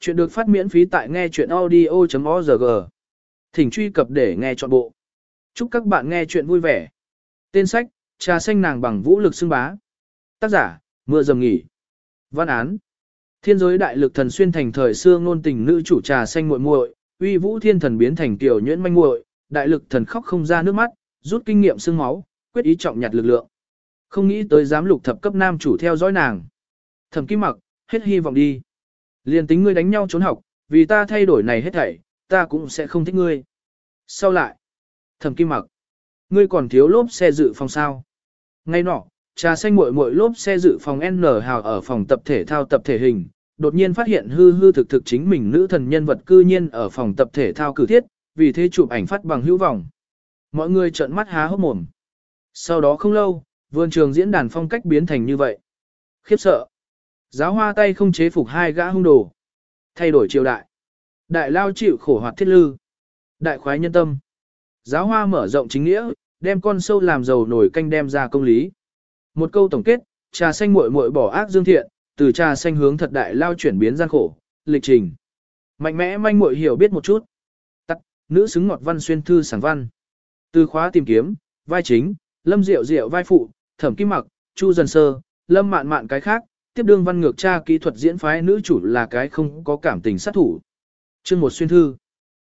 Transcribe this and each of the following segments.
Chuyện được phát miễn phí tại nghe chuyện audio.org. Thỉnh truy cập để nghe trọn bộ. Chúc các bạn nghe chuyện vui vẻ. Tên sách, Trà xanh nàng bằng vũ lực xưng bá. Tác giả, Mưa dầm nghỉ. Văn án. Thiên giới đại lực thần xuyên thành thời xưa ngôn tình nữ chủ trà xanh muội muội, uy vũ thiên thần biến thành tiểu nhuyễn manh muội, đại lực thần khóc không ra nước mắt, rút kinh nghiệm xương máu, quyết ý trọng nhặt lực lượng. Không nghĩ tới dám lục thập cấp nam chủ theo dõi nàng. Thẩm Kim Mặc, hết hy vọng đi. Liên tính ngươi đánh nhau trốn học, vì ta thay đổi này hết thảy, ta cũng sẽ không thích ngươi. Sau lại, thẩm kim mặc, ngươi còn thiếu lốp xe dự phòng sao. Ngay nọ, trà xanh muội muội lốp xe dự phòng N hào ở phòng tập thể thao tập thể hình, đột nhiên phát hiện hư hư thực thực chính mình nữ thần nhân vật cư nhiên ở phòng tập thể thao cử thiết, vì thế chụp ảnh phát bằng hữu vọng. Mọi người trợn mắt há hốc mồm. Sau đó không lâu, vườn trường diễn đàn phong cách biến thành như vậy. Khiếp sợ. Giáo hoa tay không chế phục hai gã hung đồ. Thay đổi triều đại. Đại lao chịu khổ hoạt thiết lư. Đại khoái nhân tâm. Giáo hoa mở rộng chính nghĩa, đem con sâu làm giàu nổi canh đem ra công lý. Một câu tổng kết, trà xanh muội muội bỏ ác dương thiện, từ trà xanh hướng thật đại lao chuyển biến gian khổ, lịch trình. Mạnh mẽ manh muội hiểu biết một chút. Tắt, nữ xứng ngọt văn xuyên thư sảng văn. Từ khóa tìm kiếm, vai chính, lâm diệu diệu vai phụ, thẩm kim mặc, chu dần sơ, lâm mạn mạn cái khác, tiếp đương văn ngược tra kỹ thuật diễn phái nữ chủ là cái không có cảm tình sát thủ. Chương một xuyên thư.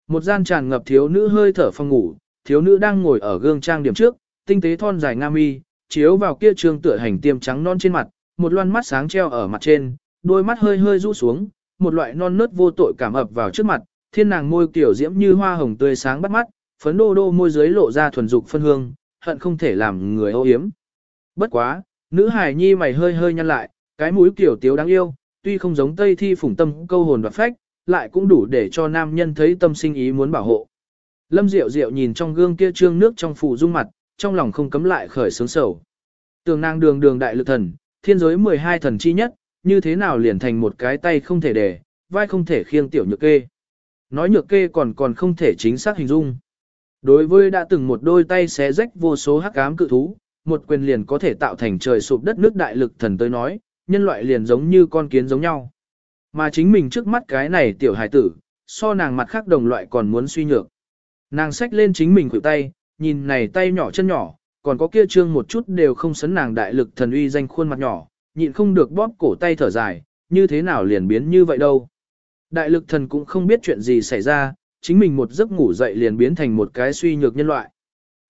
Một gian tràn ngập thiếu nữ hơi thở phòng ngủ, thiếu nữ đang ngồi ở gương trang điểm trước, tinh tế thon dài nga mi, chiếu vào kia trường tựa hành tiêm trắng non trên mặt, một loan mắt sáng treo ở mặt trên, đôi mắt hơi hơi rũ xuống, một loại non nớt vô tội cảm ập vào trước mặt, thiên nàng môi kiểu diễm như hoa hồng tươi sáng bắt mắt, phấn đô đô môi dưới lộ ra thuần dục phân hương, hận không thể làm người ô yếm. Bất quá, nữ hài nhi mày hơi hơi nhăn lại, cái mũi kiểu tiếu đáng yêu, tuy không giống Tây Thi phủng tâm câu hồn và phách, lại cũng đủ để cho nam nhân thấy tâm sinh ý muốn bảo hộ. Lâm Diệu Diệu nhìn trong gương kia trương nước trong phủ dung mặt, trong lòng không cấm lại khởi sướng sầu. Tường nàng đường đường đại lực thần, thiên giới 12 thần chi nhất, như thế nào liền thành một cái tay không thể để, vai không thể khiêng tiểu nhược kê. Nói nhược kê còn còn không thể chính xác hình dung. Đối với đã từng một đôi tay xé rách vô số hắc ám cự thú, một quyền liền có thể tạo thành trời sụp đất nước đại lực thần tới nói, nhân loại liền giống như con kiến giống nhau. Mà chính mình trước mắt cái này tiểu hải tử, so nàng mặt khác đồng loại còn muốn suy nhược. Nàng xách lên chính mình khuỷu tay, nhìn này tay nhỏ chân nhỏ, còn có kia trương một chút đều không sấn nàng đại lực thần uy danh khuôn mặt nhỏ, nhịn không được bóp cổ tay thở dài, như thế nào liền biến như vậy đâu. Đại lực thần cũng không biết chuyện gì xảy ra, chính mình một giấc ngủ dậy liền biến thành một cái suy nhược nhân loại.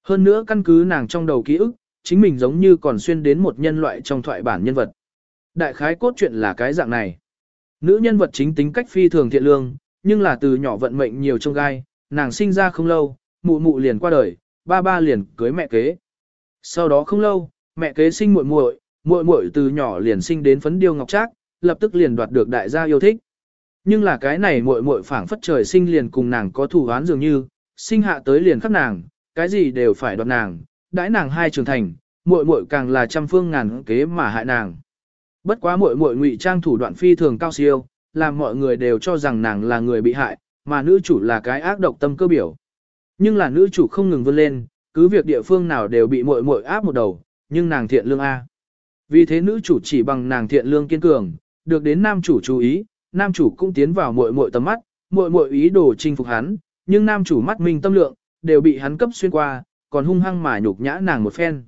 Hơn nữa căn cứ nàng trong đầu ký ức, chính mình giống như còn xuyên đến một nhân loại trong thoại bản nhân vật. Đại khái cốt truyện là cái dạng này. Nữ nhân vật chính tính cách phi thường thiện lương, nhưng là từ nhỏ vận mệnh nhiều trong gai, nàng sinh ra không lâu, mụ mụ liền qua đời, ba ba liền cưới mẹ kế. Sau đó không lâu, mẹ kế sinh muội muội, muội muội từ nhỏ liền sinh đến phấn điêu ngọc trác, lập tức liền đoạt được đại gia yêu thích. Nhưng là cái này muội muội phảng phất trời sinh liền cùng nàng có thù oán dường như, sinh hạ tới liền khắc nàng, cái gì đều phải đoạt nàng, đãi nàng hai trưởng thành, muội muội càng là trăm phương ngàn kế mà hại nàng. Bất quá muội muội ngụy trang thủ đoạn phi thường cao siêu, làm mọi người đều cho rằng nàng là người bị hại, mà nữ chủ là cái ác độc tâm cơ biểu. Nhưng là nữ chủ không ngừng vươn lên, cứ việc địa phương nào đều bị muội muội áp một đầu, nhưng nàng thiện lương a. Vì thế nữ chủ chỉ bằng nàng thiện lương kiên cường, được đến nam chủ chú ý, nam chủ cũng tiến vào muội muội tầm mắt, muội muội ý đồ chinh phục hắn, nhưng nam chủ mắt minh tâm lượng, đều bị hắn cấp xuyên qua, còn hung hăng mà nhục nhã nàng một phen.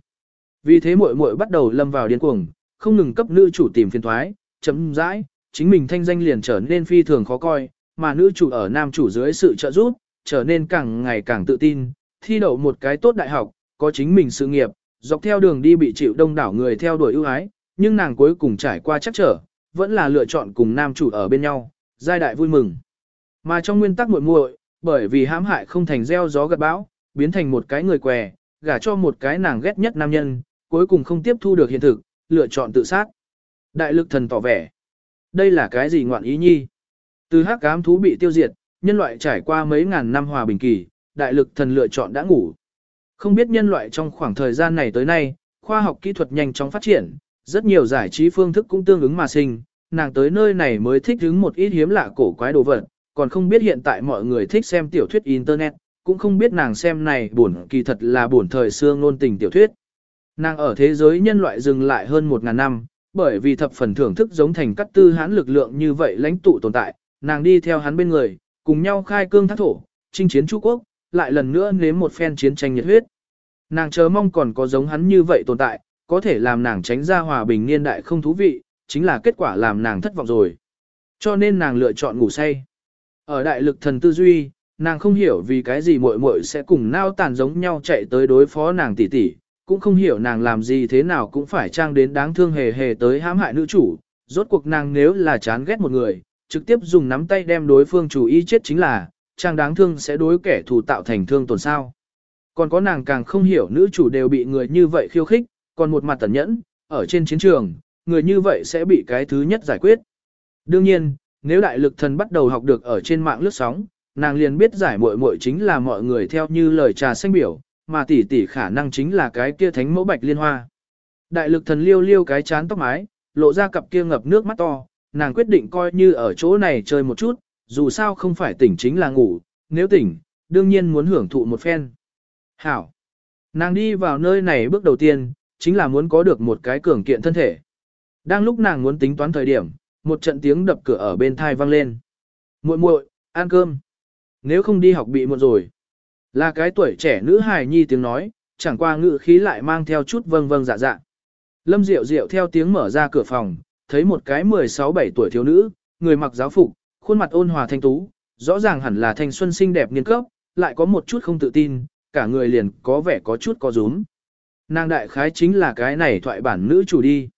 Vì thế muội muội bắt đầu lâm vào điên cuồng, không ngừng cấp nữ chủ tìm phiền thoái, chấm dãi, chính mình thanh danh liền trở nên phi thường khó coi, mà nữ chủ ở nam chủ dưới sự trợ giúp, trở nên càng ngày càng tự tin, thi đậu một cái tốt đại học, có chính mình sự nghiệp, dọc theo đường đi bị chịu đông đảo người theo đuổi ưu ái, nhưng nàng cuối cùng trải qua chắc trở, vẫn là lựa chọn cùng nam chủ ở bên nhau, giai đại vui mừng. Mà trong nguyên tắc muội muội, bởi vì hãm hại không thành gieo gió gặt bão, biến thành một cái người què, gả cho một cái nàng ghét nhất nam nhân, cuối cùng không tiếp thu được hiện thực, lựa chọn tự sát. Đại lực thần tỏ vẻ. Đây là cái gì ngoạn ý nhi? Từ hắc ám thú bị tiêu diệt, nhân loại trải qua mấy ngàn năm hòa bình kỳ, đại lực thần lựa chọn đã ngủ. Không biết nhân loại trong khoảng thời gian này tới nay, khoa học kỹ thuật nhanh chóng phát triển, rất nhiều giải trí phương thức cũng tương ứng mà sinh, nàng tới nơi này mới thích hứng một ít hiếm lạ cổ quái đồ vật, còn không biết hiện tại mọi người thích xem tiểu thuyết internet, cũng không biết nàng xem này buồn kỳ thật là buồn thời xưa ngôn tình tiểu thuyết. Nàng ở thế giới nhân loại dừng lại hơn 1.000 năm, bởi vì thập phần thưởng thức giống thành cắt tư hán lực lượng như vậy lãnh tụ tồn tại, nàng đi theo hắn bên người, cùng nhau khai cương thác thổ, chinh chiến Trung Quốc, lại lần nữa nếm một phen chiến tranh nhiệt huyết. Nàng chờ mong còn có giống hắn như vậy tồn tại, có thể làm nàng tránh ra hòa bình niên đại không thú vị, chính là kết quả làm nàng thất vọng rồi. Cho nên nàng lựa chọn ngủ say. Ở đại lực thần tư duy, nàng không hiểu vì cái gì muội muội sẽ cùng nao tàn giống nhau chạy tới đối phó nàng tỷ tỷ, cũng không hiểu nàng làm gì thế nào cũng phải trang đến đáng thương hề hề tới hãm hại nữ chủ, rốt cuộc nàng nếu là chán ghét một người, trực tiếp dùng nắm tay đem đối phương chủ ý chết chính là, trang đáng thương sẽ đối kẻ thù tạo thành thương tổn sao. Còn có nàng càng không hiểu nữ chủ đều bị người như vậy khiêu khích, còn một mặt tẩn nhẫn, ở trên chiến trường, người như vậy sẽ bị cái thứ nhất giải quyết. Đương nhiên, nếu đại lực thần bắt đầu học được ở trên mạng lướt sóng, nàng liền biết giải muội muội chính là mọi người theo như lời trà xanh biểu, mà tỷ tỷ khả năng chính là cái kia thánh mẫu bạch liên hoa. Đại lực thần liêu liêu cái chán tóc mái, lộ ra cặp kia ngập nước mắt to, nàng quyết định coi như ở chỗ này chơi một chút, dù sao không phải tỉnh chính là ngủ, nếu tỉnh, đương nhiên muốn hưởng thụ một phen. Hảo! Nàng đi vào nơi này bước đầu tiên, chính là muốn có được một cái cường kiện thân thể. Đang lúc nàng muốn tính toán thời điểm, một trận tiếng đập cửa ở bên thai vang lên. muội muội, ăn cơm. Nếu không đi học bị muộn rồi. Là cái tuổi trẻ nữ hài nhi tiếng nói, chẳng qua ngự khí lại mang theo chút vâng vâng dạ dạ. Lâm Diệu Diệu theo tiếng mở ra cửa phòng, thấy một cái 16-17 tuổi thiếu nữ, người mặc giáo phục, khuôn mặt ôn hòa thanh tú, rõ ràng hẳn là thanh xuân xinh đẹp niên cấp, lại có một chút không tự tin, cả người liền có vẻ có chút có rúm. Nàng đại khái chính là cái này thoại bản nữ chủ đi.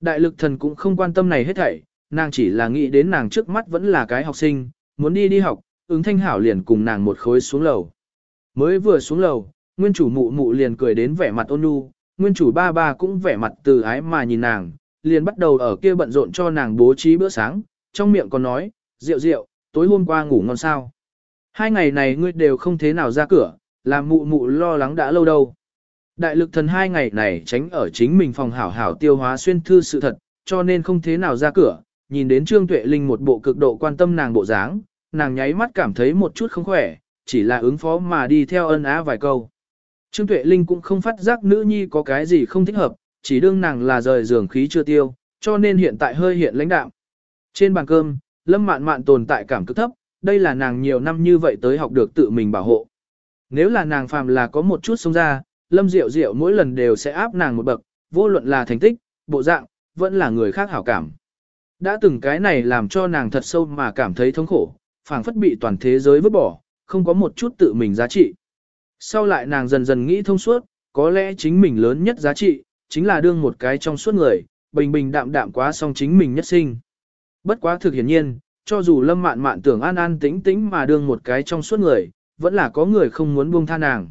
Đại lực thần cũng không quan tâm này hết thảy, nàng chỉ là nghĩ đến nàng trước mắt vẫn là cái học sinh, muốn đi đi học, ứng thanh hảo liền cùng nàng một khối xuống lầu. Mới vừa xuống lầu, nguyên chủ mụ mụ liền cười đến vẻ mặt ôn nhu, nguyên chủ ba ba cũng vẻ mặt từ ái mà nhìn nàng, liền bắt đầu ở kia bận rộn cho nàng bố trí bữa sáng, trong miệng còn nói, rượu rượu, tối hôm qua ngủ ngon sao. Hai ngày này ngươi đều không thế nào ra cửa, làm mụ mụ lo lắng đã lâu đâu. Đại lực thần hai ngày này tránh ở chính mình phòng hảo hảo tiêu hóa xuyên thư sự thật, cho nên không thế nào ra cửa, nhìn đến Trương Tuệ Linh một bộ cực độ quan tâm nàng bộ dáng, nàng nháy mắt cảm thấy một chút không khỏe, chỉ là ứng phó mà đi theo ân á vài câu. Trương Tuệ Linh cũng không phát giác nữ nhi có cái gì không thích hợp, chỉ đương nàng là rời giường khí chưa tiêu, cho nên hiện tại hơi hiện lãnh đạm. Trên bàn cơm, Lâm Mạn Mạn tồn tại cảm cực thấp, đây là nàng nhiều năm như vậy tới học được tự mình bảo hộ. Nếu là nàng phàm là có một chút sống ra, Lâm Diệu Diệu mỗi lần đều sẽ áp nàng một bậc, vô luận là thành tích, bộ dạng, vẫn là người khác hảo cảm. Đã từng cái này làm cho nàng thật sâu mà cảm thấy thống khổ, phảng phất bị toàn thế giới vứt bỏ, không có một chút tự mình giá trị. Sau lại nàng dần dần nghĩ thông suốt, có lẽ chính mình lớn nhất giá trị, chính là đương một cái trong suốt người, bình bình đạm đạm quá xong chính mình nhất sinh. Bất quá thực hiển nhiên, cho dù lâm mạn mạn tưởng an an tĩnh tĩnh mà đương một cái trong suốt người, vẫn là có người không muốn buông tha nàng.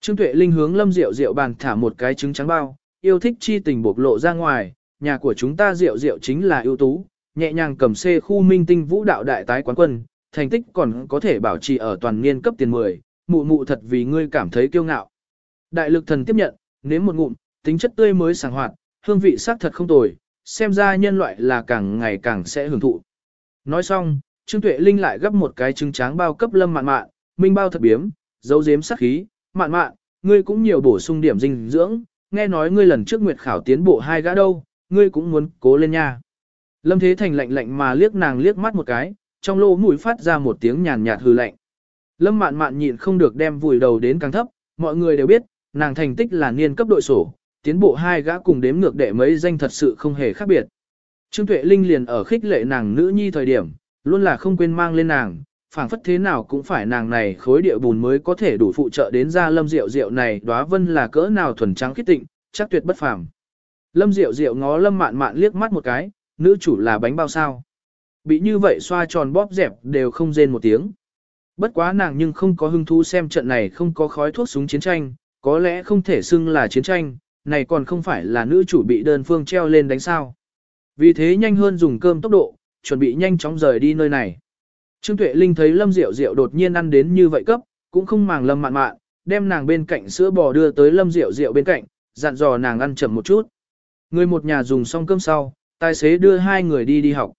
Trương Tuệ Linh hướng lâm rượu rượu bàn thả một cái trứng trắng bao, yêu thích chi tình bộc lộ ra ngoài, nhà của chúng ta rượu rượu chính là ưu tú, nhẹ nhàng cầm xê khu minh tinh vũ đạo đại tái quán quân, thành tích còn có thể bảo trì ở toàn niên cấp tiền 10, mụ mụ thật vì ngươi cảm thấy kiêu ngạo. Đại lực thần tiếp nhận, nếm một ngụm, tính chất tươi mới sảng hoạt, hương vị sắc thật không tồi, xem ra nhân loại là càng ngày càng sẽ hưởng thụ. Nói xong, Trương Tuệ Linh lại gấp một cái trứng tráng bao cấp lâm mạn mạn, minh bao thật biếm, dấu dếm sắc khí, mạn mạn, ngươi cũng nhiều bổ sung điểm dinh dưỡng, nghe nói ngươi lần trước nguyệt khảo tiến bộ hai gã đâu, ngươi cũng muốn cố lên nha. Lâm Thế Thành lạnh lạnh mà liếc nàng liếc mắt một cái, trong lỗ mũi phát ra một tiếng nhàn nhạt hư lạnh. Lâm mạn mạn nhịn không được đem vùi đầu đến càng thấp, mọi người đều biết, nàng thành tích là niên cấp đội sổ, tiến bộ hai gã cùng đếm ngược đệ mấy danh thật sự không hề khác biệt. Trương Tuệ Linh liền ở khích lệ nàng nữ nhi thời điểm, luôn là không quên mang lên nàng, phảng phất thế nào cũng phải nàng này khối địa bùn mới có thể đủ phụ trợ đến ra lâm rượu rượu này đóa vân là cỡ nào thuần trắng khít tịnh, chắc tuyệt bất phàm. Lâm rượu rượu ngó lâm mạn mạn liếc mắt một cái, nữ chủ là bánh bao sao. Bị như vậy xoa tròn bóp dẹp đều không rên một tiếng. Bất quá nàng nhưng không có hứng thú xem trận này không có khói thuốc súng chiến tranh, có lẽ không thể xưng là chiến tranh, này còn không phải là nữ chủ bị đơn phương treo lên đánh sao. Vì thế nhanh hơn dùng cơm tốc độ, chuẩn bị nhanh chóng rời đi nơi này. Trương Tuệ Linh thấy Lâm Diệu Diệu đột nhiên ăn đến như vậy cấp, cũng không màng Lâm mạn mạn, đem nàng bên cạnh sữa bò đưa tới Lâm Diệu Diệu bên cạnh, dặn dò nàng ăn chậm một chút. Người một nhà dùng xong cơm sau, tài xế đưa hai người đi đi học.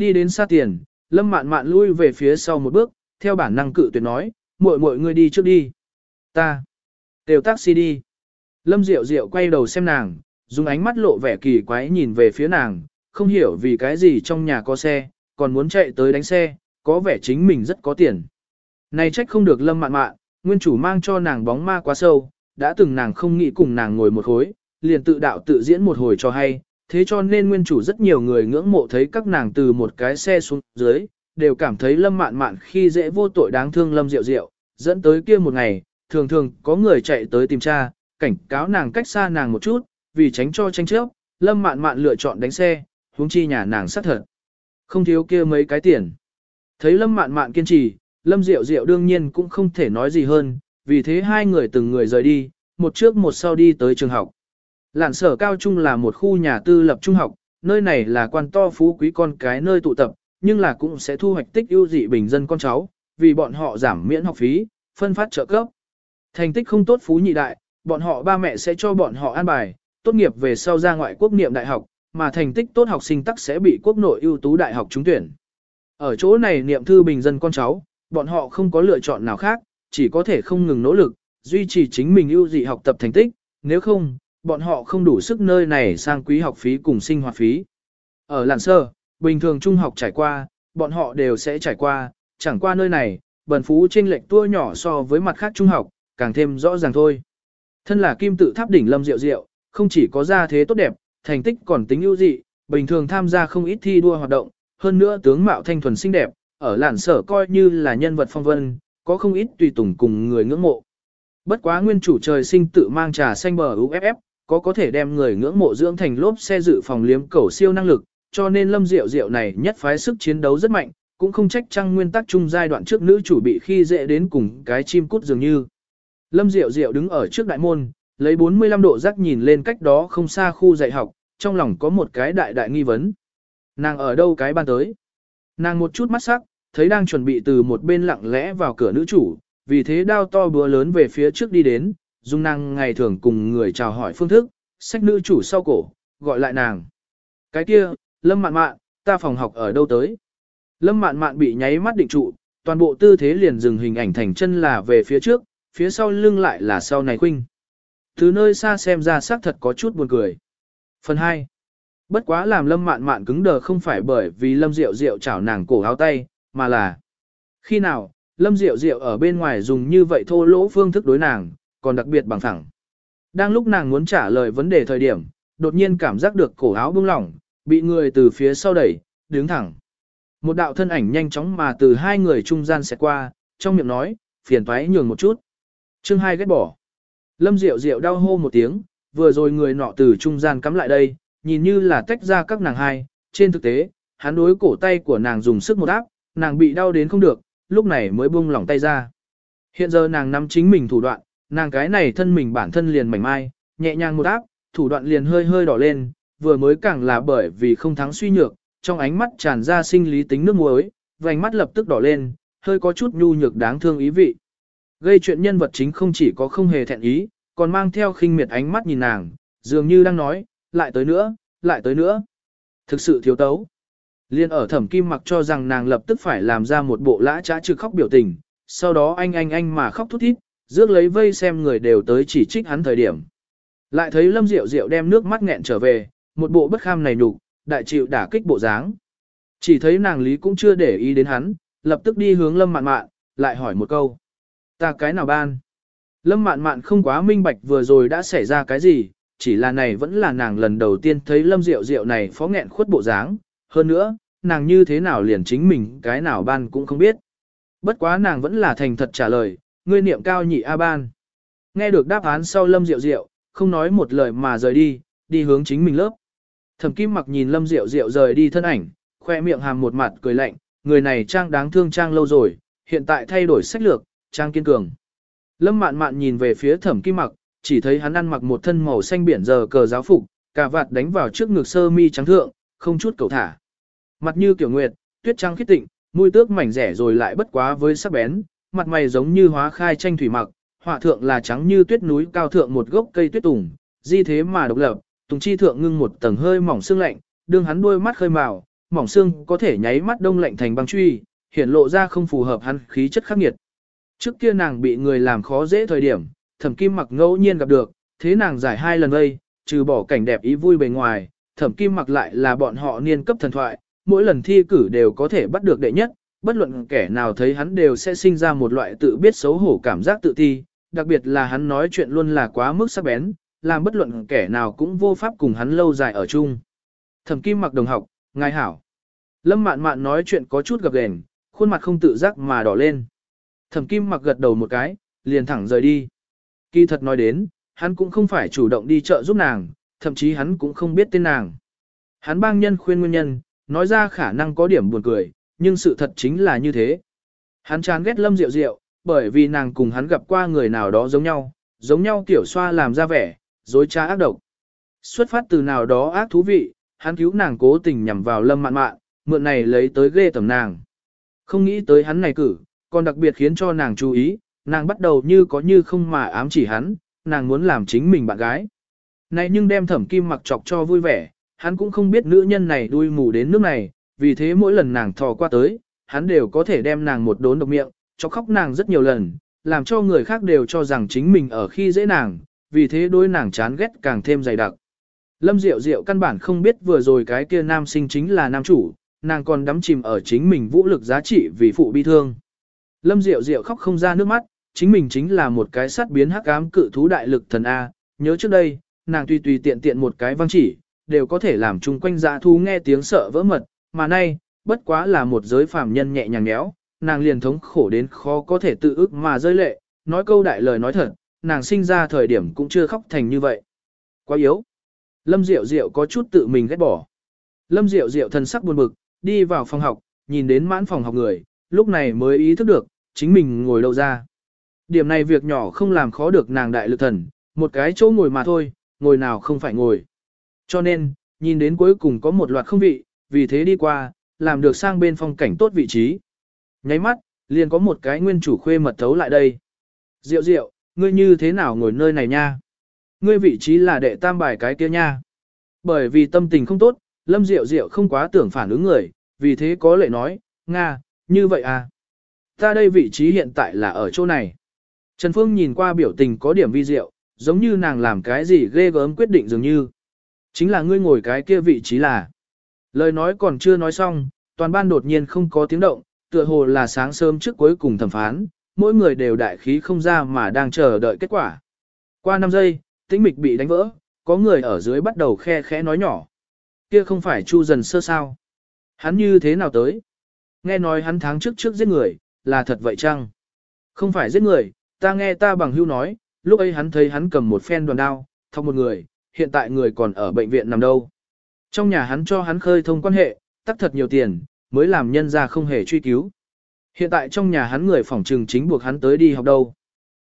Đi đến xa tiền, Lâm mạn mạn lui về phía sau một bước, theo bản năng cự tuyệt nói, muội muội ngươi đi trước đi. Ta. Đều taxi đi. Lâm Diệu Diệu quay đầu xem nàng, dùng ánh mắt lộ vẻ kỳ quái nhìn về phía nàng, không hiểu vì cái gì trong nhà có xe, còn muốn chạy tới đánh xe, có vẻ chính mình rất có tiền. Này trách không được lâm mạn mạn, nguyên chủ mang cho nàng bóng ma quá sâu, đã từng nàng không nghĩ cùng nàng ngồi một khối, liền tự đạo tự diễn một hồi cho hay, thế cho nên nguyên chủ rất nhiều người ngưỡng mộ thấy các nàng từ một cái xe xuống dưới, đều cảm thấy lâm mạn mạn khi dễ vô tội đáng thương lâm rượu rượu, dẫn tới kia một ngày, thường thường có người chạy tới tìm cha cảnh cáo nàng cách xa nàng một chút, vì tránh cho tranh chấp, lâm mạn mạn lựa chọn đánh xe, huống chi nhà nàng sát thật. Không thiếu kia mấy cái tiền. Thấy lâm mạn mạn kiên trì, lâm rượu rượu đương nhiên cũng không thể nói gì hơn, vì thế hai người từng người rời đi, một trước một sau đi tới trường học. Lạn sở cao trung là một khu nhà tư lập trung học, nơi này là quan to phú quý con cái nơi tụ tập, nhưng là cũng sẽ thu hoạch tích ưu dị bình dân con cháu, vì bọn họ giảm miễn học phí, phân phát trợ cấp. Thành tích không tốt phú nhị đại, bọn họ ba mẹ sẽ cho bọn họ an bài, tốt nghiệp về sau ra ngoại quốc niệm đại học, mà thành tích tốt học sinh tắc sẽ bị quốc nội ưu tú đại học trúng tuyển. Ở chỗ này niệm thư bình dân con cháu, bọn họ không có lựa chọn nào khác, chỉ có thể không ngừng nỗ lực, duy trì chính mình ưu dị học tập thành tích, nếu không, bọn họ không đủ sức nơi này sang quý học phí cùng sinh hoạt phí. Ở làn Sơ, bình thường trung học trải qua, bọn họ đều sẽ trải qua, chẳng qua nơi này, bần phú trên lệch tua nhỏ so với mặt khác trung học, càng thêm rõ ràng thôi. Thân là kim tự tháp đỉnh lâm diệu diệu, không chỉ có gia thế tốt đẹp, thành tích còn tính ưu dị, bình thường tham gia không ít thi đua hoạt động, hơn nữa tướng mạo thanh thuần xinh đẹp, ở làn sở coi như là nhân vật phong vân, có không ít tùy tùng cùng người ngưỡng mộ. Bất quá nguyên chủ trời sinh tự mang trà xanh bờ UFF, có có thể đem người ngưỡng mộ dưỡng thành lốp xe dự phòng liếm cẩu siêu năng lực, cho nên lâm diệu diệu này nhất phái sức chiến đấu rất mạnh, cũng không trách trăng nguyên tắc chung giai đoạn trước nữ chủ bị khi dễ đến cùng cái chim cút dường như. Lâm diệu diệu đứng ở trước đại môn, lấy 45 độ rắc nhìn lên cách đó không xa khu dạy học, trong lòng có một cái đại đại nghi vấn. Nàng ở đâu cái ban tới? Nàng một chút mắt sắc, thấy đang chuẩn bị từ một bên lặng lẽ vào cửa nữ chủ, vì thế đao to búa lớn về phía trước đi đến, dung nàng ngày thường cùng người chào hỏi phương thức, sách nữ chủ sau cổ, gọi lại nàng. Cái kia, Lâm Mạn Mạn, ta phòng học ở đâu tới? Lâm Mạn Mạn bị nháy mắt định trụ, toàn bộ tư thế liền dừng hình ảnh thành chân là về phía trước, phía sau lưng lại là sau này khuynh. Từ nơi xa xem ra xác thật có chút buồn cười. Phần 2. Bất quá làm Lâm Mạn Mạn cứng đờ không phải bởi vì Lâm Diệu Diệu chảo nàng cổ áo tay, mà là khi nào, Lâm Diệu Diệu ở bên ngoài dùng như vậy thô lỗ phương thức đối nàng, còn đặc biệt bằng thẳng. Đang lúc nàng muốn trả lời vấn đề thời điểm, đột nhiên cảm giác được cổ áo bung lỏng, bị người từ phía sau đẩy, đứng thẳng. Một đạo thân ảnh nhanh chóng mà từ hai người trung gian sẽ qua, trong miệng nói, phiền toái nhường một chút. Chương hai ghét bỏ. Lâm Diệu Diệu đau hô một tiếng, vừa rồi người nọ từ trung gian cắm lại đây, nhìn như là tách ra các nàng hai, trên thực tế, hắn đối cổ tay của nàng dùng sức một áp, nàng bị đau đến không được, lúc này mới buông lỏng tay ra. Hiện giờ nàng nắm chính mình thủ đoạn, nàng cái này thân mình bản thân liền mảnh mai, nhẹ nhàng một áp, thủ đoạn liền hơi hơi đỏ lên, vừa mới càng là bởi vì không thắng suy nhược, trong ánh mắt tràn ra sinh lý tính nước muối, vành mắt lập tức đỏ lên, hơi có chút nhu nhược đáng thương ý vị. Gây chuyện nhân vật chính không chỉ có không hề thẹn ý, còn mang theo khinh miệt ánh mắt nhìn nàng, dường như đang nói, lại tới nữa, lại tới nữa. Thực sự thiếu tấu. Liên ở thẩm kim mặc cho rằng nàng lập tức phải làm ra một bộ lã trá trực khóc biểu tình, sau đó anh anh anh mà khóc thút thít, rước lấy vây xem người đều tới chỉ trích hắn thời điểm. Lại thấy Lâm Diệu Diệu đem nước mắt nghẹn trở về, một bộ bất kham này nhục, đại chịu đả kích bộ dáng. Chỉ thấy nàng lý cũng chưa để ý đến hắn, lập tức đi hướng Lâm Mạn Mạn, lại hỏi một câu. Ta cái nào ban? Lâm Mạn Mạn không quá minh bạch vừa rồi đã xảy ra cái gì, chỉ là này vẫn là nàng lần đầu tiên thấy Lâm Diệu Diệu này phó nghẹn khuất bộ dáng, hơn nữa, nàng như thế nào liền chính mình cái nào ban cũng không biết. Bất quá nàng vẫn là thành thật trả lời, ngươi niệm cao nhị A ban. Nghe được đáp án sau Lâm Diệu Diệu, không nói một lời mà rời đi, đi hướng chính mình lớp. Thẩm Kim Mặc nhìn Lâm Diệu Diệu rời đi thân ảnh, khoe miệng hàm một mặt cười lạnh, người này trang đáng thương trang lâu rồi, hiện tại thay đổi sách lược, trang kiên cường. Lâm Mạn Mạn nhìn về phía Thẩm Kim Mặc, chỉ thấy hắn ăn mặc một thân màu xanh biển giờ cờ giáo phục, cà vạt đánh vào trước ngực sơ mi trắng thượng, không chút cầu thả. Mặt như kiểu nguyệt, tuyết trắng khiết tịnh, mũi tước mảnh rẻ rồi lại bất quá với sắc bén, mặt mày giống như hóa khai tranh thủy mặc, họa thượng là trắng như tuyết núi cao thượng một gốc cây tuyết tùng, di thế mà độc lập, tùng chi thượng ngưng một tầng hơi mỏng xương lạnh, đương hắn đôi mắt khơi màu, mỏng xương có thể nháy mắt đông lạnh thành băng truy, hiện lộ ra không phù hợp hắn khí chất khắc nghiệt. Trước kia nàng bị người làm khó dễ thời điểm, thẩm kim mặc ngẫu nhiên gặp được, thế nàng giải hai lần vây, trừ bỏ cảnh đẹp ý vui bề ngoài, thẩm kim mặc lại là bọn họ niên cấp thần thoại, mỗi lần thi cử đều có thể bắt được đệ nhất, bất luận kẻ nào thấy hắn đều sẽ sinh ra một loại tự biết xấu hổ cảm giác tự ti, đặc biệt là hắn nói chuyện luôn là quá mức sắc bén, làm bất luận kẻ nào cũng vô pháp cùng hắn lâu dài ở chung. Thẩm Kim mặc đồng học, ngài hảo. Lâm mạn mạn nói chuyện có chút gập ghềnh, khuôn mặt không tự giác mà đỏ lên. Thẩm Kim mặc gật đầu một cái, liền thẳng rời đi. Kỳ thật nói đến, hắn cũng không phải chủ động đi chợ giúp nàng, thậm chí hắn cũng không biết tên nàng. Hắn bang nhân khuyên nguyên nhân, nói ra khả năng có điểm buồn cười, nhưng sự thật chính là như thế. Hắn chán ghét Lâm Diệu Diệu, bởi vì nàng cùng hắn gặp qua người nào đó giống nhau, giống nhau kiểu xoa làm ra vẻ, dối trá ác độc. Xuất phát từ nào đó ác thú vị, hắn cứu nàng cố tình nhằm vào Lâm Mạn Mạn, mượn này lấy tới ghê tầm nàng. Không nghĩ tới hắn này cử, còn đặc biệt khiến cho nàng chú ý, nàng bắt đầu như có như không mà ám chỉ hắn, nàng muốn làm chính mình bạn gái. Này nhưng đem thẩm kim mặc chọc cho vui vẻ, hắn cũng không biết nữ nhân này đuôi mù đến nước này, vì thế mỗi lần nàng thò qua tới, hắn đều có thể đem nàng một đốn độc miệng, cho khóc nàng rất nhiều lần, làm cho người khác đều cho rằng chính mình ở khi dễ nàng, vì thế đôi nàng chán ghét càng thêm dày đặc. Lâm Diệu Diệu căn bản không biết vừa rồi cái kia nam sinh chính là nam chủ, nàng còn đắm chìm ở chính mình vũ lực giá trị vì phụ bi thương. Lâm Diệu Diệu khóc không ra nước mắt, chính mình chính là một cái sát biến hắc ám cự thú đại lực thần A, nhớ trước đây, nàng tùy tùy tiện tiện một cái văn chỉ, đều có thể làm chung quanh dã thú nghe tiếng sợ vỡ mật, mà nay, bất quá là một giới phàm nhân nhẹ nhàng nhéo, nàng liền thống khổ đến khó có thể tự ức mà rơi lệ, nói câu đại lời nói thật, nàng sinh ra thời điểm cũng chưa khóc thành như vậy. Quá yếu. Lâm Diệu Diệu có chút tự mình ghét bỏ. Lâm Diệu Diệu thần sắc buồn bực, đi vào phòng học, nhìn đến mãn phòng học người, lúc này mới ý thức được, chính mình ngồi đâu ra. Điểm này việc nhỏ không làm khó được nàng đại lực thần, một cái chỗ ngồi mà thôi, ngồi nào không phải ngồi. Cho nên, nhìn đến cuối cùng có một loạt không vị, vì thế đi qua, làm được sang bên phong cảnh tốt vị trí. Nháy mắt, liền có một cái nguyên chủ khuê mật thấu lại đây. Diệu diệu, ngươi như thế nào ngồi nơi này nha? Ngươi vị trí là đệ tam bài cái kia nha. Bởi vì tâm tình không tốt, Lâm Diệu Diệu không quá tưởng phản ứng người, vì thế có lệ nói, Nga, như vậy à? Ta đây vị trí hiện tại là ở chỗ này. Trần Phương nhìn qua biểu tình có điểm vi diệu, giống như nàng làm cái gì ghê gớm quyết định dường như. Chính là ngươi ngồi cái kia vị trí là. Lời nói còn chưa nói xong, toàn ban đột nhiên không có tiếng động, tựa hồ là sáng sớm trước cuối cùng thẩm phán, mỗi người đều đại khí không ra mà đang chờ đợi kết quả. Qua 5 giây, tĩnh mịch bị đánh vỡ, có người ở dưới bắt đầu khe khẽ nói nhỏ. Kia không phải Chu dần sơ sao. Hắn như thế nào tới? Nghe nói hắn tháng trước trước giết người, là thật vậy chăng? Không phải giết người, ta nghe ta bằng hưu nói, lúc ấy hắn thấy hắn cầm một phen đoàn đao, thọc một người, hiện tại người còn ở bệnh viện nằm đâu. Trong nhà hắn cho hắn khơi thông quan hệ, tắc thật nhiều tiền, mới làm nhân ra không hề truy cứu. Hiện tại trong nhà hắn người phỏng trừng chính buộc hắn tới đi học đâu.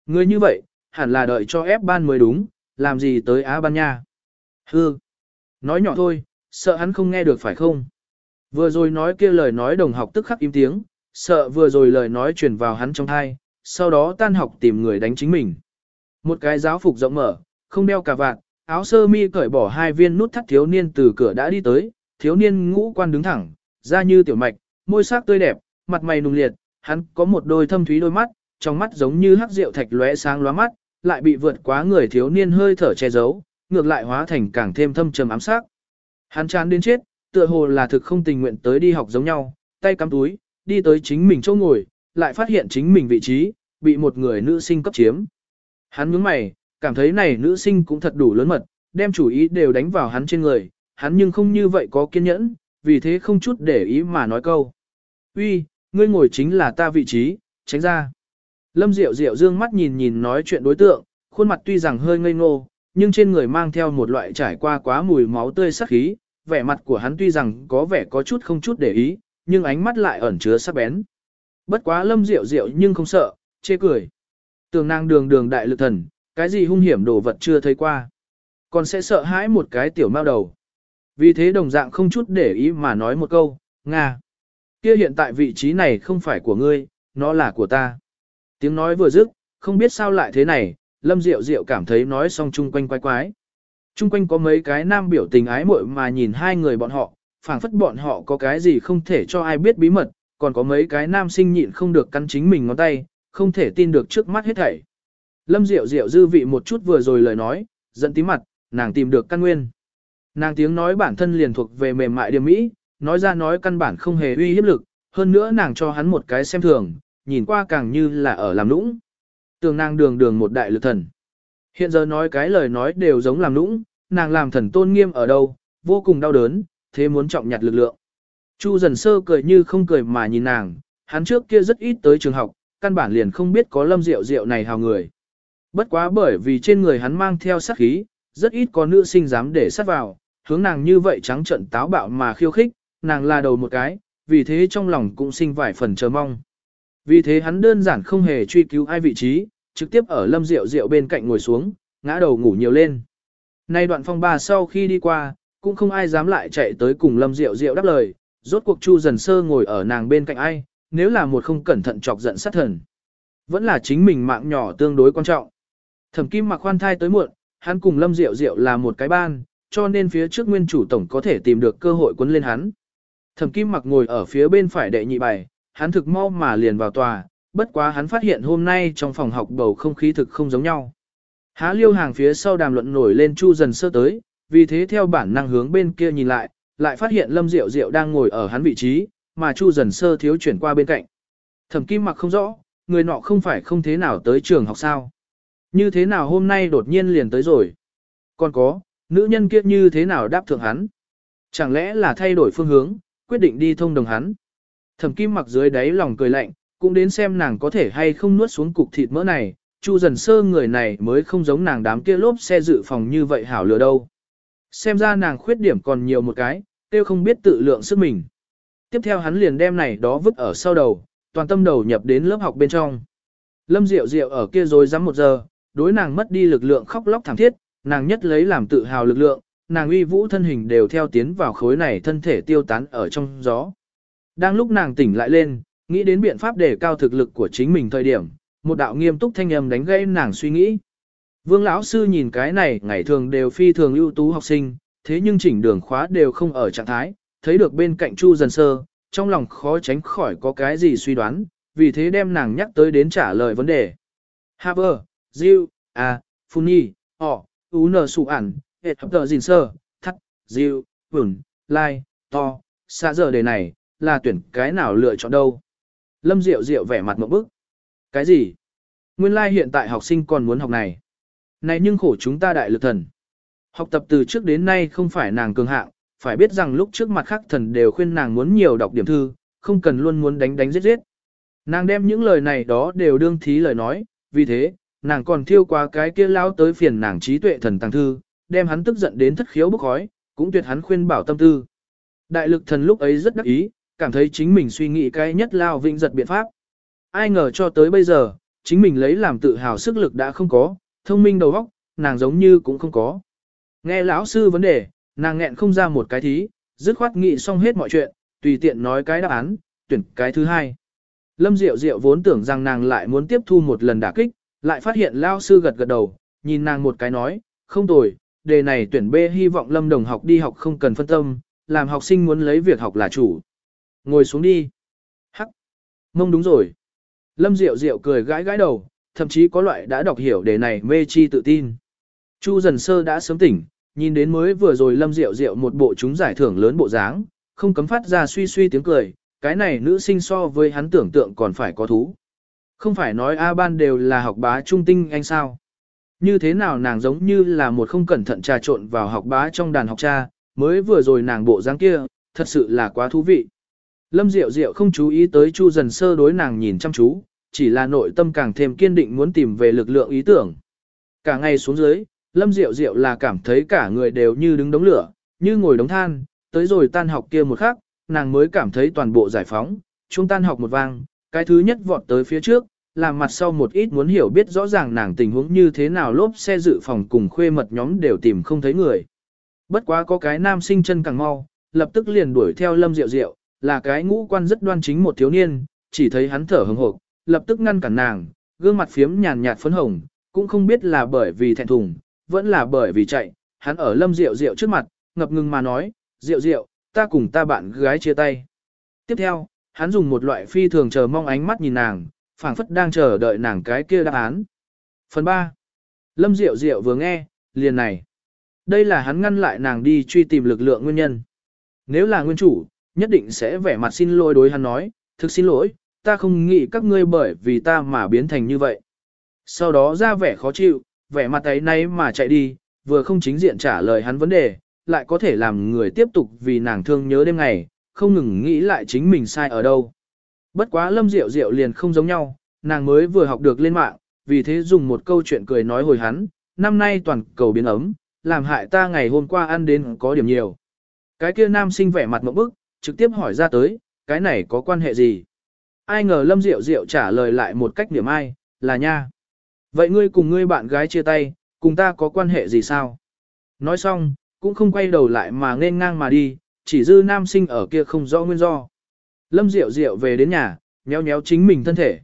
Người như vậy, hẳn là đợi cho ép ban mới đúng, làm gì tới Á Ban Nha. Hư. Nói nhỏ thôi, sợ hắn không nghe được phải không? Vừa rồi nói kia lời nói đồng học tức khắc im tiếng, sợ vừa rồi lời nói truyền vào hắn trong thai, sau đó tan học tìm người đánh chính mình. Một cái giáo phục rộng mở, không đeo cà vạt, áo sơ mi cởi bỏ hai viên nút thắt thiếu niên từ cửa đã đi tới, thiếu niên ngũ quan đứng thẳng, da như tiểu mạch, môi sắc tươi đẹp, mặt mày nùng liệt, hắn có một đôi thâm thúy đôi mắt, trong mắt giống như hắc rượu thạch lóe sáng lóa mắt, lại bị vượt quá người thiếu niên hơi thở che giấu, ngược lại hóa thành càng thêm thâm trầm ám sắc. Hắn chán đến chết, tựa hồ là thực không tình nguyện tới đi học giống nhau, tay cắm túi, đi tới chính mình chỗ ngồi, lại phát hiện chính mình vị trí, bị một người nữ sinh cấp chiếm. Hắn nhướng mày, cảm thấy này nữ sinh cũng thật đủ lớn mật, đem chủ ý đều đánh vào hắn trên người, hắn nhưng không như vậy có kiên nhẫn, vì thế không chút để ý mà nói câu. Uy, ngươi ngồi chính là ta vị trí, tránh ra. Lâm Diệu Diệu dương mắt nhìn nhìn nói chuyện đối tượng, khuôn mặt tuy rằng hơi ngây ngô, nhưng trên người mang theo một loại trải qua quá mùi máu tươi sắc khí, vẻ mặt của hắn tuy rằng có vẻ có chút không chút để ý, nhưng ánh mắt lại ẩn chứa sắc bén. Bất quá Lâm Diệu Diệu nhưng không sợ, chê cười. Tường nàng đường đường đại lực thần, cái gì hung hiểm đồ vật chưa thấy qua. Còn sẽ sợ hãi một cái tiểu mao đầu. Vì thế đồng dạng không chút để ý mà nói một câu, Nga. Kia hiện tại vị trí này không phải của ngươi, nó là của ta. Tiếng nói vừa dứt, không biết sao lại thế này, Lâm Diệu Diệu cảm thấy nói xong chung quanh quái quái. Chung quanh có mấy cái nam biểu tình ái muội mà nhìn hai người bọn họ, phảng phất bọn họ có cái gì không thể cho ai biết bí mật, còn có mấy cái nam sinh nhịn không được cắn chính mình ngón tay, không thể tin được trước mắt hết thảy. Lâm Diệu Diệu dư vị một chút vừa rồi lời nói, giận tí mặt, nàng tìm được căn nguyên. Nàng tiếng nói bản thân liền thuộc về mềm mại điểm mỹ, nói ra nói căn bản không hề uy hiếp lực, hơn nữa nàng cho hắn một cái xem thường, nhìn qua càng như là ở làm nũng. Tường nàng đường đường một đại lực thần. Hiện giờ nói cái lời nói đều giống làm nũng, nàng làm thần tôn nghiêm ở đâu, vô cùng đau đớn, thế muốn trọng nhặt lực lượng. Chu dần sơ cười như không cười mà nhìn nàng, hắn trước kia rất ít tới trường học, căn bản liền không biết có lâm rượu rượu này hào người. Bất quá bởi vì trên người hắn mang theo sát khí, rất ít có nữ sinh dám để sát vào, hướng nàng như vậy trắng trận táo bạo mà khiêu khích, nàng là đầu một cái, vì thế trong lòng cũng sinh vài phần chờ mong. Vì thế hắn đơn giản không hề truy cứu ai vị trí, trực tiếp ở lâm rượu rượu bên cạnh ngồi xuống, ngã đầu ngủ nhiều lên. Nay đoạn phong ba sau khi đi qua, cũng không ai dám lại chạy tới cùng lâm rượu rượu đáp lời, rốt cuộc chu dần sơ ngồi ở nàng bên cạnh ai, nếu là một không cẩn thận chọc giận sát thần. Vẫn là chính mình mạng nhỏ tương đối quan trọng. Thẩm kim mặc khoan thai tới muộn, hắn cùng lâm Diệu Diệu là một cái ban, cho nên phía trước nguyên chủ tổng có thể tìm được cơ hội quấn lên hắn. Thẩm kim mặc ngồi ở phía bên phải đệ nhị bài, hắn thực mau mà liền vào tòa, bất quá hắn phát hiện hôm nay trong phòng học bầu không khí thực không giống nhau. Há liêu hàng phía sau đàm luận nổi lên chu dần sơ tới, vì thế theo bản năng hướng bên kia nhìn lại, lại phát hiện lâm diệu diệu đang ngồi ở hắn vị trí, mà chu dần sơ thiếu chuyển qua bên cạnh. Thẩm kim mặc không rõ, người nọ không phải không thế nào tới trường học sao. Như thế nào hôm nay đột nhiên liền tới rồi. Còn có, nữ nhân kia như thế nào đáp thượng hắn. Chẳng lẽ là thay đổi phương hướng, quyết định đi thông đồng hắn. Thẩm kim mặc dưới đáy lòng cười lạnh, cũng đến xem nàng có thể hay không nuốt xuống cục thịt mỡ này, Chu dần sơ người này mới không giống nàng đám kia lốp xe dự phòng như vậy hảo lừa đâu. Xem ra nàng khuyết điểm còn nhiều một cái, tiêu không biết tự lượng sức mình. Tiếp theo hắn liền đem này đó vứt ở sau đầu, toàn tâm đầu nhập đến lớp học bên trong. Lâm Diệu Diệu ở kia rồi dám một giờ, đối nàng mất đi lực lượng khóc lóc thảm thiết, nàng nhất lấy làm tự hào lực lượng, nàng uy vũ thân hình đều theo tiến vào khối này thân thể tiêu tán ở trong gió. Đang lúc nàng tỉnh lại lên, nghĩ đến biện pháp để cao thực lực của chính mình thời điểm, một đạo nghiêm túc thanh âm đánh gây nàng suy nghĩ. Vương lão sư nhìn cái này ngày thường đều phi thường ưu tú học sinh, thế nhưng chỉnh đường khóa đều không ở trạng thái, thấy được bên cạnh Chu Dần Sơ, trong lòng khó tránh khỏi có cái gì suy đoán, vì thế đem nàng nhắc tới đến trả lời vấn đề. Haver, Diu, A, à, Funi, Họ, Ú Nờ Sụ Ản, Hệ Hợp Tờ Dình Sơ, Thắt, Diu, Vừng, Lai, To, xa giờ đề này, là tuyển cái nào lựa chọn đâu. Lâm Diệu Diệu vẻ mặt một bức. Cái gì? Nguyên lai like hiện tại học sinh còn muốn học này. Này nhưng khổ chúng ta đại lực thần. Học tập từ trước đến nay không phải nàng cường hạng, phải biết rằng lúc trước mặt khác thần đều khuyên nàng muốn nhiều đọc điểm thư, không cần luôn muốn đánh đánh giết giết. Nàng đem những lời này đó đều đương thí lời nói, vì thế, nàng còn thiêu qua cái kia lao tới phiền nàng trí tuệ thần tăng thư, đem hắn tức giận đến thất khiếu bức khói, cũng tuyệt hắn khuyên bảo tâm tư. Đại lực thần lúc ấy rất đắc ý, cảm thấy chính mình suy nghĩ cái nhất lao vinh giật biện pháp. Ai ngờ cho tới bây giờ, chính mình lấy làm tự hào sức lực đã không có, thông minh đầu óc, nàng giống như cũng không có. Nghe lão sư vấn đề, nàng nghẹn không ra một cái thí, dứt khoát nghĩ xong hết mọi chuyện, tùy tiện nói cái đáp án, tuyển cái thứ hai. Lâm Diệu Diệu vốn tưởng rằng nàng lại muốn tiếp thu một lần đả kích, lại phát hiện lão sư gật gật đầu, nhìn nàng một cái nói, không tồi, đề này tuyển B hy vọng Lâm đồng học đi học không cần phân tâm, làm học sinh muốn lấy việc học là chủ. Ngồi xuống đi. Hắc. Mông đúng rồi. Lâm Diệu Diệu cười gãi gãi đầu, thậm chí có loại đã đọc hiểu đề này mê chi tự tin. Chu dần sơ đã sớm tỉnh, nhìn đến mới vừa rồi Lâm Diệu Diệu một bộ chúng giải thưởng lớn bộ dáng, không cấm phát ra suy suy tiếng cười, cái này nữ sinh so với hắn tưởng tượng còn phải có thú. Không phải nói A ban đều là học bá trung tinh anh sao. Như thế nào nàng giống như là một không cẩn thận trà trộn vào học bá trong đàn học cha, mới vừa rồi nàng bộ dáng kia, thật sự là quá thú vị. Lâm Diệu Diệu không chú ý tới Chu dần sơ đối nàng nhìn chăm chú, chỉ là nội tâm càng thêm kiên định muốn tìm về lực lượng ý tưởng. Cả ngày xuống dưới, Lâm Diệu Diệu là cảm thấy cả người đều như đứng đống lửa, như ngồi đống than, tới rồi tan học kia một khắc, nàng mới cảm thấy toàn bộ giải phóng, chúng tan học một vang, cái thứ nhất vọt tới phía trước, làm mặt sau một ít muốn hiểu biết rõ ràng nàng tình huống như thế nào lốp xe dự phòng cùng khuê mật nhóm đều tìm không thấy người. Bất quá có cái nam sinh chân càng mau, lập tức liền đuổi theo Lâm Diệu Diệu, là cái ngũ quan rất đoan chính một thiếu niên, chỉ thấy hắn thở hừng hộp, lập tức ngăn cản nàng, gương mặt phiếm nhàn nhạt phấn hồng, cũng không biết là bởi vì thẹn thùng, vẫn là bởi vì chạy, hắn ở lâm diệu diệu trước mặt, ngập ngừng mà nói, diệu diệu ta cùng ta bạn gái chia tay. Tiếp theo, hắn dùng một loại phi thường chờ mong ánh mắt nhìn nàng, phảng phất đang chờ đợi nàng cái kia đáp án. Phần 3. Lâm Diệu Diệu vừa nghe, liền này. Đây là hắn ngăn lại nàng đi truy tìm lực lượng nguyên nhân. Nếu là nguyên chủ, nhất định sẽ vẻ mặt xin lỗi đối hắn nói, thực xin lỗi, ta không nghĩ các ngươi bởi vì ta mà biến thành như vậy. Sau đó ra vẻ khó chịu, vẻ mặt ấy nay mà chạy đi, vừa không chính diện trả lời hắn vấn đề, lại có thể làm người tiếp tục vì nàng thương nhớ đêm ngày, không ngừng nghĩ lại chính mình sai ở đâu. Bất quá lâm diệu diệu liền không giống nhau, nàng mới vừa học được lên mạng, vì thế dùng một câu chuyện cười nói hồi hắn, năm nay toàn cầu biến ấm, làm hại ta ngày hôm qua ăn đến có điểm nhiều. Cái kia nam sinh vẻ mặt mẫu bức, trực tiếp hỏi ra tới, cái này có quan hệ gì? Ai ngờ lâm diệu diệu trả lời lại một cách điểm ai, là nha. Vậy ngươi cùng ngươi bạn gái chia tay, cùng ta có quan hệ gì sao? Nói xong, cũng không quay đầu lại mà nên ngang mà đi, chỉ dư nam sinh ở kia không rõ nguyên do. Lâm Diệu Diệu về đến nhà, nhéo nhéo chính mình thân thể.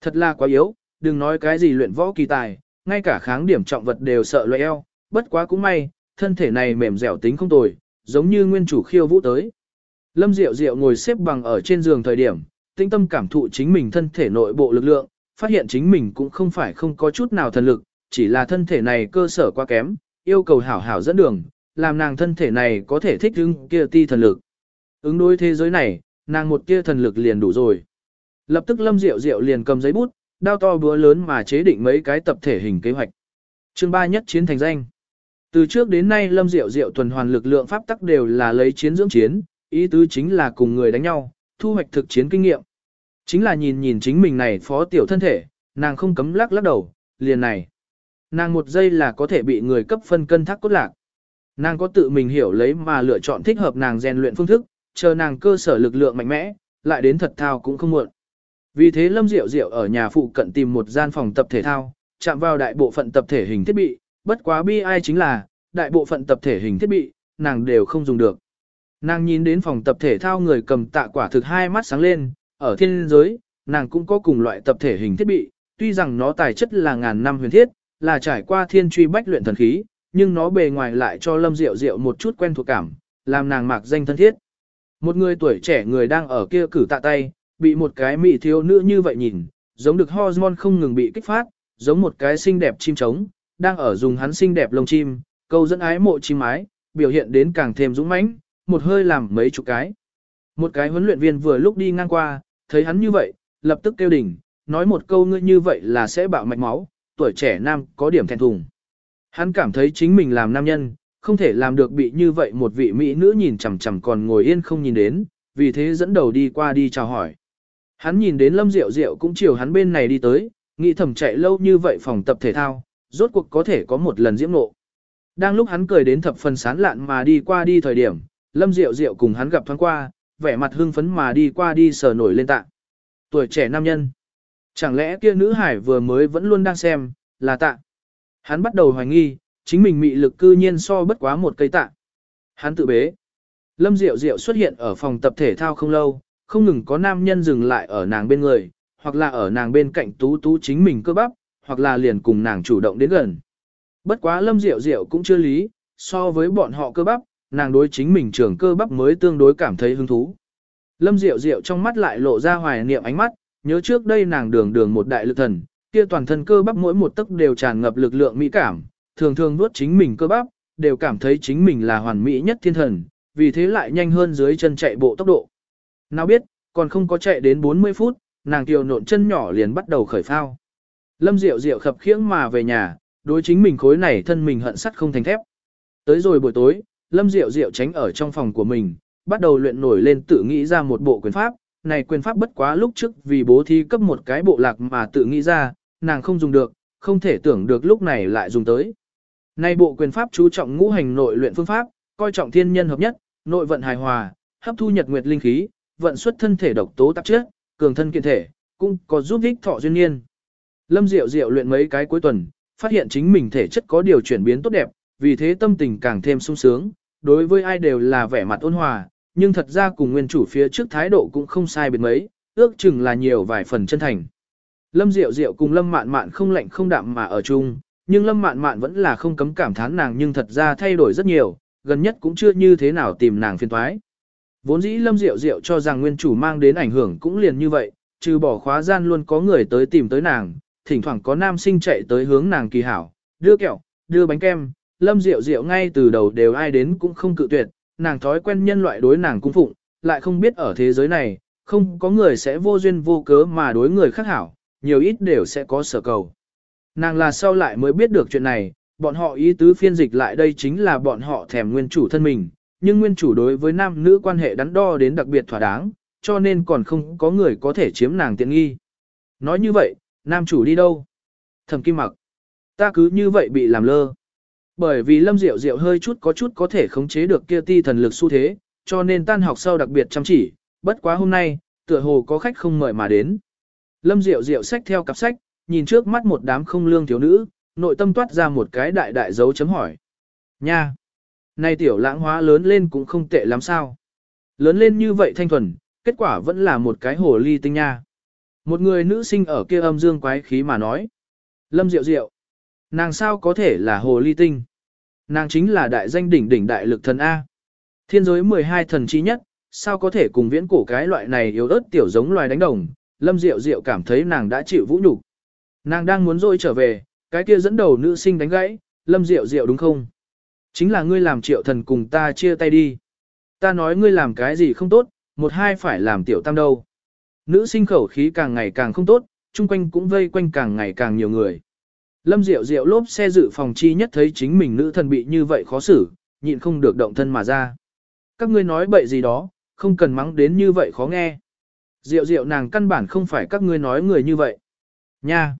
Thật là quá yếu, đừng nói cái gì luyện võ kỳ tài, ngay cả kháng điểm trọng vật đều sợ loại eo, bất quá cũng may, thân thể này mềm dẻo tính không tồi, giống như nguyên chủ khiêu vũ tới. Lâm Diệu Diệu ngồi xếp bằng ở trên giường thời điểm, tinh tâm cảm thụ chính mình thân thể nội bộ lực lượng, phát hiện chính mình cũng không phải không có chút nào thần lực, chỉ là thân thể này cơ sở quá kém, yêu cầu hảo hảo dẫn đường, làm nàng thân thể này có thể thích ứng kia ti thần lực. Ứng đối thế giới này, nàng một kia thần lực liền đủ rồi. Lập tức Lâm Diệu Diệu liền cầm giấy bút, đao to búa lớn mà chế định mấy cái tập thể hình kế hoạch. Chương 3 nhất chiến thành danh. Từ trước đến nay Lâm Diệu Diệu tuần hoàn lực lượng pháp tắc đều là lấy chiến dưỡng chiến, ý tứ chính là cùng người đánh nhau, thu hoạch thực chiến kinh nghiệm. Chính là nhìn nhìn chính mình này phó tiểu thân thể, nàng không cấm lắc lắc đầu, liền này. Nàng một giây là có thể bị người cấp phân cân thác cốt lạc. Nàng có tự mình hiểu lấy mà lựa chọn thích hợp nàng rèn luyện phương thức, chờ nàng cơ sở lực lượng mạnh mẽ, lại đến thật thao cũng không muộn. Vì thế Lâm Diệu Diệu ở nhà phụ cận tìm một gian phòng tập thể thao, chạm vào đại bộ phận tập thể hình thiết bị, bất quá bi ai chính là, đại bộ phận tập thể hình thiết bị, nàng đều không dùng được. Nàng nhìn đến phòng tập thể thao người cầm tạ quả thực hai mắt sáng lên, ở thiên giới, nàng cũng có cùng loại tập thể hình thiết bị, tuy rằng nó tài chất là ngàn năm huyền thiết, là trải qua thiên truy bách luyện thần khí, nhưng nó bề ngoài lại cho Lâm Diệu Diệu một chút quen thuộc cảm, làm nàng mạc danh thân thiết. Một người tuổi trẻ người đang ở kia cử tạ tay, bị một cái mỹ thiếu nữ như vậy nhìn, giống được hormone không ngừng bị kích phát, giống một cái xinh đẹp chim trống, đang ở dùng hắn xinh đẹp lông chim, câu dẫn ái mộ chim mái biểu hiện đến càng thêm dũng mãnh, một hơi làm mấy chục cái. Một cái huấn luyện viên vừa lúc đi ngang qua, thấy hắn như vậy, lập tức kêu đỉnh, nói một câu ngươi như vậy là sẽ bạo mạch máu, tuổi trẻ nam có điểm thẹn thùng. Hắn cảm thấy chính mình làm nam nhân, không thể làm được bị như vậy một vị mỹ nữ nhìn chằm chằm còn ngồi yên không nhìn đến, vì thế dẫn đầu đi qua đi chào hỏi. Hắn nhìn đến Lâm Diệu Diệu cũng chiều hắn bên này đi tới, nghĩ thầm chạy lâu như vậy phòng tập thể thao, rốt cuộc có thể có một lần diễm nộ. Đang lúc hắn cười đến thập phần sán lạn mà đi qua đi thời điểm, Lâm Diệu Diệu cùng hắn gặp thoáng qua, vẻ mặt hưng phấn mà đi qua đi sờ nổi lên tạ. Tuổi trẻ nam nhân. Chẳng lẽ kia nữ hải vừa mới vẫn luôn đang xem, là tạ. Hắn bắt đầu hoài nghi, chính mình mị lực cư nhiên so bất quá một cây tạ. Hắn tự bế. Lâm Diệu Diệu xuất hiện ở phòng tập thể thao không lâu, không ngừng có nam nhân dừng lại ở nàng bên người, hoặc là ở nàng bên cạnh tú tú chính mình cơ bắp, hoặc là liền cùng nàng chủ động đến gần. Bất quá Lâm Diệu Diệu cũng chưa lý, so với bọn họ cơ bắp, nàng đối chính mình trưởng cơ bắp mới tương đối cảm thấy hứng thú. Lâm Diệu Diệu trong mắt lại lộ ra hoài niệm ánh mắt, nhớ trước đây nàng đường đường một đại lực thần, kia toàn thân cơ bắp mỗi một tấc đều tràn ngập lực lượng mỹ cảm, thường thường nuốt chính mình cơ bắp, đều cảm thấy chính mình là hoàn mỹ nhất thiên thần, vì thế lại nhanh hơn dưới chân chạy bộ tốc độ. Nào biết, còn không có chạy đến 40 phút, nàng kiều nộn chân nhỏ liền bắt đầu khởi phao. Lâm Diệu Diệu khập khiễng mà về nhà, đối chính mình khối này thân mình hận sắt không thành thép. Tới rồi buổi tối, Lâm Diệu Diệu tránh ở trong phòng của mình, bắt đầu luyện nổi lên tự nghĩ ra một bộ quyền pháp. Này quyền pháp bất quá lúc trước vì bố thi cấp một cái bộ lạc mà tự nghĩ ra, nàng không dùng được, không thể tưởng được lúc này lại dùng tới nay bộ quyền pháp chú trọng ngũ hành nội luyện phương pháp, coi trọng thiên nhân hợp nhất, nội vận hài hòa, hấp thu nhật nguyệt linh khí, vận xuất thân thể độc tố tạp chất, cường thân kiện thể, cũng có giúp ích thọ duyên niên. Lâm Diệu Diệu luyện mấy cái cuối tuần, phát hiện chính mình thể chất có điều chuyển biến tốt đẹp, vì thế tâm tình càng thêm sung sướng, đối với ai đều là vẻ mặt ôn hòa, nhưng thật ra cùng nguyên chủ phía trước thái độ cũng không sai biệt mấy, ước chừng là nhiều vài phần chân thành. Lâm Diệu Diệu cùng Lâm Mạn Mạn không lạnh không đạm mà ở chung, nhưng Lâm Mạn Mạn vẫn là không cấm cảm thán nàng nhưng thật ra thay đổi rất nhiều, gần nhất cũng chưa như thế nào tìm nàng phiền toái. Vốn dĩ Lâm Diệu Diệu cho rằng nguyên chủ mang đến ảnh hưởng cũng liền như vậy, trừ bỏ khóa gian luôn có người tới tìm tới nàng, thỉnh thoảng có nam sinh chạy tới hướng nàng kỳ hảo, đưa kẹo, đưa bánh kem, Lâm Diệu Diệu ngay từ đầu đều ai đến cũng không cự tuyệt, nàng thói quen nhân loại đối nàng cung phụng, lại không biết ở thế giới này, không có người sẽ vô duyên vô cớ mà đối người khác hảo, nhiều ít đều sẽ có sở cầu. Nàng là sau lại mới biết được chuyện này, bọn họ ý tứ phiên dịch lại đây chính là bọn họ thèm nguyên chủ thân mình, nhưng nguyên chủ đối với nam nữ quan hệ đắn đo đến đặc biệt thỏa đáng, cho nên còn không có người có thể chiếm nàng tiện nghi. Nói như vậy, nam chủ đi đâu? Thẩm kim mặc. Ta cứ như vậy bị làm lơ. Bởi vì lâm diệu diệu hơi chút có chút có thể khống chế được kia ti thần lực xu thế, cho nên tan học sau đặc biệt chăm chỉ, bất quá hôm nay, tựa hồ có khách không mời mà đến. Lâm diệu diệu xách theo cặp sách, nhìn trước mắt một đám không lương thiếu nữ, nội tâm toát ra một cái đại đại dấu chấm hỏi. Nha! Này tiểu lãng hóa lớn lên cũng không tệ lắm sao. Lớn lên như vậy thanh thuần, kết quả vẫn là một cái hồ ly tinh nha. Một người nữ sinh ở kia âm dương quái khí mà nói. Lâm Diệu Diệu. Nàng sao có thể là hồ ly tinh? Nàng chính là đại danh đỉnh đỉnh đại lực thần A. Thiên giới 12 thần chi nhất, sao có thể cùng viễn cổ cái loại này yếu ớt tiểu giống loài đánh đồng. Lâm Diệu Diệu cảm thấy nàng đã chịu vũ nhục. Nàng đang muốn rồi trở về, cái kia dẫn đầu nữ sinh đánh gãy, Lâm Diệu Diệu đúng không? Chính là ngươi làm triệu thần cùng ta chia tay đi. Ta nói ngươi làm cái gì không tốt, một hai phải làm tiểu tam đâu. Nữ sinh khẩu khí càng ngày càng không tốt, chung quanh cũng vây quanh càng ngày càng nhiều người. Lâm Diệu Diệu lốp xe dự phòng chi nhất thấy chính mình nữ thần bị như vậy khó xử, nhịn không được động thân mà ra. Các ngươi nói bậy gì đó, không cần mắng đến như vậy khó nghe. Diệu Diệu nàng căn bản không phải các ngươi nói người như vậy. Nha!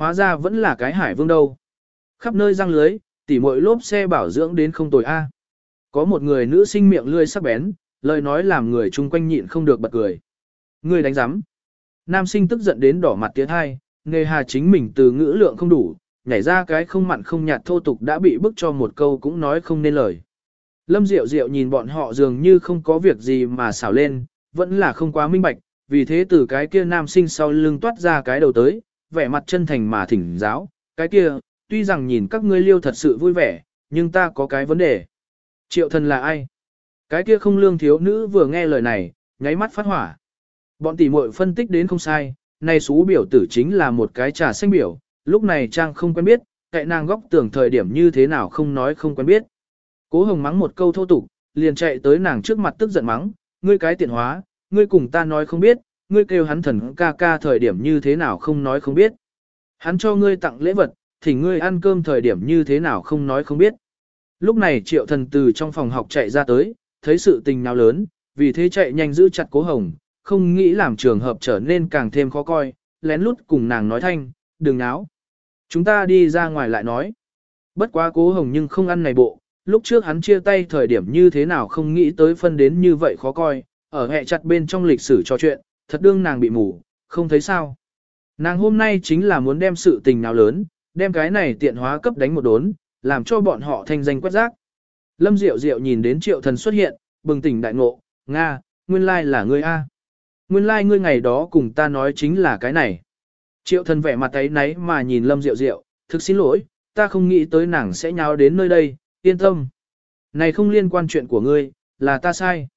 Hóa ra vẫn là cái hải vương đâu. Khắp nơi răng lưới, tỉ mỗi lốp xe bảo dưỡng đến không tồi a. Có một người nữ sinh miệng lươi sắc bén, lời nói làm người chung quanh nhịn không được bật cười. Người đánh giám. Nam sinh tức giận đến đỏ mặt tiếng hai, nghề hà chính mình từ ngữ lượng không đủ, nhảy ra cái không mặn không nhạt thô tục đã bị bức cho một câu cũng nói không nên lời. Lâm Diệu Diệu nhìn bọn họ dường như không có việc gì mà xảo lên, vẫn là không quá minh bạch, vì thế từ cái kia nam sinh sau lưng toát ra cái đầu tới, vẻ mặt chân thành mà thỉnh giáo, cái kia, tuy rằng nhìn các ngươi liêu thật sự vui vẻ, nhưng ta có cái vấn đề. Triệu thần là ai? Cái kia không lương thiếu nữ vừa nghe lời này, nháy mắt phát hỏa. Bọn tỷ muội phân tích đến không sai, này xú biểu tử chính là một cái trà xanh biểu, lúc này Trang không quen biết, tại nàng góc tưởng thời điểm như thế nào không nói không quen biết. Cố hồng mắng một câu thô tục, liền chạy tới nàng trước mặt tức giận mắng, ngươi cái tiện hóa, ngươi cùng ta nói không biết, ngươi kêu hắn thần ca ca thời điểm như thế nào không nói không biết. Hắn cho ngươi tặng lễ vật, thì ngươi ăn cơm thời điểm như thế nào không nói không biết. Lúc này triệu thần từ trong phòng học chạy ra tới, thấy sự tình nào lớn, vì thế chạy nhanh giữ chặt cố hồng, không nghĩ làm trường hợp trở nên càng thêm khó coi, lén lút cùng nàng nói thanh, đừng náo. Chúng ta đi ra ngoài lại nói. Bất quá cố hồng nhưng không ăn này bộ, lúc trước hắn chia tay thời điểm như thế nào không nghĩ tới phân đến như vậy khó coi, ở hẹ chặt bên trong lịch sử trò chuyện, thật đương nàng bị mù, không thấy sao. Nàng hôm nay chính là muốn đem sự tình nào lớn, đem cái này tiện hóa cấp đánh một đốn, làm cho bọn họ thanh danh quét rác. Lâm Diệu Diệu nhìn đến triệu thần xuất hiện, bừng tỉnh đại ngộ, Nga, nguyên lai là ngươi A. Nguyên lai ngươi ngày đó cùng ta nói chính là cái này. Triệu thần vẻ mặt ấy náy mà nhìn Lâm Diệu Diệu, thực xin lỗi, ta không nghĩ tới nàng sẽ nháo đến nơi đây, yên tâm. Này không liên quan chuyện của ngươi, là ta sai.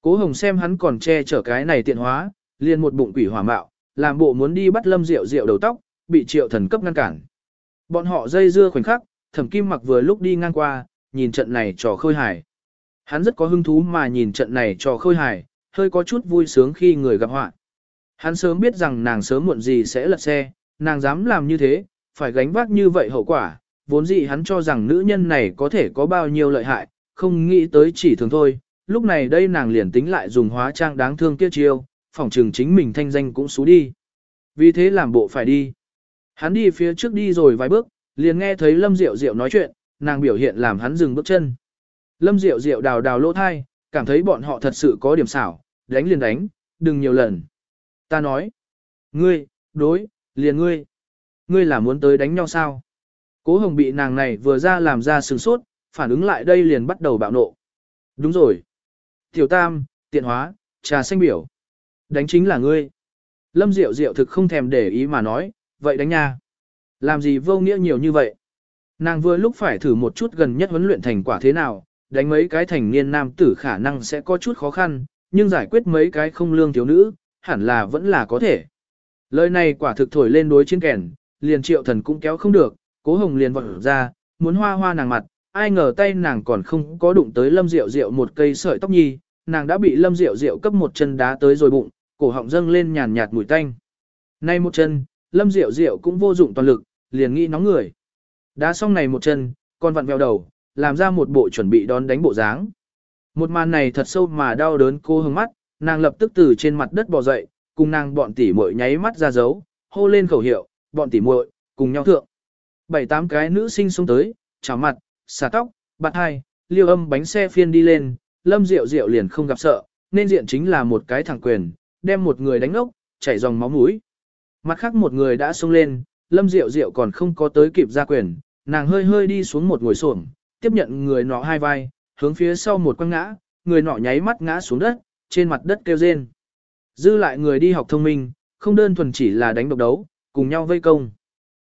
Cố Hồng xem hắn còn che chở cái này tiện hóa, liền một bụng quỷ hỏa mạo, làm bộ muốn đi bắt Lâm Diệu Diệu đầu tóc, bị Triệu thần cấp ngăn cản. Bọn họ dây dưa khoảnh khắc, Thẩm Kim Mặc vừa lúc đi ngang qua, nhìn trận này trò khôi hài. Hắn rất có hứng thú mà nhìn trận này trò khôi hài, hơi có chút vui sướng khi người gặp họa. Hắn sớm biết rằng nàng sớm muộn gì sẽ lật xe, nàng dám làm như thế, phải gánh vác như vậy hậu quả, vốn dĩ hắn cho rằng nữ nhân này có thể có bao nhiêu lợi hại, không nghĩ tới chỉ thường thôi, lúc này đây nàng liền tính lại dùng hóa trang đáng thương kia chiêu, phỏng trừng chính mình thanh danh cũng xú đi. Vì thế làm bộ phải đi. Hắn đi phía trước đi rồi vài bước, liền nghe thấy Lâm Diệu Diệu nói chuyện, nàng biểu hiện làm hắn dừng bước chân. Lâm Diệu Diệu đào đào lỗ thai, cảm thấy bọn họ thật sự có điểm xảo, đánh liền đánh, đừng nhiều lần. Ta nói, ngươi, đối, liền ngươi, ngươi là muốn tới đánh nhau sao? Cố Hồng bị nàng này vừa ra làm ra sừng sốt, phản ứng lại đây liền bắt đầu bạo nộ. Đúng rồi. Tiểu Tam, tiện hóa, trà xanh biểu. Đánh chính là ngươi. Lâm Diệu Diệu thực không thèm để ý mà nói, vậy đánh nha. Làm gì vô nghĩa nhiều như vậy? Nàng vừa lúc phải thử một chút gần nhất huấn luyện thành quả thế nào, đánh mấy cái thành niên nam tử khả năng sẽ có chút khó khăn, nhưng giải quyết mấy cái không lương thiếu nữ, hẳn là vẫn là có thể. Lời này quả thực thổi lên đối chiến kèn, liền triệu thần cũng kéo không được, cố hồng liền vọt ra, muốn hoa hoa nàng mặt, ai ngờ tay nàng còn không có đụng tới lâm rượu rượu một cây sợi tóc nhi, nàng đã bị Lâm Diệu Diệu cấp một chân đá tới rồi bụng, cổ họng dâng lên nhàn nhạt mùi tanh. Nay một chân, Lâm Diệu Diệu cũng vô dụng toàn lực, liền nghĩ nóng người. Đá xong này một chân, con vặn vẹo đầu, làm ra một bộ chuẩn bị đón đánh bộ dáng. Một màn này thật sâu mà đau đớn cô hướng mắt, nàng lập tức từ trên mặt đất bò dậy, cùng nàng bọn tỉ muội nháy mắt ra dấu, hô lên khẩu hiệu, bọn tỉ muội cùng nhau thượng. Bảy tám cái nữ sinh xuống tới, chào mặt, xả tóc, bạt hai, liêu âm bánh xe phiên đi lên, lâm rượu rượu liền không gặp sợ, nên diện chính là một cái thẳng quyền, đem một người đánh ốc, chảy dòng máu mũi. Mặt khác một người đã xông lên, lâm Diệu Diệu còn không có tới kịp ra quyền, nàng hơi hơi đi xuống một ngồi xổm, tiếp nhận người nọ hai vai, hướng phía sau một quăng ngã, người nọ nháy mắt ngã xuống đất, trên mặt đất kêu rên. Dư lại người đi học thông minh, không đơn thuần chỉ là đánh độc đấu, cùng nhau vây công.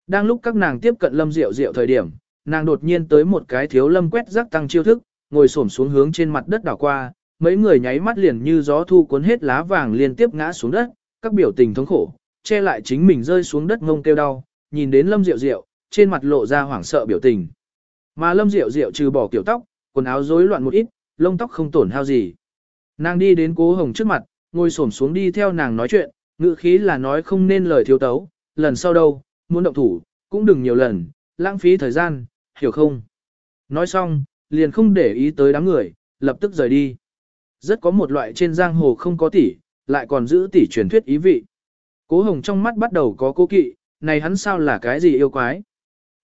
Đang lúc các nàng tiếp cận lâm Diệu Diệu thời điểm, nàng đột nhiên tới một cái thiếu lâm quét rắc tăng chiêu thức, ngồi xổm xuống hướng trên mặt đất đảo qua, mấy người nháy mắt liền như gió thu cuốn hết lá vàng liên tiếp ngã xuống đất, các biểu tình thống khổ, che lại chính mình rơi xuống đất ngông kêu đau, nhìn đến lâm diệu diệu trên mặt lộ ra hoảng sợ biểu tình. Mà lâm diệu diệu trừ bỏ kiểu tóc, quần áo rối loạn một ít, lông tóc không tổn hao gì. Nàng đi đến cố hồng trước mặt, ngồi xổm xuống đi theo nàng nói chuyện, ngữ khí là nói không nên lời thiếu tấu, lần sau đâu, muốn động thủ, cũng đừng nhiều lần, lãng phí thời gian, hiểu không? Nói xong, liền không để ý tới đám người, lập tức rời đi. Rất có một loại trên giang hồ không có tỷ, lại còn giữ tỷ truyền thuyết ý vị. Cố hồng trong mắt bắt đầu có cố kỵ, này hắn sao là cái gì yêu quái?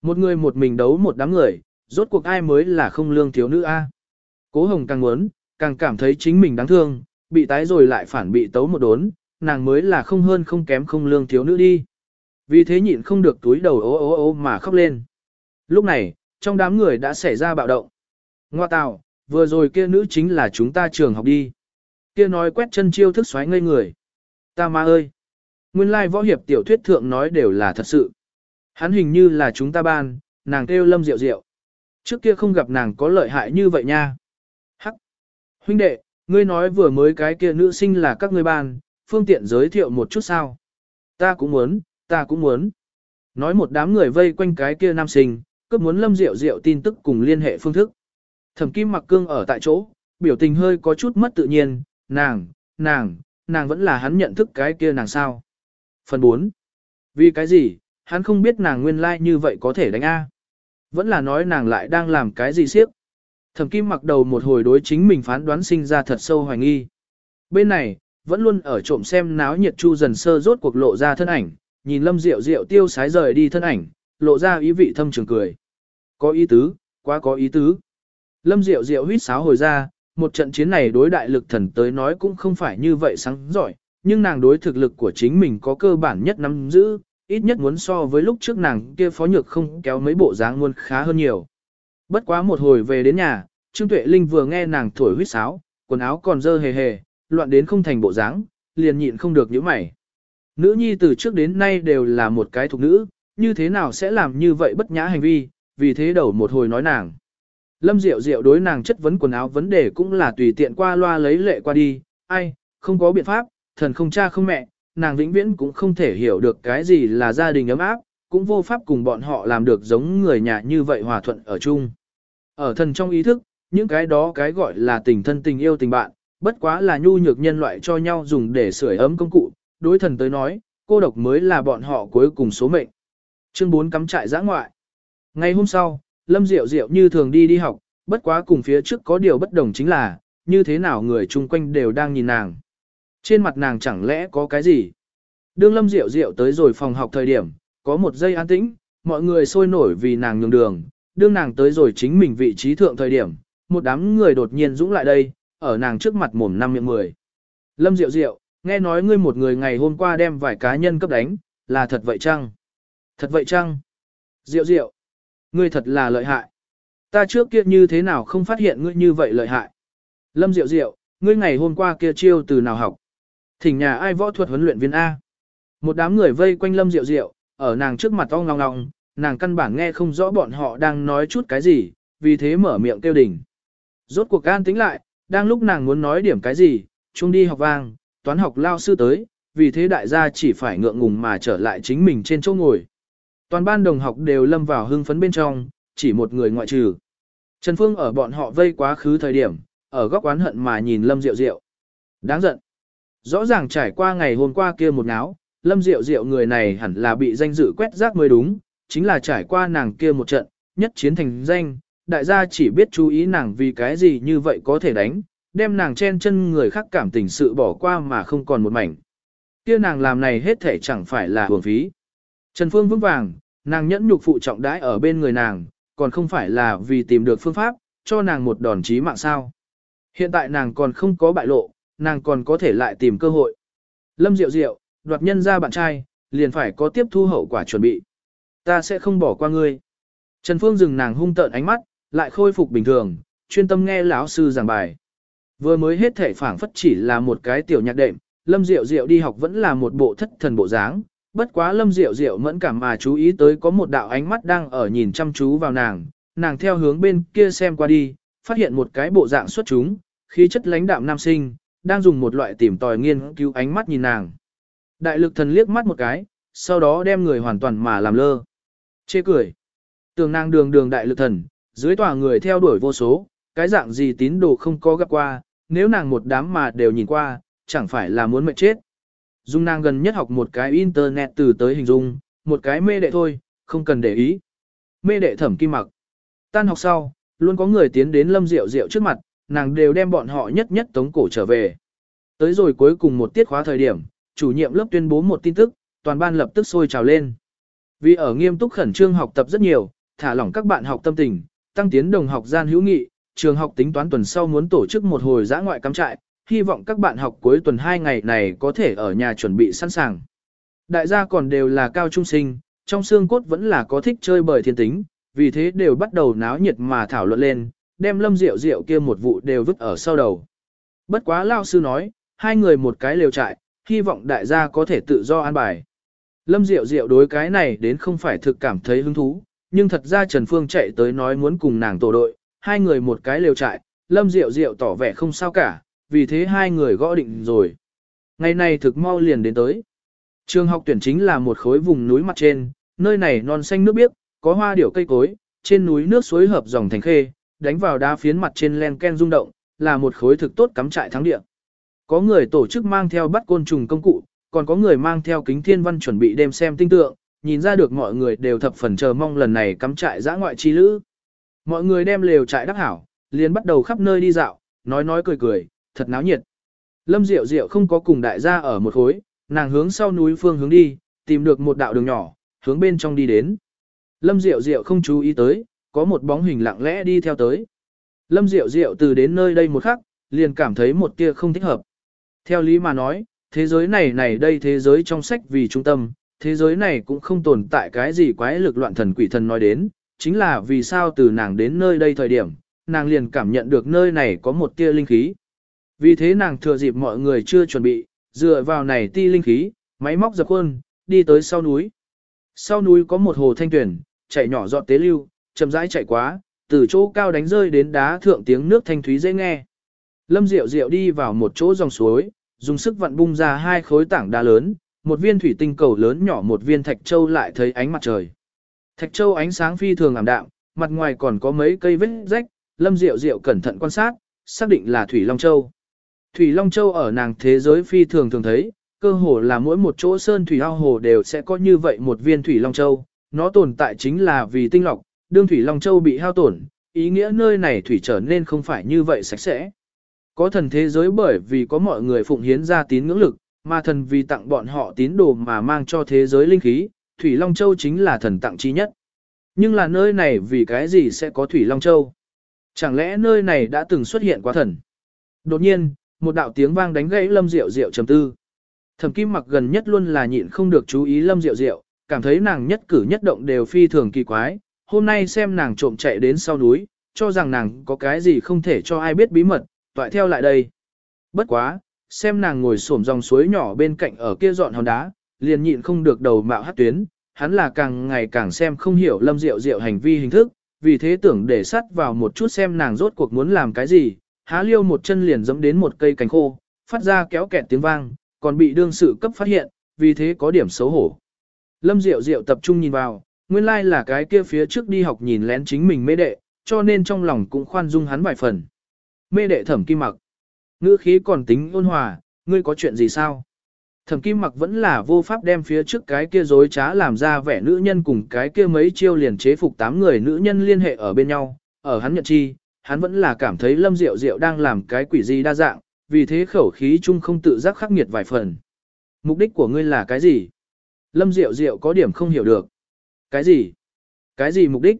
Một người một mình đấu một đám người, rốt cuộc ai mới là không lương thiếu nữ a? Cố hồng càng muốn, càng cảm thấy chính mình đáng thương, bị tái rồi lại phản bị tấu một đốn, nàng mới là không hơn không kém không lương thiếu nữ đi. Vì thế nhịn không được túi đầu ố ố ố mà khóc lên. Lúc này, trong đám người đã xảy ra bạo động. Ngoa tào, vừa rồi kia nữ chính là chúng ta trường học đi. Kia nói quét chân chiêu thức xoáy ngây người. Ta ma ơi! Nguyên lai võ hiệp tiểu thuyết thượng nói đều là thật sự. Hắn hình như là chúng ta ban, nàng kêu lâm rượu rượu. Trước kia không gặp nàng có lợi hại như vậy nha. Hắc! Huynh đệ, ngươi nói vừa mới cái kia nữ sinh là các ngươi ban, phương tiện giới thiệu một chút sao. Ta cũng muốn, ta cũng muốn. Nói một đám người vây quanh cái kia nam sinh, cấp muốn lâm rượu rượu tin tức cùng liên hệ phương thức. Thẩm kim mặc cương ở tại chỗ, biểu tình hơi có chút mất tự nhiên, nàng, nàng, nàng vẫn là hắn nhận thức cái kia nàng sao. Phần 4. Vì cái gì, hắn không biết nàng nguyên lai like như vậy có thể đánh A. Vẫn là nói nàng lại đang làm cái gì siếp. Thẩm kim mặc đầu một hồi đối chính mình phán đoán sinh ra thật sâu hoài nghi. Bên này, vẫn luôn ở trộm xem náo nhiệt chu dần sơ rốt cuộc lộ ra thân ảnh, nhìn lâm rượu rượu tiêu sái rời đi thân ảnh, lộ ra ý vị thâm trường cười. Có ý tứ, quá có ý tứ. Lâm Diệu Diệu huýt sáo hồi ra, một trận chiến này đối đại lực thần tới nói cũng không phải như vậy sáng giỏi, nhưng nàng đối thực lực của chính mình có cơ bản nhất nắm giữ, ít nhất muốn so với lúc trước nàng kia phó nhược không kéo mấy bộ dáng luôn khá hơn nhiều. Bất quá một hồi về đến nhà, Trương Tuệ Linh vừa nghe nàng thổi huýt sáo, quần áo còn dơ hề hề, loạn đến không thành bộ dáng, liền nhịn không được nhíu mày. Nữ nhi từ trước đến nay đều là một cái thuộc nữ, như thế nào sẽ làm như vậy bất nhã hành vi, vì thế đầu một hồi nói nàng. Lâm Diệu Diệu đối nàng chất vấn quần áo vấn đề cũng là tùy tiện qua loa lấy lệ qua đi, ai, không có biện pháp, thần không cha không mẹ, nàng vĩnh viễn cũng không thể hiểu được cái gì là gia đình ấm áp, cũng vô pháp cùng bọn họ làm được giống người nhà như vậy hòa thuận ở chung. Ở thần trong ý thức, những cái đó cái gọi là tình thân tình yêu tình bạn, bất quá là nhu nhược nhân loại cho nhau dùng để sưởi ấm công cụ, đối thần tới nói, cô độc mới là bọn họ cuối cùng số mệnh. Chương 4 cắm trại giã ngoại. Ngày hôm sau, Lâm Diệu Diệu như thường đi đi học, bất quá cùng phía trước có điều bất đồng chính là, như thế nào người chung quanh đều đang nhìn nàng. Trên mặt nàng chẳng lẽ có cái gì? Đương Lâm Diệu Diệu tới rồi phòng học thời điểm, có một giây an tĩnh, mọi người sôi nổi vì nàng nhường đường. Đương nàng tới rồi chính mình vị trí thượng thời điểm, một đám người đột nhiên dũng lại đây, ở nàng trước mặt mồm năm miệng mười. Lâm Diệu Diệu, nghe nói ngươi một người ngày hôm qua đem vài cá nhân cấp đánh, là thật vậy chăng? Thật vậy chăng? Diệu Diệu, ngươi thật là lợi hại. Ta trước kia như thế nào không phát hiện ngươi như vậy lợi hại. Lâm Diệu Diệu, ngươi ngày hôm qua kia chiêu từ nào học? Thỉnh nhà ai võ thuật huấn luyện viên A? Một đám người vây quanh Lâm Diệu Diệu, ở nàng trước mặt ong ngong ngong, nàng căn bản nghe không rõ bọn họ đang nói chút cái gì, vì thế mở miệng kêu đỉnh. Rốt cuộc an tính lại, đang lúc nàng muốn nói điểm cái gì, chung đi học vang, toán học lao sư tới, vì thế đại gia chỉ phải ngượng ngùng mà trở lại chính mình trên chỗ ngồi. Toàn ban đồng học đều lâm vào hưng phấn bên trong, chỉ một người ngoại trừ. Trần Phương ở bọn họ vây quá khứ thời điểm, ở góc oán hận mà nhìn Lâm Diệu Diệu. Đáng giận. Rõ ràng trải qua ngày hôm qua kia một náo, Lâm Diệu Diệu người này hẳn là bị danh dự quét rác mới đúng, chính là trải qua nàng kia một trận, nhất chiến thành danh, đại gia chỉ biết chú ý nàng vì cái gì như vậy có thể đánh, đem nàng chen chân người khác cảm tình sự bỏ qua mà không còn một mảnh. Kia nàng làm này hết thể chẳng phải là hưởng phí. Trần Phương vững vàng, nàng nhẫn nhục phụ trọng đãi ở bên người nàng, còn không phải là vì tìm được phương pháp, cho nàng một đòn chí mạng sao. Hiện tại nàng còn không có bại lộ, nàng còn có thể lại tìm cơ hội. Lâm Diệu Diệu, đoạt nhân ra bạn trai, liền phải có tiếp thu hậu quả chuẩn bị. Ta sẽ không bỏ qua ngươi. Trần Phương dừng nàng hung tợn ánh mắt, lại khôi phục bình thường, chuyên tâm nghe lão sư giảng bài. Vừa mới hết thể phảng phất chỉ là một cái tiểu nhạc đệm, Lâm Diệu Diệu đi học vẫn là một bộ thất thần bộ dáng, bất quá Lâm Diệu Diệu mẫn cảm mà chú ý tới có một đạo ánh mắt đang ở nhìn chăm chú vào nàng, nàng theo hướng bên kia xem qua đi, phát hiện một cái bộ dạng xuất chúng, khí chất lãnh đạm nam sinh, đang dùng một loại tìm tòi nghiên cứu ánh mắt nhìn nàng. Đại lực thần liếc mắt một cái, sau đó đem người hoàn toàn mà làm lơ. Chê cười. Tường nàng đường đường đại lực thần, dưới tòa người theo đuổi vô số, cái dạng gì tín đồ không có gặp qua, nếu nàng một đám mà đều nhìn qua, chẳng phải là muốn mệt chết. Dung nàng gần nhất học một cái internet từ tới hình dung, một cái mê đệ thôi, không cần để ý. Mê đệ thẩm kim mặc. Tan học sau, luôn có người tiến đến lâm rượu rượu trước mặt, nàng đều đem bọn họ nhất nhất tống cổ trở về. Tới rồi cuối cùng một tiết khóa thời điểm, chủ nhiệm lớp tuyên bố một tin tức, toàn ban lập tức sôi trào lên. Vì ở nghiêm túc khẩn trương học tập rất nhiều, thả lỏng các bạn học tâm tình, tăng tiến đồng học gian hữu nghị, trường học tính toán tuần sau muốn tổ chức một hồi giã ngoại cắm trại, hy vọng các bạn học cuối tuần 2 ngày này có thể ở nhà chuẩn bị sẵn sàng. Đại gia còn đều là cao trung sinh, trong xương cốt vẫn là có thích chơi bời thiên tính, vì thế đều bắt đầu náo nhiệt mà thảo luận lên, đem lâm rượu rượu kia một vụ đều vứt ở sau đầu. Bất quá lao sư nói, hai người một cái lều trại, hy vọng đại gia có thể tự do an bài. Lâm Diệu Diệu đối cái này đến không phải thực cảm thấy hứng thú, nhưng thật ra Trần Phương chạy tới nói muốn cùng nàng tổ đội, hai người một cái lều trại, Lâm Diệu Diệu tỏ vẻ không sao cả, vì thế hai người gõ định rồi. Ngày này thực mau liền đến tới. Trường học tuyển chính là một khối vùng núi mặt trên, nơi này non xanh nước biếc, có hoa điểu cây cối, trên núi nước suối hợp dòng thành khê, đánh vào đá phiến mặt trên len ken rung động, là một khối thực tốt cắm trại thắng địa. Có người tổ chức mang theo bắt côn trùng công cụ, còn có người mang theo kính thiên văn chuẩn bị đêm xem tinh tượng, nhìn ra được mọi người đều thập phần chờ mong lần này cắm trại giã ngoại chi lữ. Mọi người đem lều trại đắc hảo, liền bắt đầu khắp nơi đi dạo, nói nói cười cười, thật náo nhiệt. Lâm Diệu Diệu không có cùng đại gia ở một khối, nàng hướng sau núi phương hướng đi, tìm được một đạo đường nhỏ, hướng bên trong đi đến. Lâm Diệu Diệu không chú ý tới, có một bóng hình lặng lẽ đi theo tới. Lâm Diệu Diệu từ đến nơi đây một khắc, liền cảm thấy một tia không thích hợp. Theo lý mà nói, thế giới này này đây thế giới trong sách vì trung tâm, thế giới này cũng không tồn tại cái gì quái lực loạn thần quỷ thần nói đến, chính là vì sao từ nàng đến nơi đây thời điểm, nàng liền cảm nhận được nơi này có một tia linh khí. Vì thế nàng thừa dịp mọi người chưa chuẩn bị, dựa vào này ti linh khí, máy móc dập khuôn, đi tới sau núi. Sau núi có một hồ thanh tuyển, chạy nhỏ giọt tế lưu, chậm rãi chạy quá, từ chỗ cao đánh rơi đến đá thượng tiếng nước thanh thúy dễ nghe. Lâm Diệu Diệu đi vào một chỗ dòng suối, dùng sức vặn bung ra hai khối tảng đá lớn, một viên thủy tinh cầu lớn nhỏ một viên thạch châu lại thấy ánh mặt trời. Thạch châu ánh sáng phi thường ảm đạm, mặt ngoài còn có mấy cây vết rách, Lâm Diệu Diệu cẩn thận quan sát, xác định là Thủy Long Châu. Thủy Long Châu ở nàng thế giới phi thường thường thấy, cơ hồ là mỗi một chỗ sơn thủy ao hồ đều sẽ có như vậy một viên Thủy Long Châu, nó tồn tại chính là vì tinh lọc, đương Thủy Long Châu bị hao tổn, ý nghĩa nơi này thủy trở nên không phải như vậy sạch sẽ. Có thần thế giới bởi vì có mọi người phụng hiến ra tín ngưỡng lực, mà thần vì tặng bọn họ tín đồ mà mang cho thế giới linh khí, Thủy Long Châu chính là thần tặng chi nhất. Nhưng là nơi này vì cái gì sẽ có Thủy Long Châu? Chẳng lẽ nơi này đã từng xuất hiện quá thần? Đột nhiên, một đạo tiếng vang đánh gãy Lâm Diệu Diệu trầm tư. Thẩm Kim Mặc gần nhất luôn là nhịn không được chú ý Lâm Diệu Diệu, cảm thấy nàng nhất cử nhất động đều phi thường kỳ quái, hôm nay xem nàng trộm chạy đến sau núi, cho rằng nàng có cái gì không thể cho ai biết bí mật, toại theo lại đây. Bất quá, xem nàng ngồi xổm dòng suối nhỏ bên cạnh ở kia dọn hòn đá, liền nhịn không được đầu mạo hát tuyến, hắn là càng ngày càng xem không hiểu lâm diệu diệu hành vi hình thức, vì thế tưởng để sắt vào một chút xem nàng rốt cuộc muốn làm cái gì, há liêu một chân liền dẫm đến một cây cành khô, phát ra kéo kẹt tiếng vang, còn bị đương sự cấp phát hiện, vì thế có điểm xấu hổ. Lâm Diệu Diệu tập trung nhìn vào, nguyên lai like là cái kia phía trước đi học nhìn lén chính mình mê đệ, cho nên trong lòng cũng khoan dung hắn vài phần. mê đệ thẩm kim mặc. Ngữ khí còn tính ôn hòa, ngươi có chuyện gì sao? Thẩm kim mặc vẫn là vô pháp đem phía trước cái kia dối trá làm ra vẻ nữ nhân cùng cái kia mấy chiêu liền chế phục tám người nữ nhân liên hệ ở bên nhau, ở hắn nhận chi, hắn vẫn là cảm thấy lâm diệu diệu đang làm cái quỷ gì đa dạng, vì thế khẩu khí chung không tự giác khắc nghiệt vài phần. Mục đích của ngươi là cái gì? Lâm diệu diệu có điểm không hiểu được. Cái gì? Cái gì mục đích?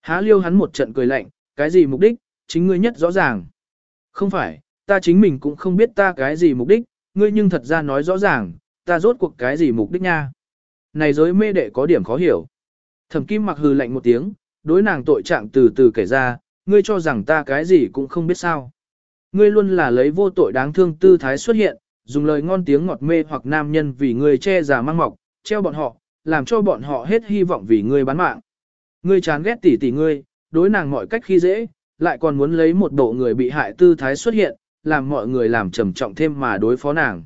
Há liêu hắn một trận cười lạnh, cái gì mục đích, chính ngươi nhất rõ ràng. Không phải, ta chính mình cũng không biết ta cái gì mục đích, ngươi nhưng thật ra nói rõ ràng, ta rốt cuộc cái gì mục đích nha. Này giới mê đệ có điểm khó hiểu. Thẩm kim mặc hừ lạnh một tiếng, đối nàng tội trạng từ từ kể ra, ngươi cho rằng ta cái gì cũng không biết sao. Ngươi luôn là lấy vô tội đáng thương tư thái xuất hiện, dùng lời ngon tiếng ngọt mê hoặc nam nhân vì ngươi che giả mang mọc, treo bọn họ, làm cho bọn họ hết hy vọng vì ngươi bán mạng. Ngươi chán ghét tỷ tỷ ngươi, đối nàng mọi cách khi dễ, lại còn muốn lấy một bộ người bị hại tư thái xuất hiện, làm mọi người làm trầm trọng thêm mà đối phó nàng.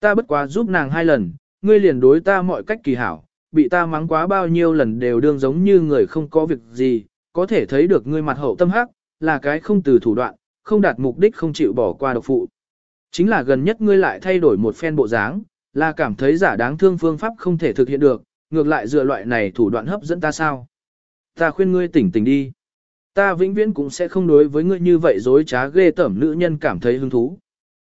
Ta bất quá giúp nàng hai lần, ngươi liền đối ta mọi cách kỳ hảo, bị ta mắng quá bao nhiêu lần đều đương giống như người không có việc gì, có thể thấy được ngươi mặt hậu tâm hắc, là cái không từ thủ đoạn, không đạt mục đích không chịu bỏ qua độc phụ. Chính là gần nhất ngươi lại thay đổi một phen bộ dáng, là cảm thấy giả đáng thương phương pháp không thể thực hiện được, ngược lại dựa loại này thủ đoạn hấp dẫn ta sao. Ta khuyên ngươi tỉnh tỉnh đi. Ta vĩnh viễn cũng sẽ không đối với ngươi như vậy dối trá ghê tẩm nữ nhân cảm thấy hứng thú.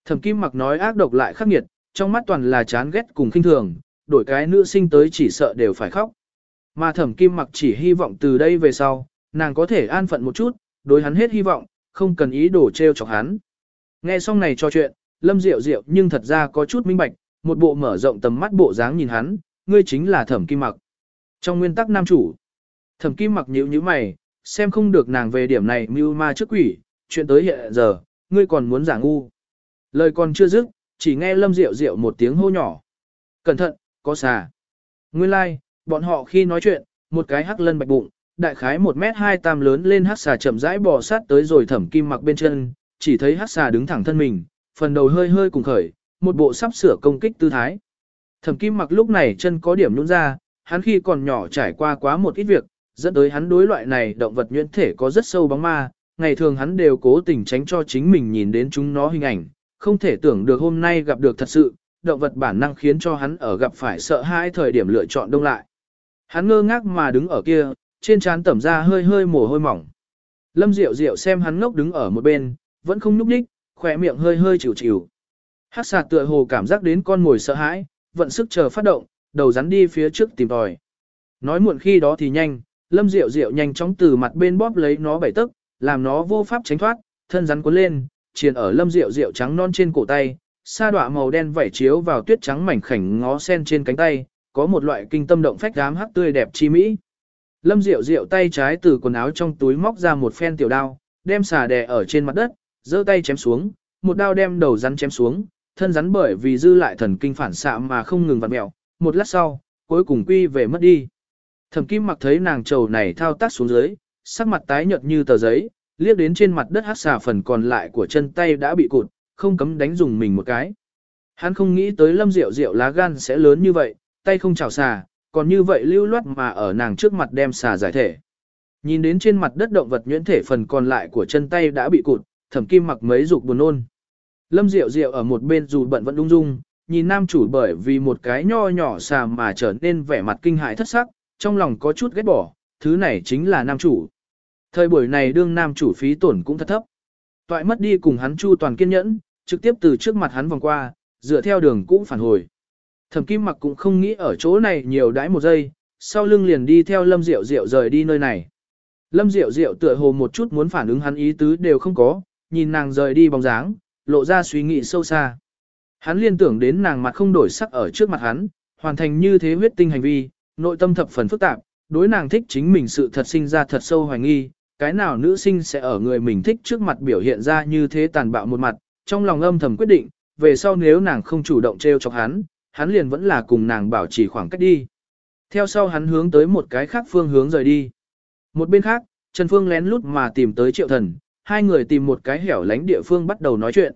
Thẩm Kim Mặc nói ác độc lại khắc nghiệt, trong mắt toàn là chán ghét cùng khinh thường, đổi cái nữ sinh tới chỉ sợ đều phải khóc. Mà Thẩm Kim Mặc chỉ hy vọng từ đây về sau, nàng có thể an phận một chút, đối hắn hết hy vọng, không cần ý đồ treo chọc hắn. Nghe xong này cho chuyện, Lâm Diệu Diệu nhưng thật ra có chút minh bạch, một bộ mở rộng tầm mắt bộ dáng nhìn hắn, ngươi chính là Thẩm Kim Mặc. Trong nguyên tắc nam chủ, Thẩm Kim Mặc nhíu nhíu mày, xem không được nàng về điểm này mưu ma trước quỷ, chuyện tới hiện giờ, ngươi còn muốn giả ngu. Lời còn chưa dứt, chỉ nghe Lâm Diệu Diệu một tiếng hô nhỏ. Cẩn thận, có xà. Nguyên lai, like, bọn họ khi nói chuyện, một cái hắc lân bạch bụng, đại khái một mét hai tam lớn lên hát xà chậm rãi bò sát tới rồi thẩm kim mặc bên chân, chỉ thấy hát xà đứng thẳng thân mình, phần đầu hơi hơi cùng khởi, một bộ sắp sửa công kích tư thái. Thẩm kim mặc lúc này chân có điểm nhũn ra, hắn khi còn nhỏ trải qua quá một ít việc, dẫn tới hắn đối loại này động vật nhuyễn thể có rất sâu bóng ma, ngày thường hắn đều cố tình tránh cho chính mình nhìn đến chúng nó hình ảnh, không thể tưởng được hôm nay gặp được thật sự, động vật bản năng khiến cho hắn ở gặp phải sợ hãi thời điểm lựa chọn đông lại. Hắn ngơ ngác mà đứng ở kia, trên trán tẩm ra hơi hơi mồ hôi mỏng. Lâm Diệu Diệu xem hắn ngốc đứng ở một bên, vẫn không nhúc nhích, khỏe miệng hơi hơi chịu chịu. Hắc sạt tựa hồ cảm giác đến con mồi sợ hãi, vận sức chờ phát động, đầu rắn đi phía trước tìm tòi. Nói muộn khi đó thì nhanh, Lâm Diệu Diệu nhanh chóng từ mặt bên bóp lấy nó bảy tức, làm nó vô pháp tránh thoát, thân rắn cuốn lên, triền ở Lâm Diệu Diệu trắng non trên cổ tay, sa đọa màu đen vảy chiếu vào tuyết trắng mảnh khảnh ngó sen trên cánh tay, có một loại kinh tâm động phách dám hắc tươi đẹp chi mỹ. Lâm Diệu Diệu tay trái từ quần áo trong túi móc ra một phen tiểu đao, đem xà đè ở trên mặt đất, giơ tay chém xuống, một đao đem đầu rắn chém xuống, thân rắn bởi vì dư lại thần kinh phản xạ mà không ngừng vặn mèo, một lát sau, cuối cùng quy về mất đi. Thẩm Kim mặc thấy nàng trầu này thao tác xuống dưới, sắc mặt tái nhợt như tờ giấy, liếc đến trên mặt đất hát xà phần còn lại của chân tay đã bị cụt, không cấm đánh dùng mình một cái. Hắn không nghĩ tới lâm Diệu Diệu lá gan sẽ lớn như vậy, tay không chảo xà, còn như vậy lưu loát mà ở nàng trước mặt đem xà giải thể. Nhìn đến trên mặt đất động vật nhuyễn thể phần còn lại của chân tay đã bị cụt, thẩm kim mặc mấy dục buồn nôn. Lâm Diệu Diệu ở một bên dù bận vẫn đung dung, nhìn nam chủ bởi vì một cái nho nhỏ xà mà trở nên vẻ mặt kinh hãi thất sắc, trong lòng có chút ghét bỏ, thứ này chính là nam chủ. Thời buổi này đương nam chủ phí tổn cũng thật thấp. Toại mất đi cùng hắn chu toàn kiên nhẫn, trực tiếp từ trước mặt hắn vòng qua, dựa theo đường cũ phản hồi. Thẩm Kim Mặc cũng không nghĩ ở chỗ này nhiều đãi một giây, sau lưng liền đi theo Lâm Diệu Diệu rời đi nơi này. Lâm Diệu Diệu tựa hồ một chút muốn phản ứng hắn ý tứ đều không có, nhìn nàng rời đi bóng dáng, lộ ra suy nghĩ sâu xa. Hắn liên tưởng đến nàng mặt không đổi sắc ở trước mặt hắn, hoàn thành như thế huyết tinh hành vi, nội tâm thập phần phức tạp, đối nàng thích chính mình sự thật sinh ra thật sâu hoài nghi, cái nào nữ sinh sẽ ở người mình thích trước mặt biểu hiện ra như thế tàn bạo một mặt, trong lòng âm thầm quyết định, về sau nếu nàng không chủ động treo chọc hắn, hắn liền vẫn là cùng nàng bảo trì khoảng cách đi. Theo sau hắn hướng tới một cái khác phương hướng rời đi. Một bên khác, Trần Phương lén lút mà tìm tới Triệu Thần, hai người tìm một cái hẻo lánh địa phương bắt đầu nói chuyện.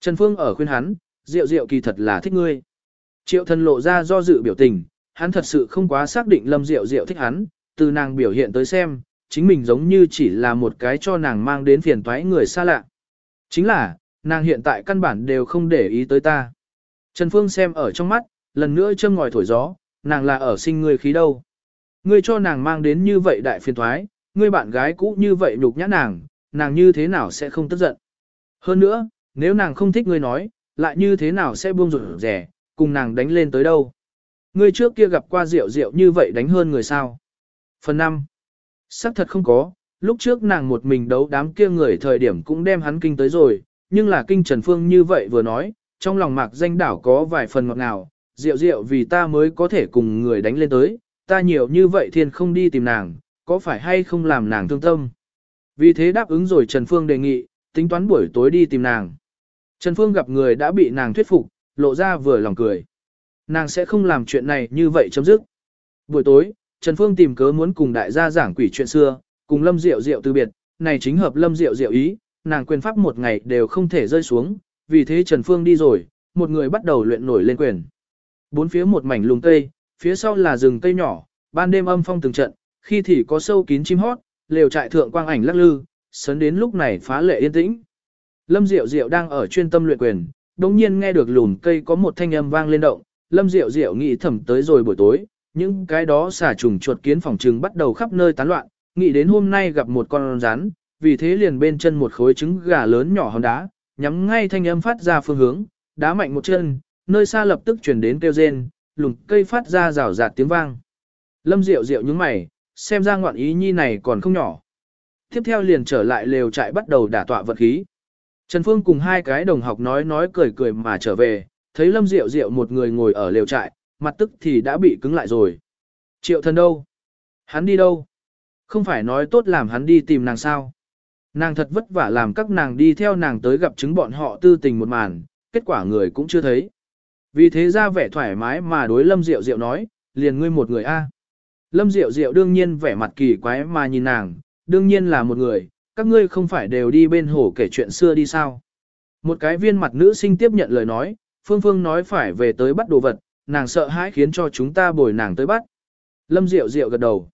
Trần Phương ở khuyên hắn, Diệu Diệu kỳ thật là thích ngươi. Triệu Thần lộ ra do dự biểu tình, hắn thật sự không quá xác định Lâm Diệu Diệu thích hắn, từ nàng biểu hiện tới xem, chính mình giống như chỉ là một cái cho nàng mang đến phiền toái người xa lạ. Chính là, nàng hiện tại căn bản đều không để ý tới ta. Trần Phương xem ở trong mắt, lần nữa châm ngòi thổi gió, nàng là ở sinh ngươi khí đâu. Ngươi cho nàng mang đến như vậy đại phiền thoái, ngươi bạn gái cũ như vậy nhục nhã nàng, nàng như thế nào sẽ không tức giận. Hơn nữa, nếu nàng không thích ngươi nói, lại như thế nào sẽ buông rủi rẻ, cùng nàng đánh lên tới đâu. Ngươi trước kia gặp qua rượu rượu như vậy đánh hơn người sao. Phần 5. Sắc thật không có, lúc trước nàng một mình đấu đám kia người thời điểm cũng đem hắn kinh tới rồi, nhưng là kinh Trần Phương như vậy vừa nói, trong lòng mạc danh đảo có vài phần ngọt ngào, rượu rượu vì ta mới có thể cùng người đánh lên tới, ta nhiều như vậy thiên không đi tìm nàng, có phải hay không làm nàng thương tâm. Vì thế đáp ứng rồi Trần Phương đề nghị, tính toán buổi tối đi tìm nàng. Trần Phương gặp người đã bị nàng thuyết phục, lộ ra vừa lòng cười. Nàng sẽ không làm chuyện này như vậy chấm dứt. Buổi tối, Trần Phương tìm cớ muốn cùng đại gia giảng quỷ chuyện xưa, cùng Lâm Diệu Diệu từ biệt, này chính hợp Lâm Diệu Diệu ý, nàng quyền pháp một ngày đều không thể rơi xuống, vì thế Trần Phương đi rồi, một người bắt đầu luyện nổi lên quyền. Bốn phía một mảnh lùng cây, phía sau là rừng cây nhỏ, ban đêm âm phong từng trận, khi thì có sâu kín chim hót, lều trại thượng quang ảnh lắc lư, sấn đến lúc này phá lệ yên tĩnh. Lâm Diệu Diệu đang ở chuyên tâm luyện quyền, đồng nhiên nghe được lùn cây có một thanh âm vang lên động, Lâm Diệu Diệu nghĩ thầm tới rồi buổi tối, những cái đó xả trùng chuột kiến phòng trừng bắt đầu khắp nơi tán loạn, nghĩ đến hôm nay gặp một con rắn, vì thế liền bên chân một khối trứng gà lớn nhỏ hòn đá, nhắm ngay thanh âm phát ra phương hướng, đá mạnh một chân, nơi xa lập tức chuyển đến kêu rên, lùn cây phát ra rào rạt tiếng vang. Lâm Diệu Diệu nhướng mày, xem ra ngoạn ý nhi này còn không nhỏ. Tiếp theo liền trở lại lều trại bắt đầu đả tọa vật khí. Trần Phương cùng hai cái đồng học nói nói cười cười mà trở về, thấy Lâm Diệu Diệu một người ngồi ở lều trại, mặt tức thì đã bị cứng lại rồi. Triệu thần đâu? Hắn đi đâu? Không phải nói tốt làm hắn đi tìm nàng sao? Nàng thật vất vả làm các nàng đi theo nàng tới gặp chứng bọn họ tư tình một màn, kết quả người cũng chưa thấy. Vì thế ra vẻ thoải mái mà đối Lâm Diệu Diệu nói, liền ngươi một người a. Lâm Diệu Diệu đương nhiên vẻ mặt kỳ quái mà nhìn nàng, đương nhiên là một người, các ngươi không phải đều đi bên hồ kể chuyện xưa đi sao. Một cái viên mặt nữ sinh tiếp nhận lời nói, Phương Phương nói phải về tới bắt đồ vật, nàng sợ hãi khiến cho chúng ta bồi nàng tới bắt. Lâm Diệu Diệu gật đầu.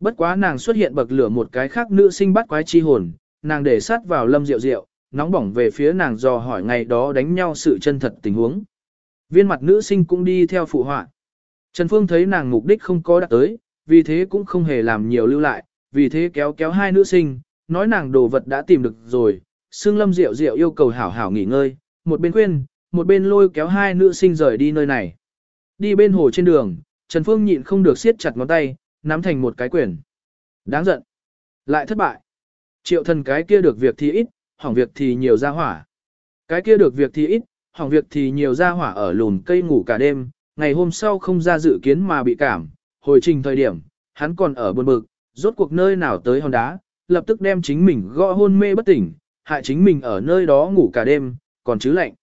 Bất quá nàng xuất hiện bậc lửa một cái khác nữ sinh bắt quái chi hồn, nàng để sát vào Lâm Diệu Diệu, nóng bỏng về phía nàng dò hỏi ngày đó đánh nhau sự chân thật tình huống. Viên mặt nữ sinh cũng đi theo phụ họa. Trần Phương thấy nàng mục đích không có đạt tới, vì thế cũng không hề làm nhiều lưu lại, vì thế kéo kéo hai nữ sinh, nói nàng đồ vật đã tìm được rồi, xương lâm rượu rượu yêu cầu hảo hảo nghỉ ngơi, một bên khuyên, một bên lôi kéo hai nữ sinh rời đi nơi này. Đi bên hồ trên đường, Trần Phương nhịn không được siết chặt ngón tay, nắm thành một cái quyển. Đáng giận. Lại thất bại. Triệu thần cái kia được việc thì ít, hỏng việc thì nhiều ra hỏa. Cái kia được việc thì ít, hỏng việc thì nhiều ra hỏa ở lùn cây ngủ cả đêm, ngày hôm sau không ra dự kiến mà bị cảm, hồi trình thời điểm, hắn còn ở buồn bực, rốt cuộc nơi nào tới hòn đá, lập tức đem chính mình gõ hôn mê bất tỉnh, hại chính mình ở nơi đó ngủ cả đêm, còn chứ lạnh.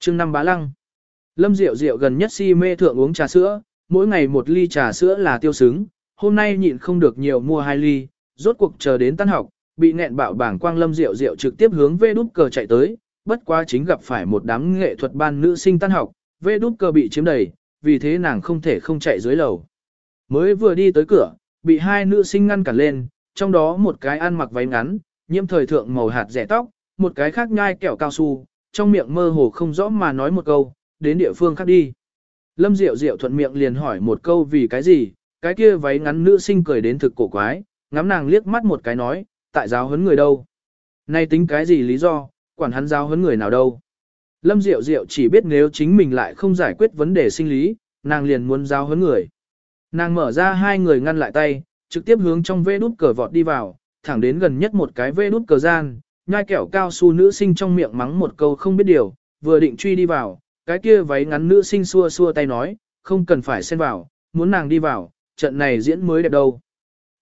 chương năm bá lăng. Lâm Diệu Diệu gần nhất si mê thượng uống trà sữa, mỗi ngày một ly trà sữa là tiêu xứng, hôm nay nhịn không được nhiều mua hai ly, rốt cuộc chờ đến tan học, bị nẹn bạo bảng quang Lâm Diệu Diệu trực tiếp hướng về đút cờ chạy tới, bất quá chính gặp phải một đám nghệ thuật ban nữ sinh tan học, về đút cờ bị chiếm đầy, vì thế nàng không thể không chạy dưới lầu. Mới vừa đi tới cửa, bị hai nữ sinh ngăn cản lên, trong đó một cái ăn mặc váy ngắn, nhiễm thời thượng màu hạt rẻ tóc, một cái khác nhai kẹo cao su, trong miệng mơ hồ không rõ mà nói một câu, đến địa phương khác đi. Lâm Diệu Diệu thuận miệng liền hỏi một câu vì cái gì, cái kia váy ngắn nữ sinh cười đến thực cổ quái, ngắm nàng liếc mắt một cái nói, tại giáo huấn người đâu. Nay tính cái gì lý do, quản hắn giáo huấn người nào đâu. Lâm Diệu Diệu chỉ biết nếu chính mình lại không giải quyết vấn đề sinh lý, nàng liền muốn giáo huấn người. Nàng mở ra hai người ngăn lại tay, trực tiếp hướng trong vê đút cờ vọt đi vào, thẳng đến gần nhất một cái vê đút cờ gian, nhai kẹo cao su nữ sinh trong miệng mắng một câu không biết điều, vừa định truy đi vào, cái kia váy ngắn nữ sinh xua xua tay nói, không cần phải xen vào, muốn nàng đi vào, trận này diễn mới đẹp đâu.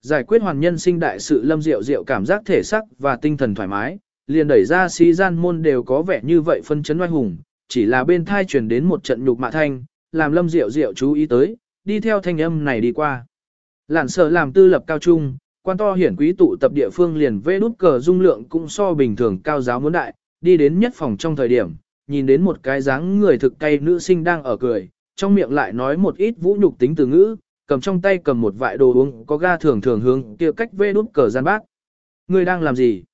Giải quyết hoàn nhân sinh đại sự lâm diệu diệu cảm giác thể sắc và tinh thần thoải mái, liền đẩy ra Si gian môn đều có vẻ như vậy phân chấn oai hùng, chỉ là bên thai truyền đến một trận nhục mạ thanh, làm lâm diệu diệu chú ý tới, đi theo thanh âm này đi qua. Lạn sở làm tư lập cao trung, quan to hiển quý tụ tập địa phương liền vê nút cờ dung lượng cũng so bình thường cao giáo muốn đại, đi đến nhất phòng trong thời điểm, nhìn đến một cái dáng người thực cay nữ sinh đang ở cười, trong miệng lại nói một ít vũ nhục tính từ ngữ, cầm trong tay cầm một vại đồ uống có ga thường thường hướng kia cách vê nút cờ gian bác. Người đang làm gì?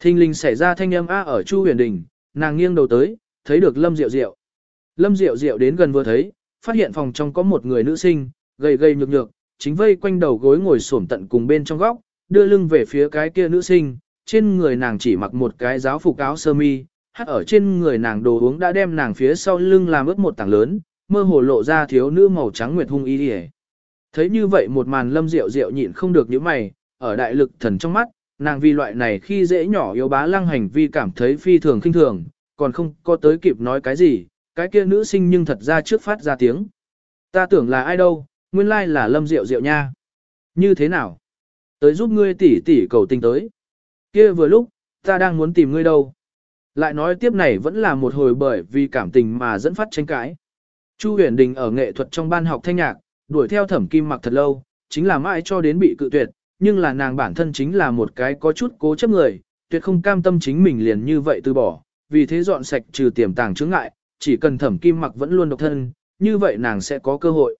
Thinh linh xảy ra thanh âm A ở Chu huyền đình, nàng nghiêng đầu tới, thấy được Lâm Diệu Diệu. Lâm Diệu Diệu đến gần vừa thấy, phát hiện phòng trong có một người nữ sinh, gầy gầy nhược nhược, chính vây quanh đầu gối ngồi xổm tận cùng bên trong góc, đưa lưng về phía cái kia nữ sinh, trên người nàng chỉ mặc một cái giáo phục áo sơ mi, hắt ở trên người nàng đồ uống đã đem nàng phía sau lưng làm ướt một tảng lớn, mơ hồ lộ ra thiếu nữ màu trắng nguyệt hung y đi Thấy như vậy một màn lâm rượu rượu nhịn không được những mày, ở đại lực thần trong mắt, nàng vì loại này khi dễ nhỏ yếu bá lăng hành vi cảm thấy phi thường khinh thường, còn không có tới kịp nói cái gì, cái kia nữ sinh nhưng thật ra trước phát ra tiếng. Ta tưởng là ai đâu, nguyên lai là lâm rượu rượu nha. Như thế nào? Tới giúp ngươi tỉ tỉ cầu tình tới. Kia vừa lúc, ta đang muốn tìm ngươi đâu. Lại nói tiếp này vẫn là một hồi bởi vì cảm tình mà dẫn phát tranh cãi. Chu huyền đình ở nghệ thuật trong ban học thanh nhạc, đuổi theo thẩm kim mặc thật lâu, chính là mãi cho đến bị cự tuyệt, nhưng là nàng bản thân chính là một cái có chút cố chấp người, tuyệt không cam tâm chính mình liền như vậy từ bỏ, vì thế dọn sạch trừ tiềm tàng chướng ngại, chỉ cần thẩm kim mặc vẫn luôn độc thân, như vậy nàng sẽ có cơ hội.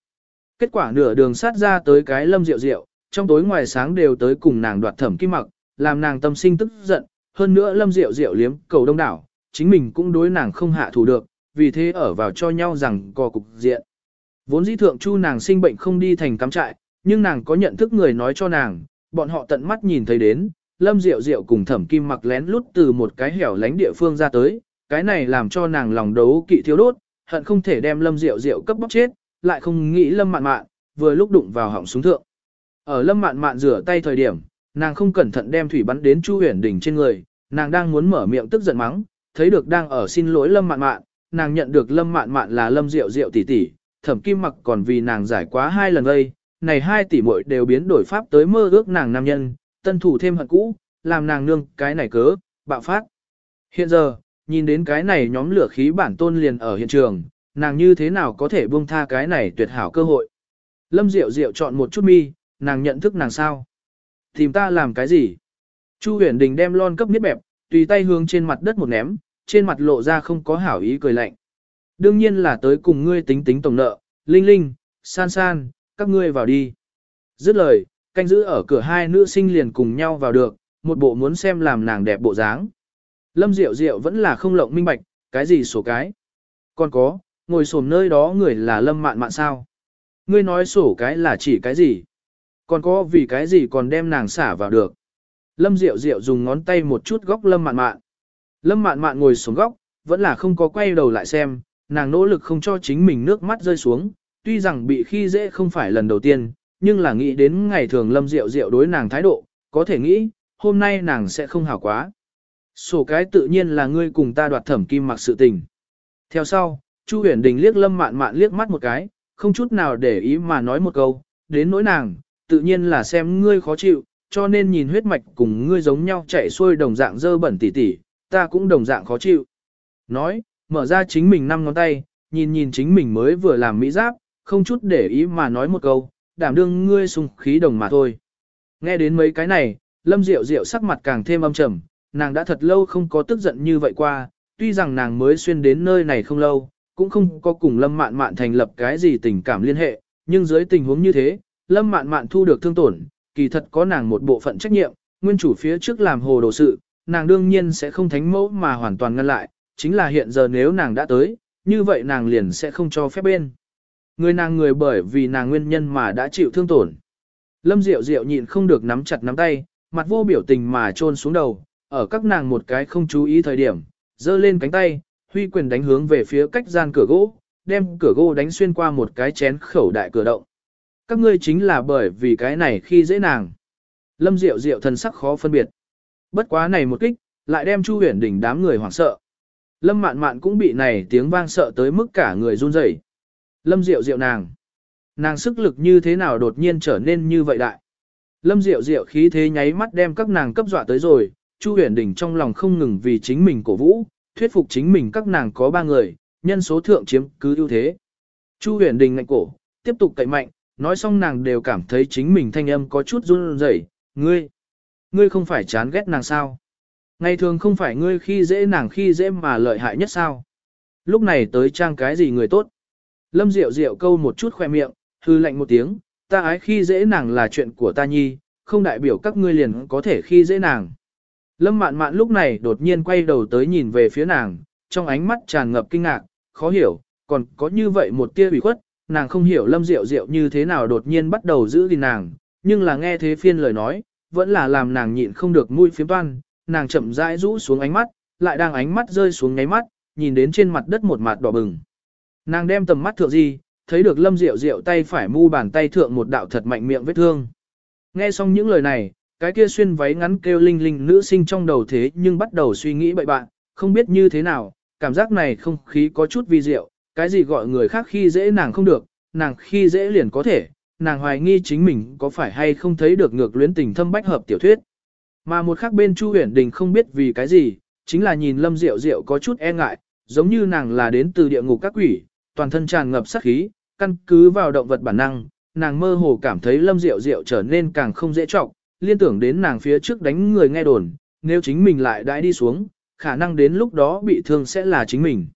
Kết quả nửa đường sát ra tới cái lâm rượu rượu, trong tối ngoài sáng đều tới cùng nàng đoạt thẩm kim mặc, làm nàng tâm sinh tức giận, hơn nữa lâm rượu rượu liếm cầu đông đảo, chính mình cũng đối nàng không hạ thủ được, vì thế ở vào cho nhau rằng co cục diện. Vốn dĩ thượng chu nàng sinh bệnh không đi thành cắm trại, nhưng nàng có nhận thức người nói cho nàng, bọn họ tận mắt nhìn thấy đến, lâm diệu diệu cùng thẩm kim mặc lén lút từ một cái hẻo lánh địa phương ra tới, cái này làm cho nàng lòng đấu kỵ thiếu đốt, hận không thể đem lâm diệu diệu cấp bóc chết, lại không nghĩ lâm mạn mạn, vừa lúc đụng vào họng súng thượng. Ở lâm mạn mạn rửa tay thời điểm, nàng không cẩn thận đem thủy bắn đến chu huyền đỉnh trên người, nàng đang muốn mở miệng tức giận mắng, thấy được đang ở xin lỗi lâm mạn mạn, nàng nhận được lâm mạn mạn là lâm diệu diệu tỷ tỷ, thẩm kim mặc còn vì nàng giải quá hai lần gây, này hai tỷ muội đều biến đổi pháp tới mơ ước nàng nam nhân, tân thủ thêm hận cũ, làm nàng nương cái này cớ, bạo phát. Hiện giờ, nhìn đến cái này nhóm lửa khí bản tôn liền ở hiện trường, nàng như thế nào có thể buông tha cái này tuyệt hảo cơ hội. Lâm Diệu Diệu chọn một chút mi, nàng nhận thức nàng sao. Tìm ta làm cái gì? Chu huyền đình đem lon cấp miết bẹp, tùy tay hướng trên mặt đất một ném, trên mặt lộ ra không có hảo ý cười lạnh. Đương nhiên là tới cùng ngươi tính tính tổng nợ, Linh Linh, San San, các ngươi vào đi. Dứt lời, canh giữ ở cửa hai nữ sinh liền cùng nhau vào được, một bộ muốn xem làm nàng đẹp bộ dáng. Lâm Diệu Diệu vẫn là không lộng minh bạch, cái gì sổ cái. Còn có, ngồi sổm nơi đó người là Lâm Mạn Mạn sao? Ngươi nói sổ cái là chỉ cái gì? Còn có vì cái gì còn đem nàng xả vào được? Lâm Diệu Diệu dùng ngón tay một chút góc Lâm Mạn Mạn. Lâm Mạn Mạn ngồi xuống góc, vẫn là không có quay đầu lại xem, nàng nỗ lực không cho chính mình nước mắt rơi xuống, tuy rằng bị khi dễ không phải lần đầu tiên, nhưng là nghĩ đến ngày thường Lâm Diệu Diệu đối nàng thái độ, có thể nghĩ, hôm nay nàng sẽ không hảo quá. Sổ cái tự nhiên là ngươi cùng ta đoạt thẩm kim mặc sự tình. Theo sau, Chu huyền đình liếc lâm mạn mạn liếc mắt một cái, không chút nào để ý mà nói một câu, đến nỗi nàng, tự nhiên là xem ngươi khó chịu, cho nên nhìn huyết mạch cùng ngươi giống nhau chạy xuôi đồng dạng dơ bẩn tỉ tỉ, ta cũng đồng dạng khó chịu. Nói, mở ra chính mình năm ngón tay, nhìn nhìn chính mình mới vừa làm mỹ giáp, không chút để ý mà nói một câu, đảm đương ngươi sùng khí đồng mà thôi. Nghe đến mấy cái này, lâm diệu diệu sắc mặt càng thêm âm trầm, nàng đã thật lâu không có tức giận như vậy qua, tuy rằng nàng mới xuyên đến nơi này không lâu, cũng không có cùng lâm mạn mạn thành lập cái gì tình cảm liên hệ, nhưng dưới tình huống như thế, lâm mạn mạn thu được thương tổn, kỳ thật có nàng một bộ phận trách nhiệm, nguyên chủ phía trước làm hồ đồ sự, nàng đương nhiên sẽ không thánh mẫu mà hoàn toàn ngăn lại, chính là hiện giờ nếu nàng đã tới, như vậy nàng liền sẽ không cho phép bên. Người nàng người bởi vì nàng nguyên nhân mà đã chịu thương tổn. Lâm Diệu Diệu nhịn không được nắm chặt nắm tay, mặt vô biểu tình mà trôn xuống đầu, ở các nàng một cái không chú ý thời điểm, giơ lên cánh tay, huy quyền đánh hướng về phía cách gian cửa gỗ, đem cửa gỗ đánh xuyên qua một cái chén khẩu đại cửa động. Các ngươi chính là bởi vì cái này khi dễ nàng. Lâm Diệu Diệu thần sắc khó phân biệt. Bất quá này một kích, lại đem Chu Huyền đỉnh đám người hoảng sợ. Lâm Mạn Mạn cũng bị này tiếng vang sợ tới mức cả người run rẩy. Lâm Diệu Diệu nàng, nàng sức lực như thế nào đột nhiên trở nên như vậy đại. Lâm Diệu Diệu khí thế nháy mắt đem các nàng cấp dọa tới rồi, Chu Huyền Đình trong lòng không ngừng vì chính mình cổ vũ, thuyết phục chính mình các nàng có ba người, nhân số thượng chiếm cứ ưu thế. Chu Huyền Đình ngạnh cổ, tiếp tục cậy mạnh, nói xong nàng đều cảm thấy chính mình thanh âm có chút run rẩy, "Ngươi, ngươi không phải chán ghét nàng sao? Ngày thường không phải ngươi khi dễ nàng khi dễ mà lợi hại nhất sao? Lúc này tới trang cái gì người tốt?" Lâm Diệu Diệu câu một chút khoe miệng, hư lạnh một tiếng, "Ta ái khi dễ nàng là chuyện của ta nhi, không đại biểu các ngươi liền có thể khi dễ nàng." Lâm mạn mạn lúc này đột nhiên quay đầu tới nhìn về phía nàng, trong ánh mắt tràn ngập kinh ngạc, khó hiểu, còn có như vậy một tia ủy khuất, nàng không hiểu lâm diệu diệu như thế nào đột nhiên bắt đầu giữ gìn nàng, nhưng là nghe thế phiên lời nói, vẫn là làm nàng nhịn không được mũi phiếm toan, nàng chậm rãi rũ xuống ánh mắt, lại đang ánh mắt rơi xuống nháy mắt, nhìn đến trên mặt đất một mặt đỏ bừng. Nàng đem tầm mắt thượng gì, thấy được lâm diệu diệu tay phải mu bàn tay thượng một đạo thật mạnh miệng vết thương. Nghe xong những lời này, cái kia xuyên váy ngắn kêu linh linh nữ sinh trong đầu thế nhưng bắt đầu suy nghĩ bậy bạn, không biết như thế nào, cảm giác này không khí có chút vi diệu, cái gì gọi người khác khi dễ nàng không được, nàng khi dễ liền có thể, nàng hoài nghi chính mình có phải hay không thấy được ngược luyến tình thâm bách hợp tiểu thuyết. Mà một khác bên Chu Huyền Đình không biết vì cái gì, chính là nhìn Lâm Diệu Diệu có chút e ngại, giống như nàng là đến từ địa ngục các quỷ, toàn thân tràn ngập sát khí, căn cứ vào động vật bản năng, nàng mơ hồ cảm thấy Lâm Diệu Diệu trở nên càng không dễ trọng, liên tưởng đến nàng phía trước đánh người nghe đồn, nếu chính mình lại đãi đi xuống, khả năng đến lúc đó bị thương sẽ là chính mình.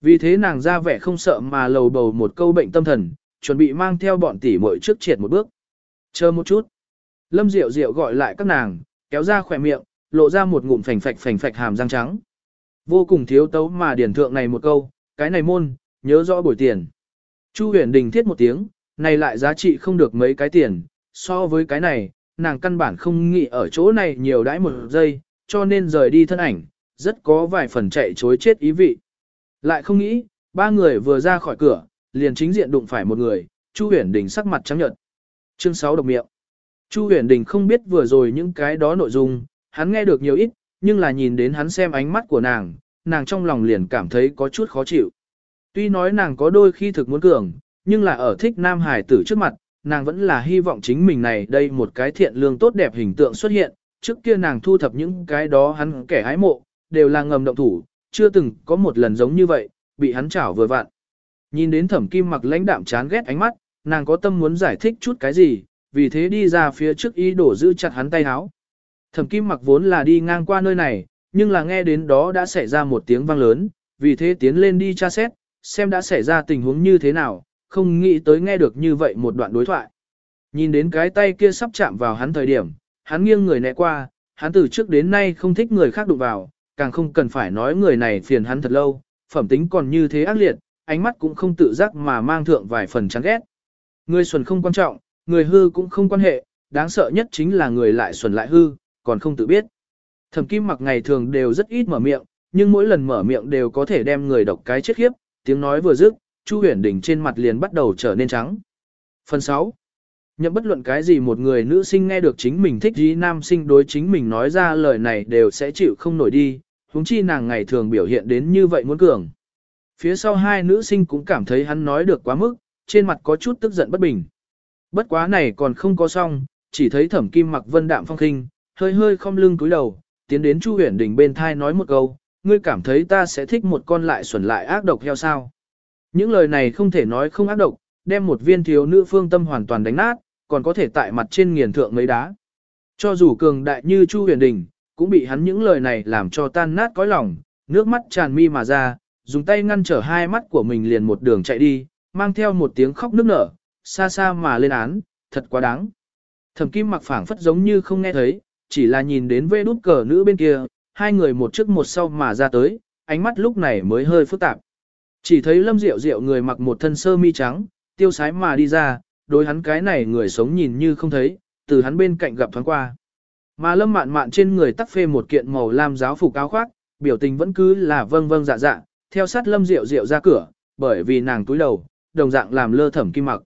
Vì thế nàng ra vẻ không sợ mà lầu bầu một câu bệnh tâm thần, chuẩn bị mang theo bọn tỷ muội trước triệt một bước. Chờ một chút. Lâm Diệu Diệu gọi lại các nàng, kéo ra khỏe miệng, lộ ra một ngụm phành phạch phành phạch hàm răng trắng. Vô cùng thiếu tấu mà điển thượng này một câu, cái này môn, nhớ rõ bồi tiền. Chu huyền đình thiết một tiếng, này lại giá trị không được mấy cái tiền, so với cái này, nàng căn bản không nghĩ ở chỗ này nhiều đãi một giây, cho nên rời đi thân ảnh, rất có vài phần chạy chối chết ý vị. Lại không nghĩ, ba người vừa ra khỏi cửa, liền chính diện đụng phải một người, Chu Huyền Đình sắc mặt trắng nhợt. Chương 6 độc miệng. Chu Huyền Đình không biết vừa rồi những cái đó nội dung, hắn nghe được nhiều ít, nhưng là nhìn đến hắn xem ánh mắt của nàng, nàng trong lòng liền cảm thấy có chút khó chịu. Tuy nói nàng có đôi khi thực muốn cường, nhưng là ở thích nam hải tử trước mặt, nàng vẫn là hy vọng chính mình này đây một cái thiện lương tốt đẹp hình tượng xuất hiện, trước kia nàng thu thập những cái đó hắn kẻ hái mộ, đều là ngầm động thủ, chưa từng có một lần giống như vậy, bị hắn chảo vừa vặn. Nhìn đến thẩm kim mặc lãnh đạm chán ghét ánh mắt, nàng có tâm muốn giải thích chút cái gì, vì thế đi ra phía trước ý đổ giữ chặt hắn tay háo. Thẩm kim mặc vốn là đi ngang qua nơi này, nhưng là nghe đến đó đã xảy ra một tiếng vang lớn, vì thế tiến lên đi tra xét, xem đã xảy ra tình huống như thế nào, không nghĩ tới nghe được như vậy một đoạn đối thoại. Nhìn đến cái tay kia sắp chạm vào hắn thời điểm, hắn nghiêng người né qua, hắn từ trước đến nay không thích người khác đụng vào, càng không cần phải nói người này phiền hắn thật lâu, phẩm tính còn như thế ác liệt, ánh mắt cũng không tự giác mà mang thượng vài phần chán ghét. Người xuẩn không quan trọng, người hư cũng không quan hệ, đáng sợ nhất chính là người lại xuẩn lại hư, còn không tự biết. Thẩm kim mặc ngày thường đều rất ít mở miệng, nhưng mỗi lần mở miệng đều có thể đem người độc cái chết khiếp, tiếng nói vừa dứt, Chu Huyền Đình trên mặt liền bắt đầu trở nên trắng. Phần 6. Nhậm bất luận cái gì một người nữ sinh nghe được chính mình thích gì nam sinh đối chính mình nói ra lời này đều sẽ chịu không nổi đi, huống chi nàng ngày thường biểu hiện đến như vậy muốn cường. Phía sau hai nữ sinh cũng cảm thấy hắn nói được quá mức, trên mặt có chút tức giận bất bình. Bất quá này còn không có xong, chỉ thấy thẩm kim mặc vân đạm phong khinh, hơi hơi không lưng cúi đầu, tiến đến Chu Huyền Đình bên thai nói một câu, ngươi cảm thấy ta sẽ thích một con lại xuẩn lại ác độc heo sao. Những lời này không thể nói không ác độc, đem một viên thiếu nữ phương tâm hoàn toàn đánh nát, còn có thể tại mặt trên nghiền thượng mấy đá. Cho dù cường đại như Chu Huyền Đình, cũng bị hắn những lời này làm cho tan nát cõi lòng, nước mắt tràn mi mà ra, dùng tay ngăn trở hai mắt của mình liền một đường chạy đi, mang theo một tiếng khóc nức nở, xa xa mà lên án, thật quá đáng. Thẩm Kim mặc phảng phất giống như không nghe thấy, chỉ là nhìn đến vê đút cờ nữ bên kia, hai người một trước một sau mà ra tới, ánh mắt lúc này mới hơi phức tạp. Chỉ thấy Lâm Diệu Diệu người mặc một thân sơ mi trắng, tiêu sái mà đi ra, đối hắn cái này người sống nhìn như không thấy, từ hắn bên cạnh gặp thoáng qua. Mà Lâm Mạn Mạn trên người tắc phê một kiện màu lam giáo phục áo khoác, biểu tình vẫn cứ là vâng vâng dạ dạ, theo sát Lâm Diệu Diệu ra cửa, bởi vì nàng túi đầu, đồng dạng làm lơ thẩm kim mặc.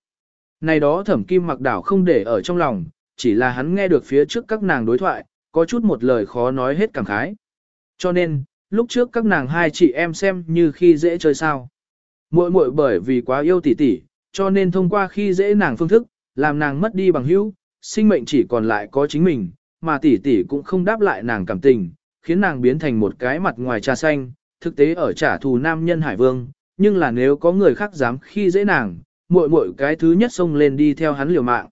Này đó thẩm kim mặc đảo không để ở trong lòng, chỉ là hắn nghe được phía trước các nàng đối thoại, có chút một lời khó nói hết cảm khái. Cho nên, lúc trước các nàng hai chị em xem như khi dễ chơi sao. Muội muội bởi vì quá yêu tỷ tỷ, cho nên thông qua khi dễ nàng phương thức, làm nàng mất đi bằng hữu, sinh mệnh chỉ còn lại có chính mình, mà tỷ tỷ cũng không đáp lại nàng cảm tình, khiến nàng biến thành một cái mặt ngoài trà xanh, thực tế ở trả thù nam nhân hải vương, nhưng là nếu có người khác dám khi dễ nàng, muội muội cái thứ nhất xông lên đi theo hắn liều mạng.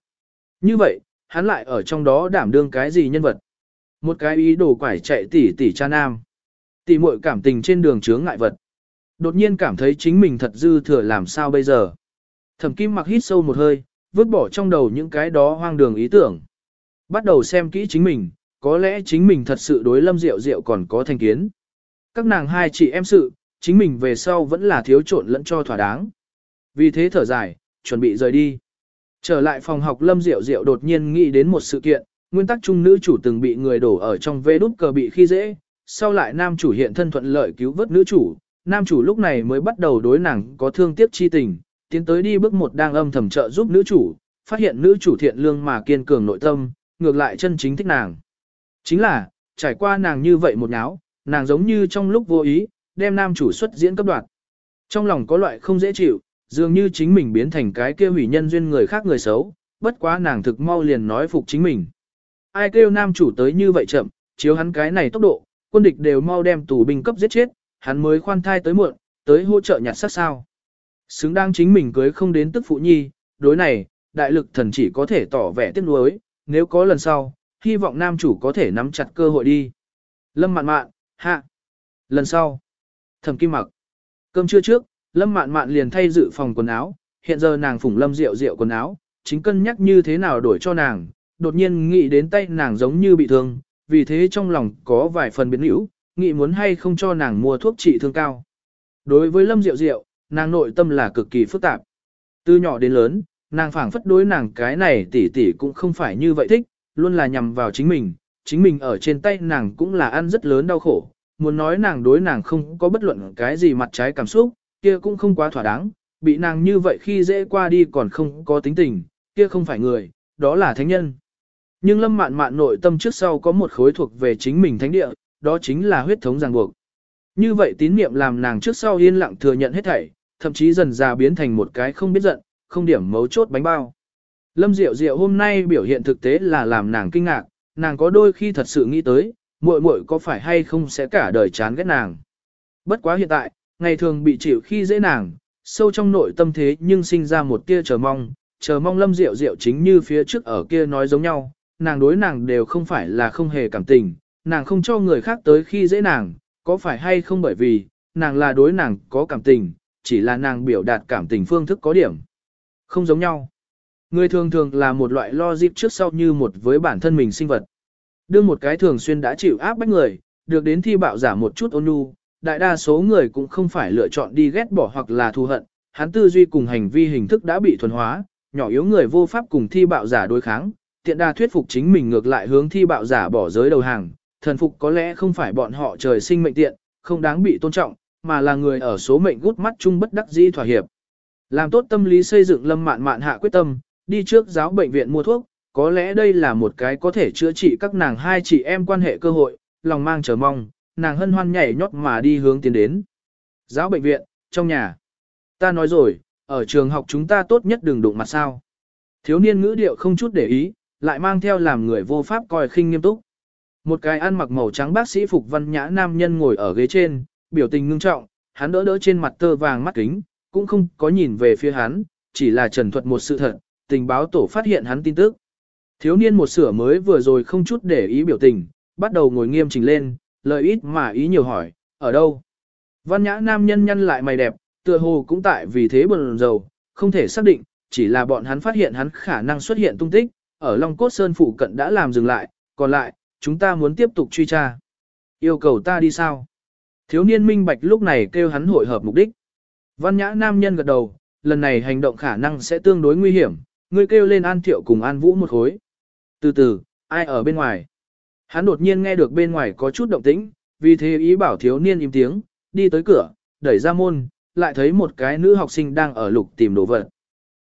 Như vậy, hắn lại ở trong đó đảm đương cái gì nhân vật? Một cái ý đồ quải chạy tỷ tỷ cha nam. Tỷ muội cảm tình trên đường chướng ngại vật. Đột nhiên cảm thấy chính mình thật dư thừa làm sao bây giờ. Thẩm kim mặc hít sâu một hơi, vứt bỏ trong đầu những cái đó hoang đường ý tưởng. Bắt đầu xem kỹ chính mình, có lẽ chính mình thật sự đối lâm diệu diệu còn có thành kiến. Các nàng hai chị em sự, chính mình về sau vẫn là thiếu trộn lẫn cho thỏa đáng. Vì thế thở dài, chuẩn bị rời đi. Trở lại phòng học lâm diệu diệu đột nhiên nghĩ đến một sự kiện, nguyên tắc chung nữ chủ từng bị người đổ ở trong vê đút cờ bị khi dễ, sau lại nam chủ hiện thân thuận lợi cứu vớt nữ chủ, nam chủ lúc này mới bắt đầu đối nàng có thương tiếc chi tình, tiến tới đi bước một đang âm thầm trợ giúp nữ chủ, phát hiện nữ chủ thiện lương mà kiên cường nội tâm, ngược lại chân chính thích nàng. Chính là, trải qua nàng như vậy một náo, nàng giống như trong lúc vô ý, đem nam chủ xuất diễn cấp đoạn. Trong lòng có loại không dễ chịu, dường như chính mình biến thành cái kia hủy nhân duyên người khác người xấu, bất quá nàng thực mau liền nói phục chính mình. Ai kêu nam chủ tới như vậy chậm, chiếu hắn cái này tốc độ, quân địch đều mau đem tù binh cấp giết chết, hắn mới khoan thai tới muộn, tới hỗ trợ nhặt sát sao. Xứng đang chính mình cưới không đến tức phụ nhi, đối này, đại lực thần chỉ có thể tỏ vẻ tiếc nuối, nếu có lần sau, hy vọng nam chủ có thể nắm chặt cơ hội đi. Lâm mạn mạn, hạ. Lần sau, thẩm kim mặc. Cơm trưa trước, Lâm mạn mạn liền thay dự phòng quần áo, hiện giờ nàng phủng Lâm Diệu Diệu quần áo, chính cân nhắc như thế nào đổi cho nàng, đột nhiên nghĩ đến tay nàng giống như bị thương, vì thế trong lòng có vài phần biến hữu, nghĩ muốn hay không cho nàng mua thuốc trị thương cao. Đối với Lâm Diệu Diệu, nàng nội tâm là cực kỳ phức tạp. Từ nhỏ đến lớn, nàng phảng phất đối nàng cái này tỷ tỷ cũng không phải như vậy thích, luôn là nhằm vào chính mình, chính mình ở trên tay nàng cũng là ăn rất lớn đau khổ, muốn nói nàng đối nàng không có bất luận cái gì mặt trái cảm xúc, kia cũng không quá thỏa đáng, bị nàng như vậy khi dễ qua đi còn không có tính tình, kia không phải người, đó là thánh nhân. Nhưng lâm mạn mạn nội tâm trước sau có một khối thuộc về chính mình thánh địa, đó chính là huyết thống ràng buộc. Như vậy tín niệm làm nàng trước sau yên lặng thừa nhận hết thảy, thậm chí dần già biến thành một cái không biết giận, không điểm mấu chốt bánh bao. Lâm Diệu Diệu hôm nay biểu hiện thực tế là làm nàng kinh ngạc, nàng có đôi khi thật sự nghĩ tới, muội muội có phải hay không sẽ cả đời chán ghét nàng. Bất quá hiện tại, ngày thường bị chịu khi dễ nàng, sâu trong nội tâm thế nhưng sinh ra một tia chờ mong, chờ mong Lâm Diệu Diệu chính như phía trước ở kia nói giống nhau, nàng đối nàng đều không phải là không hề cảm tình, nàng không cho người khác tới khi dễ nàng, có phải hay không bởi vì, nàng là đối nàng có cảm tình, chỉ là nàng biểu đạt cảm tình phương thức có điểm. Không giống nhau. Người thường thường là một loại lo dịp trước sau như một với bản thân mình sinh vật. Đương một cái thường xuyên đã chịu áp bách người, được đến thi bạo giả một chút ôn nhu, đại đa số người cũng không phải lựa chọn đi ghét bỏ hoặc là thù hận, hắn tư duy cùng hành vi hình thức đã bị thuần hóa, nhỏ yếu người vô pháp cùng thi bạo giả đối kháng, tiện đa thuyết phục chính mình ngược lại hướng thi bạo giả bỏ giới đầu hàng, thần phục có lẽ không phải bọn họ trời sinh mệnh tiện, không đáng bị tôn trọng, mà là người ở số mệnh gút mắt chung bất đắc dĩ thỏa hiệp. Làm tốt tâm lý xây dựng lâm mạn mạn hạ quyết tâm, đi trước giáo bệnh viện mua thuốc, có lẽ đây là một cái có thể chữa trị các nàng hai chị em quan hệ cơ hội, lòng mang chờ mong, nàng hân hoan nhảy nhót mà đi hướng tiến đến. Giáo bệnh viện, trong nhà. Ta nói rồi, ở trường học chúng ta tốt nhất đừng đụng mặt sao. Thiếu niên ngữ điệu không chút để ý, lại mang theo làm người vô pháp coi khinh nghiêm túc. Một cái ăn mặc màu trắng bác sĩ phục văn nhã nam nhân ngồi ở ghế trên, biểu tình ngưng trọng, hắn đỡ đỡ trên mặt tơ vàng mắt kính, cũng không có nhìn về phía hắn, chỉ là trần thuật một sự thật, tình báo tổ phát hiện hắn tin tức. Thiếu niên một sửa mới vừa rồi không chút để ý biểu tình, bắt đầu ngồi nghiêm chỉnh lên, lời ít mà ý nhiều hỏi, ở đâu? Văn nhã nam nhân nhăn lại mày đẹp, tựa hồ cũng tại vì thế buồn rầu, không thể xác định, chỉ là bọn hắn phát hiện hắn khả năng xuất hiện tung tích, ở Long Cốt Sơn phụ cận đã làm dừng lại, còn lại, chúng ta muốn tiếp tục truy tra. Yêu cầu ta đi sao? Thiếu niên minh bạch lúc này kêu hắn hội hợp mục đích. Văn nhã nam nhân gật đầu, lần này hành động khả năng sẽ tương đối nguy hiểm, ngươi kêu lên An Thiệu cùng An Vũ một khối. Từ từ, ai ở bên ngoài? Hắn đột nhiên nghe được bên ngoài có chút động tĩnh, vì thế ý bảo thiếu niên im tiếng, đi tới cửa, đẩy ra môn, lại thấy một cái nữ học sinh đang ở lục tìm đồ vật.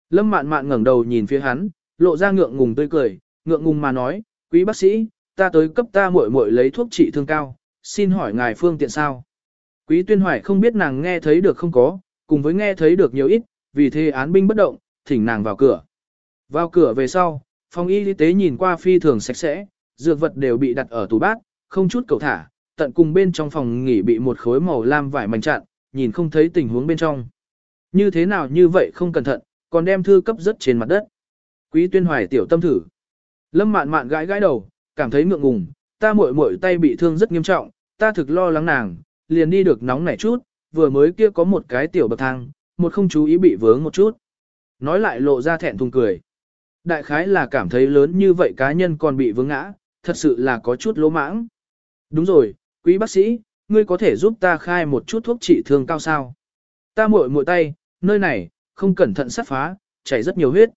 Lâm mạn mạn ngẩng đầu nhìn phía hắn, lộ ra ngượng ngùng tươi cười, ngượng ngùng mà nói, quý bác sĩ, ta tới cấp ta muội muội lấy thuốc trị thương cao, xin hỏi ngài phương tiện sao? Quý tuyên hoài không biết nàng nghe thấy được không có, cùng với nghe thấy được nhiều ít, vì thế án binh bất động, thỉnh nàng vào cửa. Vào cửa về sau, phòng y tế nhìn qua phi thường sạch sẽ, dược vật đều bị đặt ở tủ bát, không chút cầu thả, tận cùng bên trong phòng nghỉ bị một khối màu lam vải mảnh chặn, nhìn không thấy tình huống bên trong. Như thế nào như vậy không cẩn thận, còn đem thư cấp rất trên mặt đất. Quý tuyên hoài tiểu tâm thử. Lâm mạn mạn gãi gãi đầu, cảm thấy ngượng ngùng, ta muội muội tay bị thương rất nghiêm trọng, ta thực lo lắng nàng, liền đi được nóng nảy chút, vừa mới kia có một cái tiểu bậc thang, một không chú ý bị vướng một chút. Nói lại lộ ra thẹn thùng cười. Đại khái là cảm thấy lớn như vậy cá nhân còn bị vướng ngã, thật sự là có chút lỗ mãng. Đúng rồi, quý bác sĩ, ngươi có thể giúp ta khai một chút thuốc trị thương cao sao? Ta muội muội tay, nơi này, không cẩn thận sát phá, chảy rất nhiều huyết.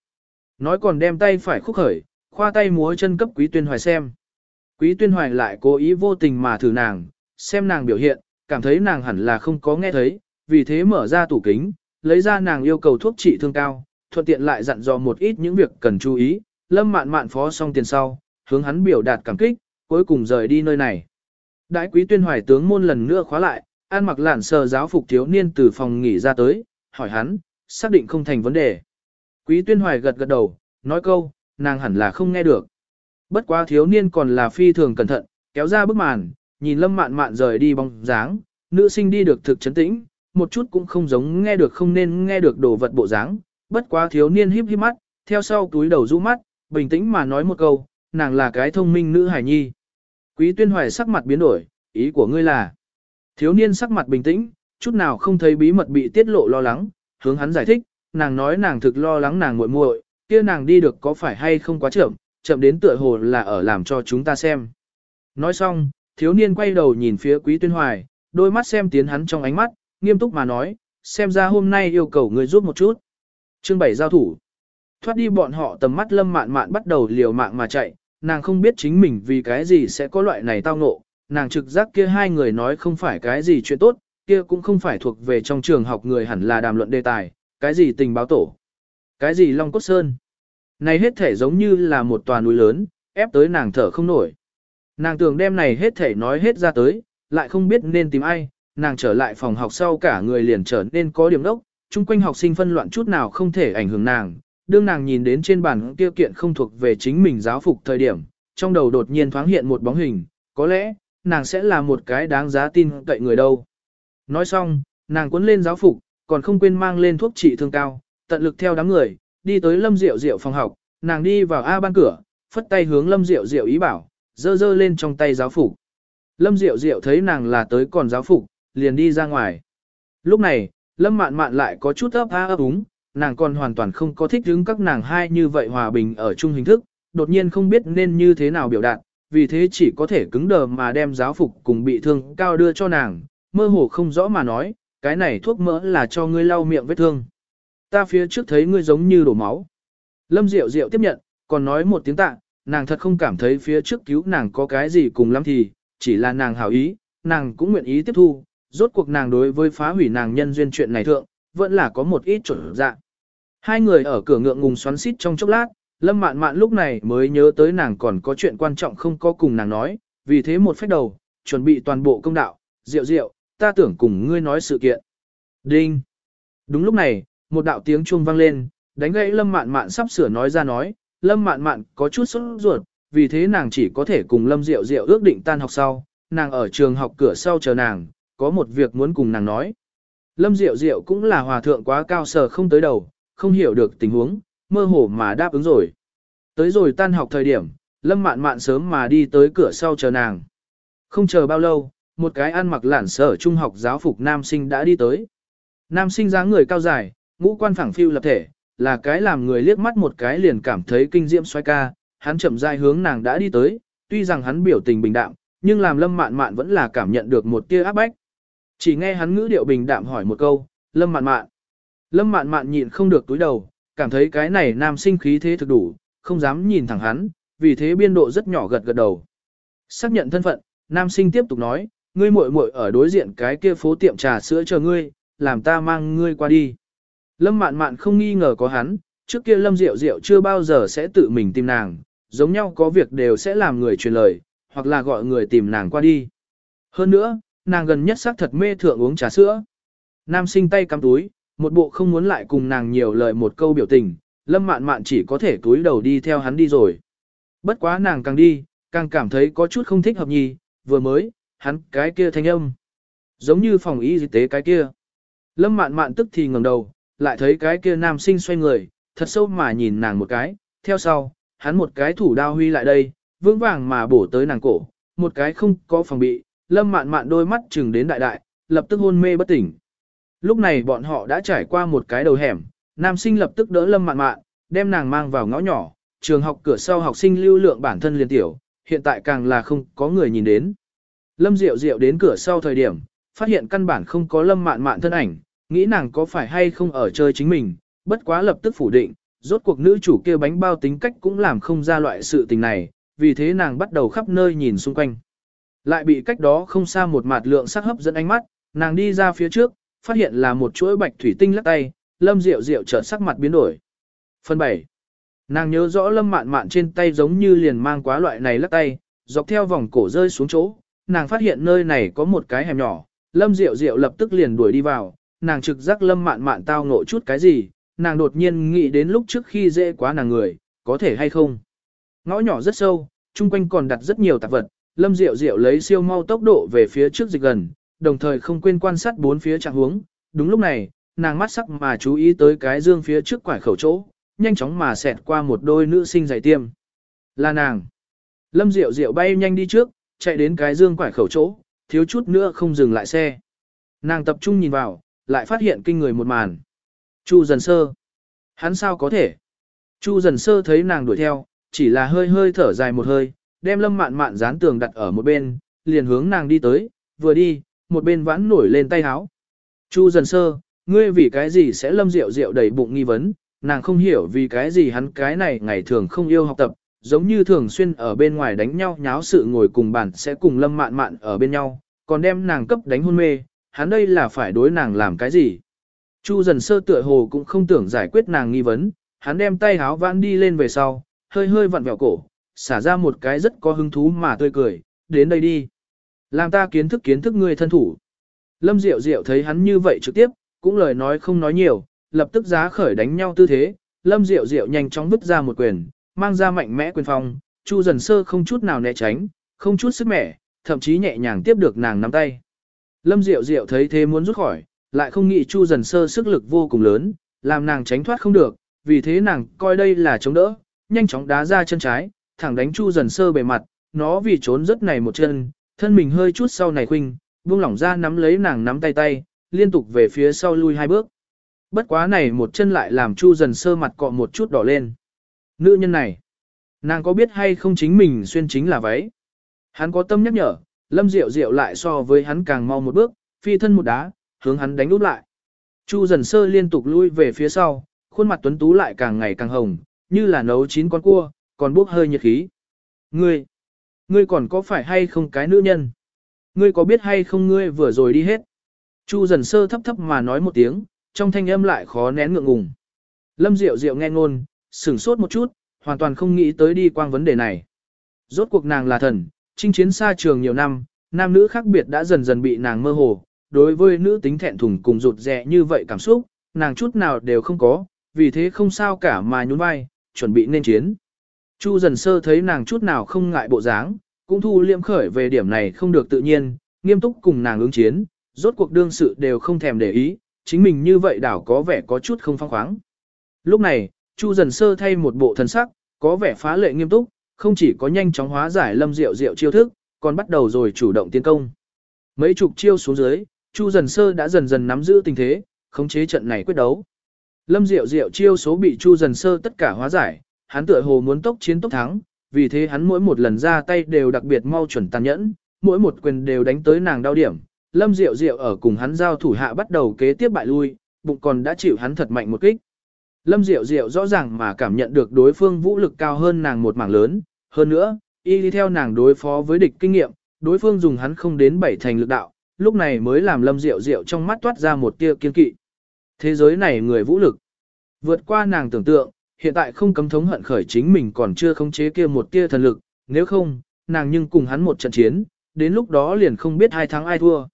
Nói còn đem tay phải khúc khởi, khoa tay múa chân cấp quý tuyên hoài xem. Quý tuyên hoài lại cố ý vô tình mà thử nàng, xem nàng biểu hiện, cảm thấy nàng hẳn là không có nghe thấy, vì thế mở ra tủ kính, lấy ra nàng yêu cầu thuốc trị thương cao, thuận tiện lại dặn dò một ít những việc cần chú ý, lâm mạn mạn phó xong tiền sau, hướng hắn biểu đạt cảm kích, cuối cùng rời đi nơi này. Đại quý tuyên hoài tướng môn lần nữa khóa lại, an mặc lạn sờ giáo phục thiếu niên từ phòng nghỉ ra tới, hỏi hắn, xác định không thành vấn đề. Quý tuyên hoài gật gật đầu, nói câu, nàng hẳn là không nghe được. Bất quá thiếu niên còn là phi thường cẩn thận, kéo ra bức màn, nhìn lâm mạn mạn rời đi bóng dáng, nữ sinh đi được thực chấn tĩnh, một chút cũng không giống nghe được không nên nghe được đồ vật bộ dáng. Bất quá thiếu niên híp híp mắt, theo sau túi đầu rũ mắt, bình tĩnh mà nói một câu, nàng là cái thông minh nữ hài nhi. Quý tuyên hoài sắc mặt biến đổi, ý của ngươi là. Thiếu niên sắc mặt bình tĩnh, chút nào không thấy bí mật bị tiết lộ lo lắng, hướng hắn giải thích, nàng nói nàng thực lo lắng nàng muội muội, kia nàng đi được có phải hay không quá chậm, chậm đến tựa hồ là ở làm cho chúng ta xem. Nói xong, thiếu niên quay đầu nhìn phía quý tuyên hoài, đôi mắt xem tiến hắn trong ánh mắt, nghiêm túc mà nói, xem ra hôm nay yêu cầu người giúp một chút. Chương 7 giao thủ. Thoát đi bọn họ tầm mắt lâm mạn mạn bắt đầu liều mạng mà chạy, nàng không biết chính mình vì cái gì sẽ có loại này tao ngộ, nàng trực giác kia hai người nói không phải cái gì chuyện tốt, kia cũng không phải thuộc về trong trường học người hẳn là đàm luận đề tài, cái gì tình báo tổ, cái gì long cốt sơn. Này hết thể giống như là một tòa núi lớn, ép tới nàng thở không nổi. Nàng tưởng đem này hết thể nói hết ra tới, lại không biết nên tìm ai, nàng trở lại phòng học sau cả người liền trở nên có điểm đốc, chung quanh học sinh phân loạn chút nào không thể ảnh hưởng nàng. Đương nàng nhìn đến trên bàn kia kiện không thuộc về chính mình giáo phục thời điểm, trong đầu đột nhiên thoáng hiện một bóng hình, có lẽ, nàng sẽ là một cái đáng giá tin cậy người đâu. Nói xong, nàng cuốn lên giáo phục, còn không quên mang lên thuốc trị thương cao, tận lực theo đám người, đi tới Lâm Diệu Diệu phòng học, nàng đi vào A ban cửa, phất tay hướng Lâm Diệu Diệu ý bảo, dơ dơ lên trong tay giáo phục. Lâm Diệu Diệu thấy nàng là tới còn giáo phục, liền đi ra ngoài. Lúc này, Lâm Mạn Mạn lại có chút ấp a ấp úng, nàng còn hoàn toàn không có thích đứng các nàng hai như vậy hòa bình ở chung hình thức, đột nhiên không biết nên như thế nào biểu đạt, vì thế chỉ có thể cứng đờ mà đem giáo phục cùng bị thương cao đưa cho nàng, mơ hồ không rõ mà nói, cái này thuốc mỡ là cho ngươi lau miệng vết thương. Ta phía trước thấy ngươi giống như đổ máu. Lâm Diệu Diệu tiếp nhận, còn nói một tiếng tạ, nàng thật không cảm thấy phía trước cứu nàng có cái gì cùng lắm thì, chỉ là nàng hảo ý, nàng cũng nguyện ý tiếp thu, rốt cuộc nàng đối với phá hủy nàng nhân duyên chuyện này thượng, vẫn là có một ít chuẩn dạng. Hai người ở cửa ngượng ngùng xoắn xít trong chốc lát, Lâm Mạn Mạn lúc này mới nhớ tới nàng còn có chuyện quan trọng không có cùng nàng nói, vì thế một phép đầu, chuẩn bị toàn bộ công đạo, Diệu Diệu, ta tưởng cùng ngươi nói sự kiện. Đinh! Đúng lúc này, một đạo tiếng chuông vang lên, đánh gãy Lâm Mạn Mạn sắp sửa nói ra nói, Lâm Mạn Mạn có chút sốt ruột, vì thế nàng chỉ có thể cùng Lâm Diệu Diệu ước định tan học sau, nàng ở trường học cửa sau chờ nàng, có một việc muốn cùng nàng nói. Lâm Diệu Diệu cũng là hòa thượng quá cao sở không tới đầu, không hiểu được tình huống, mơ hồ mà đáp ứng rồi. Tới rồi tan học thời điểm, Lâm Mạn Mạn sớm mà đi tới cửa sau chờ nàng. Không chờ bao lâu, một cái ăn mặc lản sở trung học giáo phục nam sinh đã đi tới. Nam sinh dáng người cao dài, ngũ quan phẳng phiu lập thể, là cái làm người liếc mắt một cái liền cảm thấy kinh diễm xoay ca, hắn chậm rãi hướng nàng đã đi tới, tuy rằng hắn biểu tình bình đạm, nhưng làm Lâm Mạn Mạn vẫn là cảm nhận được một tia áp bách. Chỉ nghe hắn ngữ điệu bình đạm hỏi một câu, Lâm Mạn Mạn. Lâm Mạn Mạn nhịn không được túi đầu, cảm thấy cái này nam sinh khí thế thực đủ, không dám nhìn thẳng hắn, vì thế biên độ rất nhỏ gật gật đầu. Xác nhận thân phận, nam sinh tiếp tục nói, ngươi muội muội ở đối diện cái kia phố tiệm trà sữa chờ ngươi, làm ta mang ngươi qua đi. Lâm mạn mạn không nghi ngờ có hắn, trước kia Lâm Diệu Diệu chưa bao giờ sẽ tự mình tìm nàng, giống nhau có việc đều sẽ làm người truyền lời, hoặc là gọi người tìm nàng qua đi. Hơn nữa, nàng gần nhất xác thật mê thượng uống trà sữa. Nam sinh tay cắm túi, một bộ không muốn lại cùng nàng nhiều lời một câu biểu tình, lâm mạn mạn chỉ có thể túi đầu đi theo hắn đi rồi. Bất quá nàng càng đi, càng cảm thấy có chút không thích hợp nhì, vừa mới, hắn cái kia thanh âm. Giống như phòng y tế cái kia. Lâm mạn mạn tức thì ngẩng đầu, lại thấy cái kia nam sinh xoay người, thật sâu mà nhìn nàng một cái, theo sau, hắn một cái thủ đao huy lại đây, vững vàng mà bổ tới nàng cổ, một cái không có phòng bị, lâm mạn mạn đôi mắt chừng đến đại đại, lập tức hôn mê bất tỉnh. Lúc này bọn họ đã trải qua một cái đầu hẻm, nam sinh lập tức đỡ lâm mạn mạn, đem nàng mang vào ngõ nhỏ, trường học cửa sau học sinh lưu lượng bản thân liền tiểu, hiện tại càng là không có người nhìn đến. Lâm Diệu Diệu đến cửa sau thời điểm, phát hiện căn bản không có Lâm Mạn Mạn thân ảnh, nghĩ nàng có phải hay không ở chơi chính mình, bất quá lập tức phủ định, rốt cuộc nữ chủ kia bánh bao tính cách cũng làm không ra loại sự tình này, vì thế nàng bắt đầu khắp nơi nhìn xung quanh. Lại bị cách đó không xa một mặt lượng sắc hấp dẫn ánh mắt, nàng đi ra phía trước, phát hiện là một chuỗi bạch thủy tinh lắc tay, Lâm Diệu Diệu chợt sắc mặt biến đổi. Phần 7. Nàng nhớ rõ Lâm Mạn Mạn trên tay giống như liền mang quá loại này lắc tay, dọc theo vòng cổ rơi xuống chỗ, nàng phát hiện nơi này có một cái hẻm nhỏ, Lâm Diệu Diệu lập tức liền đuổi đi vào, nàng trực giác Lâm Mạn Mạn tao ngộ chút cái gì, nàng đột nhiên nghĩ đến lúc trước khi dễ quá nàng người, có thể hay không. Ngõ nhỏ rất sâu, chung quanh còn đặt rất nhiều tạp vật, Lâm Diệu Diệu lấy siêu mau tốc độ về phía trước dịch gần, đồng thời không quên quan sát bốn phía trạng hướng. Đúng lúc này, nàng mắt sắc mà chú ý tới cái dương phía trước quải khẩu chỗ, nhanh chóng mà xẹt qua một đôi nữ sinh giày tiêm. Là nàng. Lâm Diệu Diệu bay nhanh đi trước, chạy đến cái dương quải khẩu chỗ, thiếu chút nữa không dừng lại xe. Nàng tập trung nhìn vào, lại phát hiện kinh người một màn. Chu dần sơ. Hắn sao có thể? Chu dần sơ thấy nàng đuổi theo, chỉ là hơi hơi thở dài một hơi, đem lâm mạn mạn dán tường đặt ở một bên, liền hướng nàng đi tới, vừa đi, một bên vãn nổi lên tay háo. Chu dần sơ, ngươi vì cái gì sẽ lâm rượu rượu đầy bụng nghi vấn, nàng không hiểu vì cái gì hắn cái này ngày thường không yêu học tập, giống như thường xuyên ở bên ngoài đánh nhau nháo sự ngồi cùng bàn sẽ cùng lâm mạn mạn ở bên nhau, còn đem nàng cấp đánh hôn mê, hắn đây là phải đối nàng làm cái gì. Chu dần sơ tựa hồ cũng không tưởng giải quyết nàng nghi vấn, hắn đem tay háo vãn đi lên về sau, hơi hơi vặn vẹo cổ, xả ra một cái rất có hứng thú mà tươi cười, đến đây đi. Làm ta kiến thức kiến thức ngươi thân thủ. Lâm Diệu Diệu thấy hắn như vậy trực tiếp, cũng lời nói không nói nhiều, lập tức giá khởi đánh nhau tư thế, Lâm Diệu Diệu nhanh chóng vứt ra một quyền, mang ra mạnh mẽ quyền phong, Chu dần sơ không chút nào né tránh, không chút sức mẻ, thậm chí nhẹ nhàng tiếp được nàng nắm tay. Lâm Diệu Diệu thấy thế muốn rút khỏi, lại không nghĩ Chu dần sơ sức lực vô cùng lớn, làm nàng tránh thoát không được, vì thế nàng coi đây là chống đỡ, nhanh chóng đá ra chân trái, thẳng đánh Chu dần sơ bề mặt, nó vì trốn rất này một chân, thân mình hơi chút sau này khuynh, buông lỏng ra nắm lấy nàng nắm tay tay, liên tục về phía sau lui hai bước. Bất quá này một chân lại làm Chu dần sơ mặt cọ một chút đỏ lên. Nữ nhân này, nàng có biết hay không chính mình xuyên chính là váy. Hắn có tâm nhắc nhở, Lâm Diệu Diệu lại so với hắn càng mau một bước, phi thân một đá, hướng hắn đánh úp lại. Chu dần sơ liên tục lui về phía sau, khuôn mặt tuấn tú lại càng ngày càng hồng, như là nấu chín con cua, còn bốc hơi nhiệt khí. Ngươi, ngươi còn có phải hay không cái nữ nhân? Ngươi có biết hay không ngươi vừa rồi đi hết? Chu dần sơ thấp thấp mà nói một tiếng, trong thanh âm lại khó nén ngượng ngùng. Lâm Diệu Diệu nghe ngôn, sửng sốt một chút, hoàn toàn không nghĩ tới đi quang vấn đề này. Rốt cuộc nàng là thần, chinh chiến xa trường nhiều năm, nam nữ khác biệt đã dần dần bị nàng mơ hồ, đối với nữ tính thẹn thùng cùng rụt rè như vậy cảm xúc, nàng chút nào đều không có, vì thế không sao cả mà nhún vai, chuẩn bị nên chiến. Chu dần sơ thấy nàng chút nào không ngại bộ dáng, cũng thu liệm khởi về điểm này không được tự nhiên, nghiêm túc cùng nàng ứng chiến, rốt cuộc đương sự đều không thèm để ý, chính mình như vậy đảo có vẻ có chút không phong khoáng. Lúc này, Chu dần sơ thay một bộ thần sắc, có vẻ phá lệ nghiêm túc, không chỉ có nhanh chóng hóa giải lâm diệu diệu chiêu thức, còn bắt đầu rồi chủ động tiến công. Mấy chục chiêu xuống dưới, Chu dần sơ đã dần dần nắm giữ tình thế, khống chế trận này quyết đấu. Lâm diệu diệu chiêu số bị Chu dần sơ tất cả hóa giải, hắn tựa hồ muốn tốc chiến tốc thắng, vì thế hắn mỗi một lần ra tay đều đặc biệt mau chuẩn tàn nhẫn, mỗi một quyền đều đánh tới nàng đau điểm. Lâm Diệu Diệu ở cùng hắn giao thủ hạ bắt đầu kế tiếp bại lui, bụng còn đã chịu hắn thật mạnh một kích. Lâm Diệu Diệu rõ ràng mà cảm nhận được đối phương vũ lực cao hơn nàng một mảng lớn, hơn nữa, y đi theo nàng đối phó với địch kinh nghiệm, đối phương dùng hắn không đến bảy thành lực đạo, lúc này mới làm Lâm Diệu Diệu trong mắt toát ra một tia kiên kỵ. Thế giới này người vũ lực, vượt qua nàng tưởng tượng, hiện tại không cấm thống hận khởi chính mình còn chưa khống chế kia một tia thần lực, nếu không, nàng nhưng cùng hắn một trận chiến, đến lúc đó liền không biết hai thắng ai thua.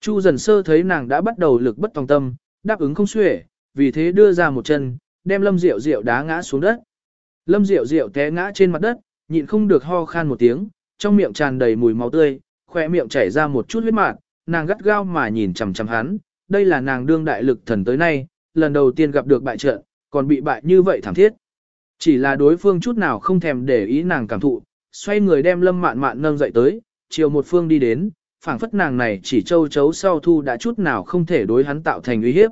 Chu dần sơ thấy nàng đã bắt đầu lực bất tòng tâm, đáp ứng không xuể, vì thế đưa ra một chân, đem Lâm Diệu Diệu đá ngã xuống đất. Lâm Diệu Diệu té ngã trên mặt đất, nhịn không được ho khan một tiếng, trong miệng tràn đầy mùi máu tươi, khỏe miệng chảy ra một chút huyết mạt, nàng gắt gao mà nhìn chằm chằm hắn, đây là nàng đương đại lực thần tới nay, lần đầu tiên gặp được bại trận, còn bị bại như vậy thảm thiết. Chỉ là đối phương chút nào không thèm để ý nàng cảm thụ, xoay người đem Lâm Mạn Mạn nâng dậy tới, chiều một phương đi đến, phảng phất nàng này chỉ châu chấu sau thu đã chút nào không thể đối hắn tạo thành uy hiếp.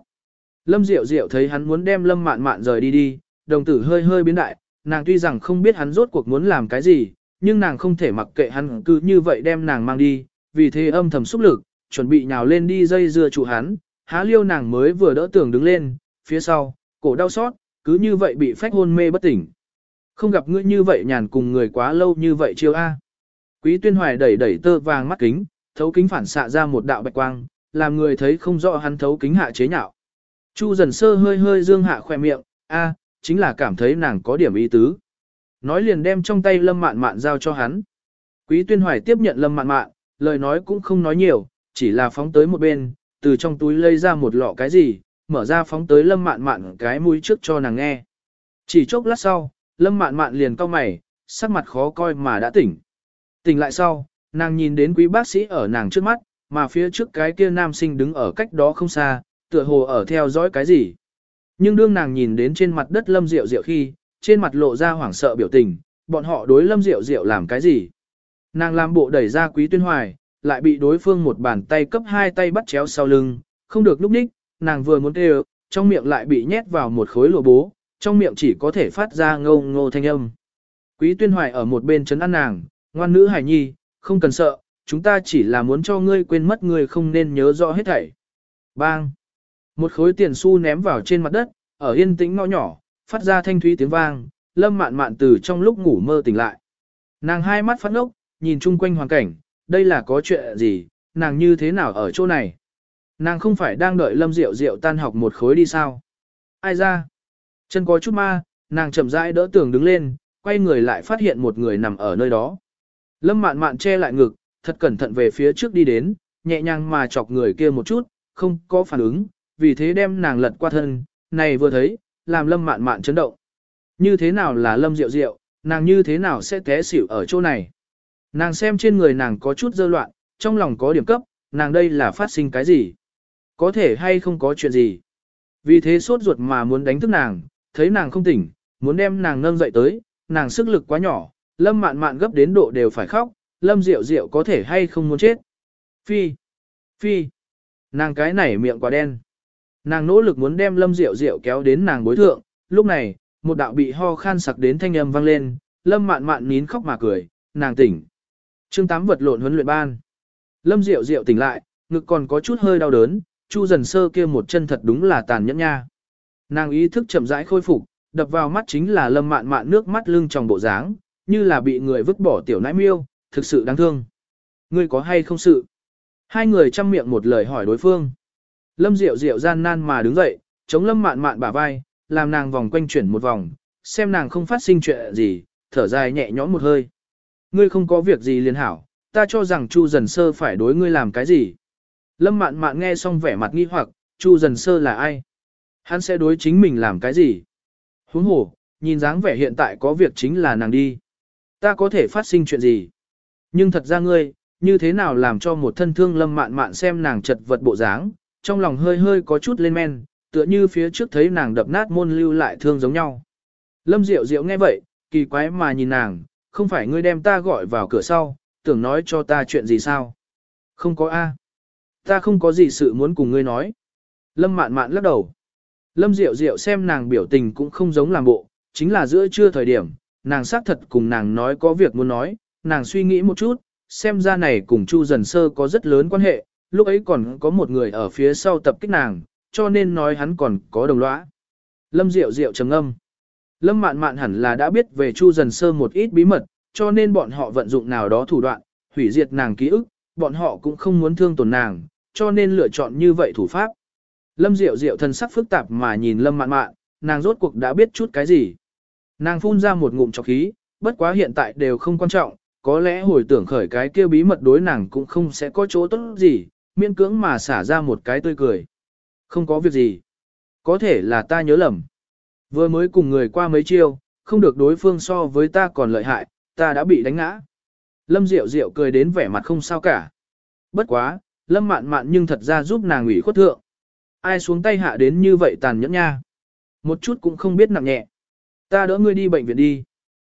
Lâm Diệu Diệu thấy hắn muốn đem Lâm Mạn Mạn rời đi đi, đồng tử hơi hơi biến đại, nàng tuy rằng không biết hắn rốt cuộc muốn làm cái gì, nhưng nàng không thể mặc kệ hắn cứ như vậy đem nàng mang đi, vì thế âm thầm xúc lực, chuẩn bị nhào lên đi dây dưa trụ hắn, há liêu nàng mới vừa đỡ tưởng đứng lên, phía sau, cổ đau xót, cứ như vậy bị phách hôn mê bất tỉnh. Không gặp ngươi như vậy nhàn cùng người quá lâu như vậy chiêu A. Quý tuyên hoài đẩy đẩy tơ vàng mắt kính, thấu kính phản xạ ra một đạo bạch quang, làm người thấy không rõ hắn thấu kính hạ chế nhạo. Chu dần sơ hơi hơi dương hạ khoe miệng, a, chính là cảm thấy nàng có điểm ý tứ. Nói liền đem trong tay lâm mạn mạn giao cho hắn. Quý tuyên hoài tiếp nhận lâm mạn mạn, lời nói cũng không nói nhiều, chỉ là phóng tới một bên, từ trong túi lấy ra một lọ cái gì, mở ra phóng tới lâm mạn mạn cái mũi trước cho nàng nghe. Chỉ chốc lát sau, lâm mạn mạn liền cau mày, sắc mặt khó coi mà đã tỉnh. Tỉnh lại sau, nàng nhìn đến quý bác sĩ ở nàng trước mắt, mà phía trước cái kia nam sinh đứng ở cách đó không xa, tựa hồ ở theo dõi cái gì. Nhưng đương nàng nhìn đến trên mặt đất lâm rượu rượu khi, trên mặt lộ ra hoảng sợ biểu tình, bọn họ đối lâm rượu rượu làm cái gì. Nàng làm bộ đẩy ra quý tuyên hoài, lại bị đối phương một bàn tay cấp hai tay bắt chéo sau lưng, không được lúc ních, nàng vừa muốn kêu, trong miệng lại bị nhét vào một khối lụa bố, trong miệng chỉ có thể phát ra ngô ngô thanh âm. Quý tuyên hoài ở một bên chấn an nàng, ngoan nữ hải nhi, không cần sợ, chúng ta chỉ là muốn cho ngươi quên mất ngươi không nên nhớ rõ hết thảy. Bang! Một khối tiền xu ném vào trên mặt đất, ở yên tĩnh ngõ nhỏ, phát ra thanh thúy tiếng vang, lâm mạn mạn từ trong lúc ngủ mơ tỉnh lại. Nàng hai mắt phát ngốc, nhìn chung quanh hoàn cảnh, đây là có chuyện gì, nàng như thế nào ở chỗ này. Nàng không phải đang đợi lâm diệu diệu tan học một khối đi sao. Ai ra? Chân có chút ma, nàng chậm rãi đỡ tường đứng lên, quay người lại phát hiện một người nằm ở nơi đó. Lâm mạn mạn che lại ngực, thật cẩn thận về phía trước đi đến, nhẹ nhàng mà chọc người kia một chút, không có phản ứng, vì thế đem nàng lật qua thân, này vừa thấy, làm lâm mạn mạn chấn động. Như thế nào là lâm rượu rượu, nàng như thế nào sẽ té xỉu ở chỗ này. Nàng xem trên người nàng có chút dơ loạn, trong lòng có điểm cấp, nàng đây là phát sinh cái gì? Có thể hay không có chuyện gì? Vì thế sốt ruột mà muốn đánh thức nàng, thấy nàng không tỉnh, muốn đem nàng nâng dậy tới, nàng sức lực quá nhỏ, lâm mạn mạn gấp đến độ đều phải khóc, lâm rượu rượu có thể hay không muốn chết. Phi, phi, nàng cái này miệng quá đen. Nàng nỗ lực muốn đem lâm rượu rượu kéo đến nàng bối thượng, lúc này, một đạo bị ho khan sặc đến thanh âm vang lên, lâm mạn mạn nín khóc mà cười, nàng tỉnh. chương tám vật lộn huấn luyện ban. Lâm rượu rượu tỉnh lại, ngực còn có chút hơi đau đớn, chu dần sơ kia một chân thật đúng là tàn nhẫn nha. Nàng ý thức chậm rãi khôi phục, đập vào mắt chính là lâm mạn mạn nước mắt lưng trong bộ dáng, như là bị người vứt bỏ tiểu nãi miêu, thực sự đáng thương. Ngươi có hay không sự? Hai người chăm miệng một lời hỏi đối phương. Lâm Diệu Diệu gian nan mà đứng dậy, chống Lâm Mạn Mạn bả vai, làm nàng vòng quanh chuyển một vòng, xem nàng không phát sinh chuyện gì, thở dài nhẹ nhõm một hơi. Ngươi không có việc gì liền hảo, ta cho rằng Chu Dần Sơ phải đối ngươi làm cái gì. Lâm Mạn Mạn nghe xong vẻ mặt nghi hoặc, Chu Dần Sơ là ai? Hắn sẽ đối chính mình làm cái gì? Huống hồ, nhìn dáng vẻ hiện tại có việc chính là nàng đi. Ta có thể phát sinh chuyện gì? Nhưng thật ra ngươi, như thế nào làm cho một thân thương lâm mạn mạn xem nàng chật vật bộ dáng, trong lòng hơi hơi có chút lên men, tựa như phía trước thấy nàng đập nát môn lưu lại thương giống nhau. Lâm Diệu Diệu nghe vậy, kỳ quái mà nhìn nàng, không phải ngươi đem ta gọi vào cửa sau, tưởng nói cho ta chuyện gì sao? Không có A. Ta không có gì sự muốn cùng ngươi nói. Lâm mạn mạn lắc đầu. Lâm Diệu Diệu xem nàng biểu tình cũng không giống làm bộ, chính là giữa trưa thời điểm, nàng xác thật cùng nàng nói có việc muốn nói, nàng suy nghĩ một chút, xem ra này cùng Chu Dần Sơ có rất lớn quan hệ, lúc ấy còn có một người ở phía sau tập kích nàng, cho nên nói hắn còn có đồng lõa. Lâm Diệu Diệu trầm âm. Lâm Mạn Mạn hẳn là đã biết về Chu Dần Sơ một ít bí mật, cho nên bọn họ vận dụng nào đó thủ đoạn, hủy diệt nàng ký ức, bọn họ cũng không muốn thương tổn nàng, cho nên lựa chọn như vậy thủ pháp. Lâm Diệu Diệu thân sắc phức tạp mà nhìn Lâm Mạn Mạn, nàng rốt cuộc đã biết chút cái gì. Nàng phun ra một ngụm trọc khí, bất quá hiện tại đều không quan trọng, có lẽ hồi tưởng khởi cái kia bí mật đối nàng cũng không sẽ có chỗ tốt gì, miễn cưỡng mà xả ra một cái tươi cười. Không có việc gì. Có thể là ta nhớ lầm. Vừa mới cùng người qua mấy chiêu, không được đối phương so với ta còn lợi hại, ta đã bị đánh ngã. Lâm Diệu Diệu cười đến vẻ mặt không sao cả. Bất quá, Lâm mạn mạn nhưng thật ra giúp nàng ủy khuất thượng. Ai xuống tay hạ đến như vậy tàn nhẫn nha. Một chút cũng không biết nặng nhẹ. Ta đỡ ngươi đi bệnh viện đi.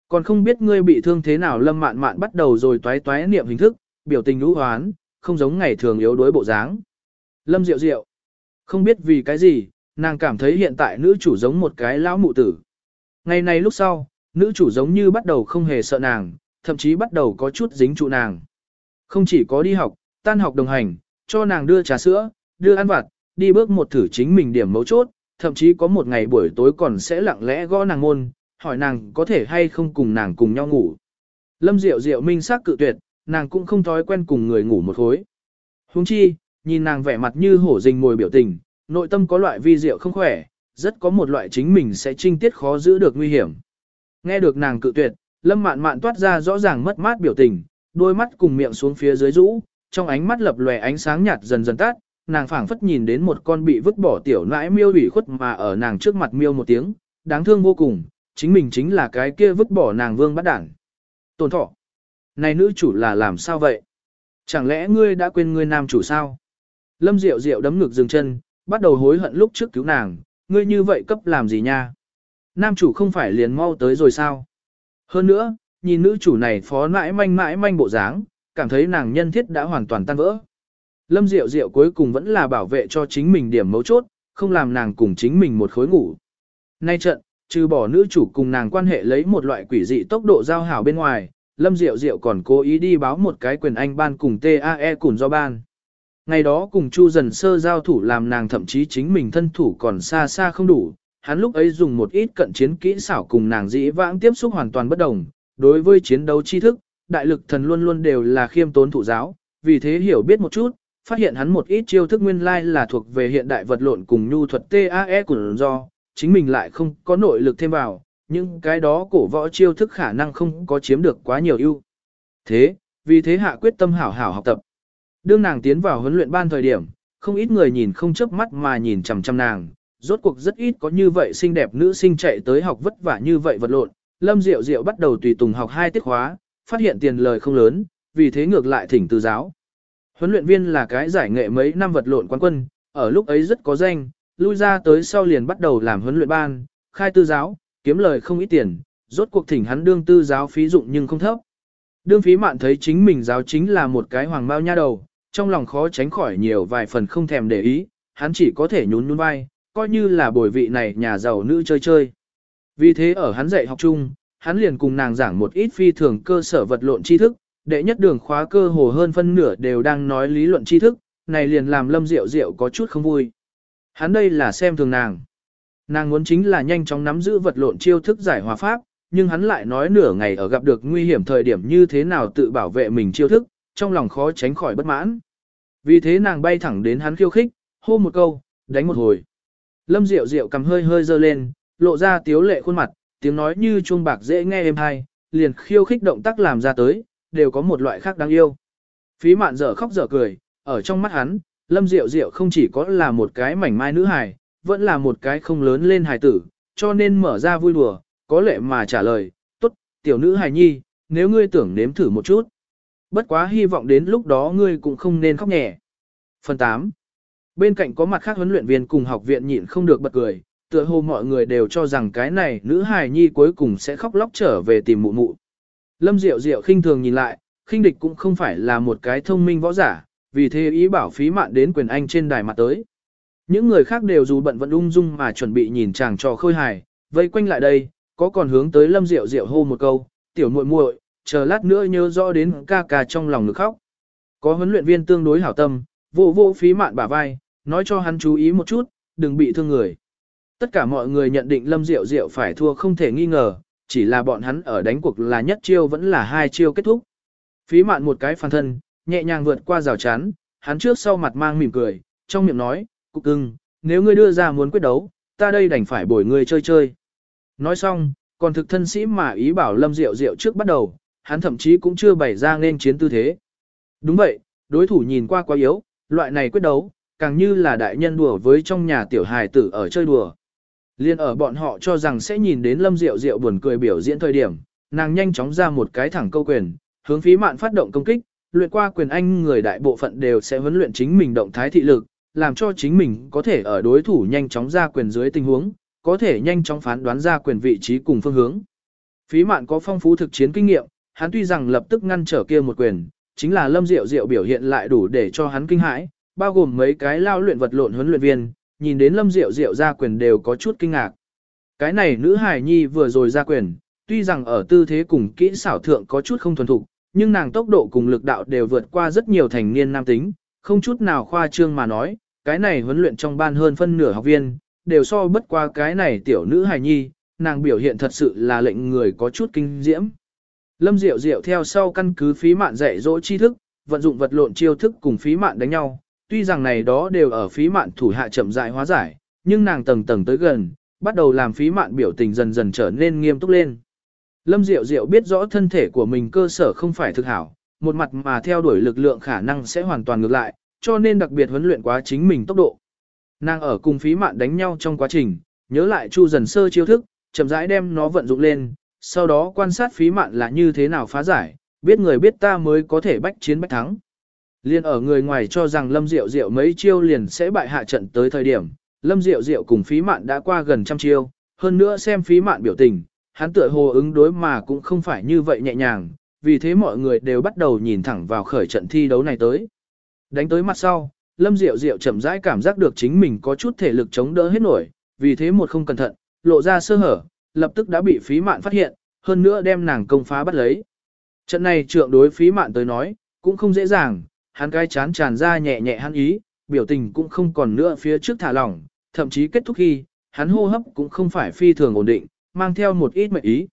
Còn không biết ngươi bị thương thế nào lâm mạn mạn bắt đầu rồi toái toái niệm hình thức, biểu tình lũ hoán, không giống ngày thường yếu đuối bộ dáng. Lâm Diệu Diệu. Không biết vì cái gì, nàng cảm thấy hiện tại nữ chủ giống một cái lão mụ tử. Ngày này lúc sau, nữ chủ giống như bắt đầu không hề sợ nàng, thậm chí bắt đầu có chút dính trụ nàng. Không chỉ có đi học, tan học đồng hành, cho nàng đưa trà sữa, đưa ăn vặt, đi bước một thử chính mình điểm mấu chốt, thậm chí có một ngày buổi tối còn sẽ lặng lẽ gõ nàng môn, hỏi nàng có thể hay không cùng nàng cùng nhau ngủ. Lâm Diệu Diệu minh xác cự tuyệt, nàng cũng không thói quen cùng người ngủ một khối. Huống chi, nhìn nàng vẻ mặt như hổ rình ngồi biểu tình, nội tâm có loại vi diệu không khỏe, rất có một loại chính mình sẽ trinh tiết khó giữ được nguy hiểm. Nghe được nàng cự tuyệt, Lâm Mạn Mạn toát ra rõ ràng mất mát biểu tình, đôi mắt cùng miệng xuống phía dưới rũ, trong ánh mắt lập lòe ánh sáng nhạt dần dần tắt, nàng phảng phất nhìn đến một con bị vứt bỏ tiểu nãi miêu ủy khuất mà ở nàng trước mặt miêu một tiếng, đáng thương vô cùng, chính mình chính là cái kia vứt bỏ nàng vương bắt đảng. Tồn thọ. Này nữ chủ là làm sao vậy? Chẳng lẽ ngươi đã quên ngươi nam chủ sao? Lâm Diệu Diệu đấm ngực dừng chân, bắt đầu hối hận lúc trước cứu nàng, ngươi như vậy cấp làm gì nha? Nam chủ không phải liền mau tới rồi sao? Hơn nữa, nhìn nữ chủ này phó mãi manh mãi manh bộ dáng, cảm thấy nàng nhân thiết đã hoàn toàn tan vỡ. Lâm Diệu Diệu cuối cùng vẫn là bảo vệ cho chính mình điểm mấu chốt, không làm nàng cùng chính mình một khối ngủ. Nay trận, trừ bỏ nữ chủ cùng nàng quan hệ lấy một loại quỷ dị tốc độ giao hảo bên ngoài, Lâm Diệu Diệu còn cố ý đi báo một cái quyền anh ban cùng TAE cùng do ban. Ngày đó cùng Chu dần sơ giao thủ làm nàng thậm chí chính mình thân thủ còn xa xa không đủ, hắn lúc ấy dùng một ít cận chiến kỹ xảo cùng nàng dĩ vãng tiếp xúc hoàn toàn bất đồng, đối với chiến đấu tri thức, đại lực thần luôn luôn đều là khiêm tốn thụ giáo, vì thế hiểu biết một chút, phát hiện hắn một ít chiêu thức nguyên lai là thuộc về hiện đại vật lộn cùng nhu thuật TAE của do, chính mình lại không có nội lực thêm vào, nhưng cái đó cổ võ chiêu thức khả năng không có chiếm được quá nhiều ưu. Thế, vì thế hạ quyết tâm hảo hảo học tập. Đương nàng tiến vào huấn luyện ban thời điểm, không ít người nhìn không chớp mắt mà nhìn chằm chằm nàng, rốt cuộc rất ít có như vậy xinh đẹp nữ sinh chạy tới học vất vả như vậy vật lộn. Lâm Diệu Diệu bắt đầu tùy tùng học hai tiết khóa, phát hiện tiền lời không lớn, vì thế ngược lại thỉnh từ giáo. Huấn luyện viên là cái giải nghệ mấy năm vật lộn quán quân, ở lúc ấy rất có danh, lui ra tới sau liền bắt đầu làm huấn luyện ban, khai tư giáo, kiếm lời không ít tiền, rốt cuộc thỉnh hắn đương tư giáo phí dụng nhưng không thấp. Đương phí mạn thấy chính mình giáo chính là một cái hoàng mao nha đầu, trong lòng khó tránh khỏi nhiều vài phần không thèm để ý, hắn chỉ có thể nhún nhún vai, coi như là bồi vị này nhà giàu nữ chơi chơi. Vì thế ở hắn dạy học chung, hắn liền cùng nàng giảng một ít phi thường cơ sở vật lộn tri thức, đệ nhất đường khóa cơ hồ hơn phân nửa đều đang nói lý luận tri thức, này liền làm lâm diệu diệu có chút không vui. Hắn đây là xem thường nàng. Nàng muốn chính là nhanh chóng nắm giữ vật lộn chiêu thức giải hòa pháp, nhưng hắn lại nói nửa ngày ở gặp được nguy hiểm thời điểm như thế nào tự bảo vệ mình chiêu thức, trong lòng khó tránh khỏi bất mãn. Vì thế nàng bay thẳng đến hắn khiêu khích, hô một câu, đánh một hồi. Lâm Diệu Diệu cầm hơi hơi dơ lên, lộ ra tiếu lệ khuôn mặt, tiếng nói như chuông bạc dễ nghe êm hay, liền khiêu khích động tác làm ra tới, đều có một loại khác đáng yêu. Phí mạn dở khóc dở cười, ở trong mắt hắn, Lâm Diệu Diệu không chỉ có là một cái mảnh mai nữ hài, vẫn là một cái không lớn lên hài tử, cho nên mở ra vui đùa, có lệ mà trả lời, tốt, tiểu nữ hài nhi, nếu ngươi tưởng nếm thử một chút. Bất quá hy vọng đến lúc đó ngươi cũng không nên khóc nhẹ. Phần 8. Bên cạnh có mặt khác huấn luyện viên cùng học viện nhịn không được bật cười, tựa hồ mọi người đều cho rằng cái này nữ hài nhi cuối cùng sẽ khóc lóc trở về tìm mụ mụ. Lâm Diệu Diệu khinh thường nhìn lại, khinh địch cũng không phải là một cái thông minh võ giả, vì thế ý bảo phí mạn đến quyền anh trên đài mặt tới. Những người khác đều dù bận vẫn ung dung mà chuẩn bị nhìn chàng trò khôi hài, vây quanh lại đây, có còn hướng tới Lâm Diệu Diệu hô một câu, tiểu muội muội, chờ lát nữa nhớ rõ đến ca ca trong lòng ngực khóc. Có huấn luyện viên tương đối hảo tâm, vô vô phí mạn bả vai, nói cho hắn chú ý một chút, đừng bị thương người. Tất cả mọi người nhận định Lâm Diệu Diệu phải thua không thể nghi ngờ, chỉ là bọn hắn ở đánh cuộc là nhất chiêu vẫn là hai chiêu kết thúc. Phí mạn một cái phản thân, nhẹ nhàng vượt qua rào chắn, hắn trước sau mặt mang mỉm cười, trong miệng nói, cục cưng, nếu ngươi đưa ra muốn quyết đấu, ta đây đành phải bồi ngươi chơi chơi. Nói xong, còn thực thân sĩ mà ý bảo Lâm Diệu Diệu trước bắt đầu, hắn thậm chí cũng chưa bày ra nên chiến tư thế. Đúng vậy, đối thủ nhìn qua quá yếu, loại này quyết đấu, càng như là đại nhân đùa với trong nhà tiểu hài tử ở chơi đùa. Liên ở bọn họ cho rằng sẽ nhìn đến Lâm Diệu Diệu buồn cười biểu diễn thời điểm, nàng nhanh chóng ra một cái thẳng câu quyền, hướng phí mạn phát động công kích, luyện qua quyền anh người đại bộ phận đều sẽ huấn luyện chính mình động thái thị lực, làm cho chính mình có thể ở đối thủ nhanh chóng ra quyền dưới tình huống, có thể nhanh chóng phán đoán ra quyền vị trí cùng phương hướng. Phí mạn có phong phú thực chiến kinh nghiệm, hắn tuy rằng lập tức ngăn trở kia một quyền, chính là Lâm Diệu Diệu biểu hiện lại đủ để cho hắn kinh hãi, bao gồm mấy cái lao luyện vật lộn huấn luyện viên, nhìn đến Lâm Diệu Diệu ra quyền đều có chút kinh ngạc. Cái này nữ hài nhi vừa rồi ra quyền, tuy rằng ở tư thế cùng kỹ xảo thượng có chút không thuần thục, nhưng nàng tốc độ cùng lực đạo đều vượt qua rất nhiều thành niên nam tính, không chút nào khoa trương mà nói, cái này huấn luyện trong ban hơn phân nửa học viên, đều so bất qua cái này tiểu nữ hài nhi, nàng biểu hiện thật sự là lệnh người có chút kinh diễm. Lâm Diệu Diệu theo sau căn cứ phí mạn dạy dỗ tri thức, vận dụng vật lộn chiêu thức cùng phí mạn đánh nhau, tuy rằng này đó đều ở phí mạn thủ hạ chậm rãi hóa giải, nhưng nàng tầng tầng tới gần, bắt đầu làm phí mạn biểu tình dần dần trở nên nghiêm túc lên. Lâm Diệu Diệu biết rõ thân thể của mình cơ sở không phải thực hảo, một mặt mà theo đuổi lực lượng khả năng sẽ hoàn toàn ngược lại, cho nên đặc biệt huấn luyện quá chính mình tốc độ. Nàng ở cùng phí mạn đánh nhau trong quá trình, nhớ lại chu dần sơ chiêu thức, chậm rãi đem nó vận dụng lên, sau đó quan sát phí mạn là như thế nào phá giải, biết người biết ta mới có thể bách chiến bách thắng. Liên ở người ngoài cho rằng Lâm Diệu Diệu mấy chiêu liền sẽ bại hạ trận tới thời điểm, Lâm Diệu Diệu cùng phí mạn đã qua gần trăm chiêu, hơn nữa xem phí mạn biểu tình, hắn tựa hồ ứng đối mà cũng không phải như vậy nhẹ nhàng, vì thế mọi người đều bắt đầu nhìn thẳng vào khởi trận thi đấu này tới. Đánh tới mặt sau, Lâm Diệu Diệu chậm rãi cảm giác được chính mình có chút thể lực chống đỡ hết nổi, vì thế một không cẩn thận, lộ ra sơ hở, lập tức đã bị phí mạn phát hiện, hơn nữa đem nàng công phá bắt lấy. Trận này trượng đối phí mạn tới nói, cũng không dễ dàng, hắn cái chán tràn ra nhẹ nhẹ hắn ý, biểu tình cũng không còn nữa phía trước thả lỏng, thậm chí kết thúc khi, hắn hô hấp cũng không phải phi thường ổn định, mang theo một ít mệnh ý.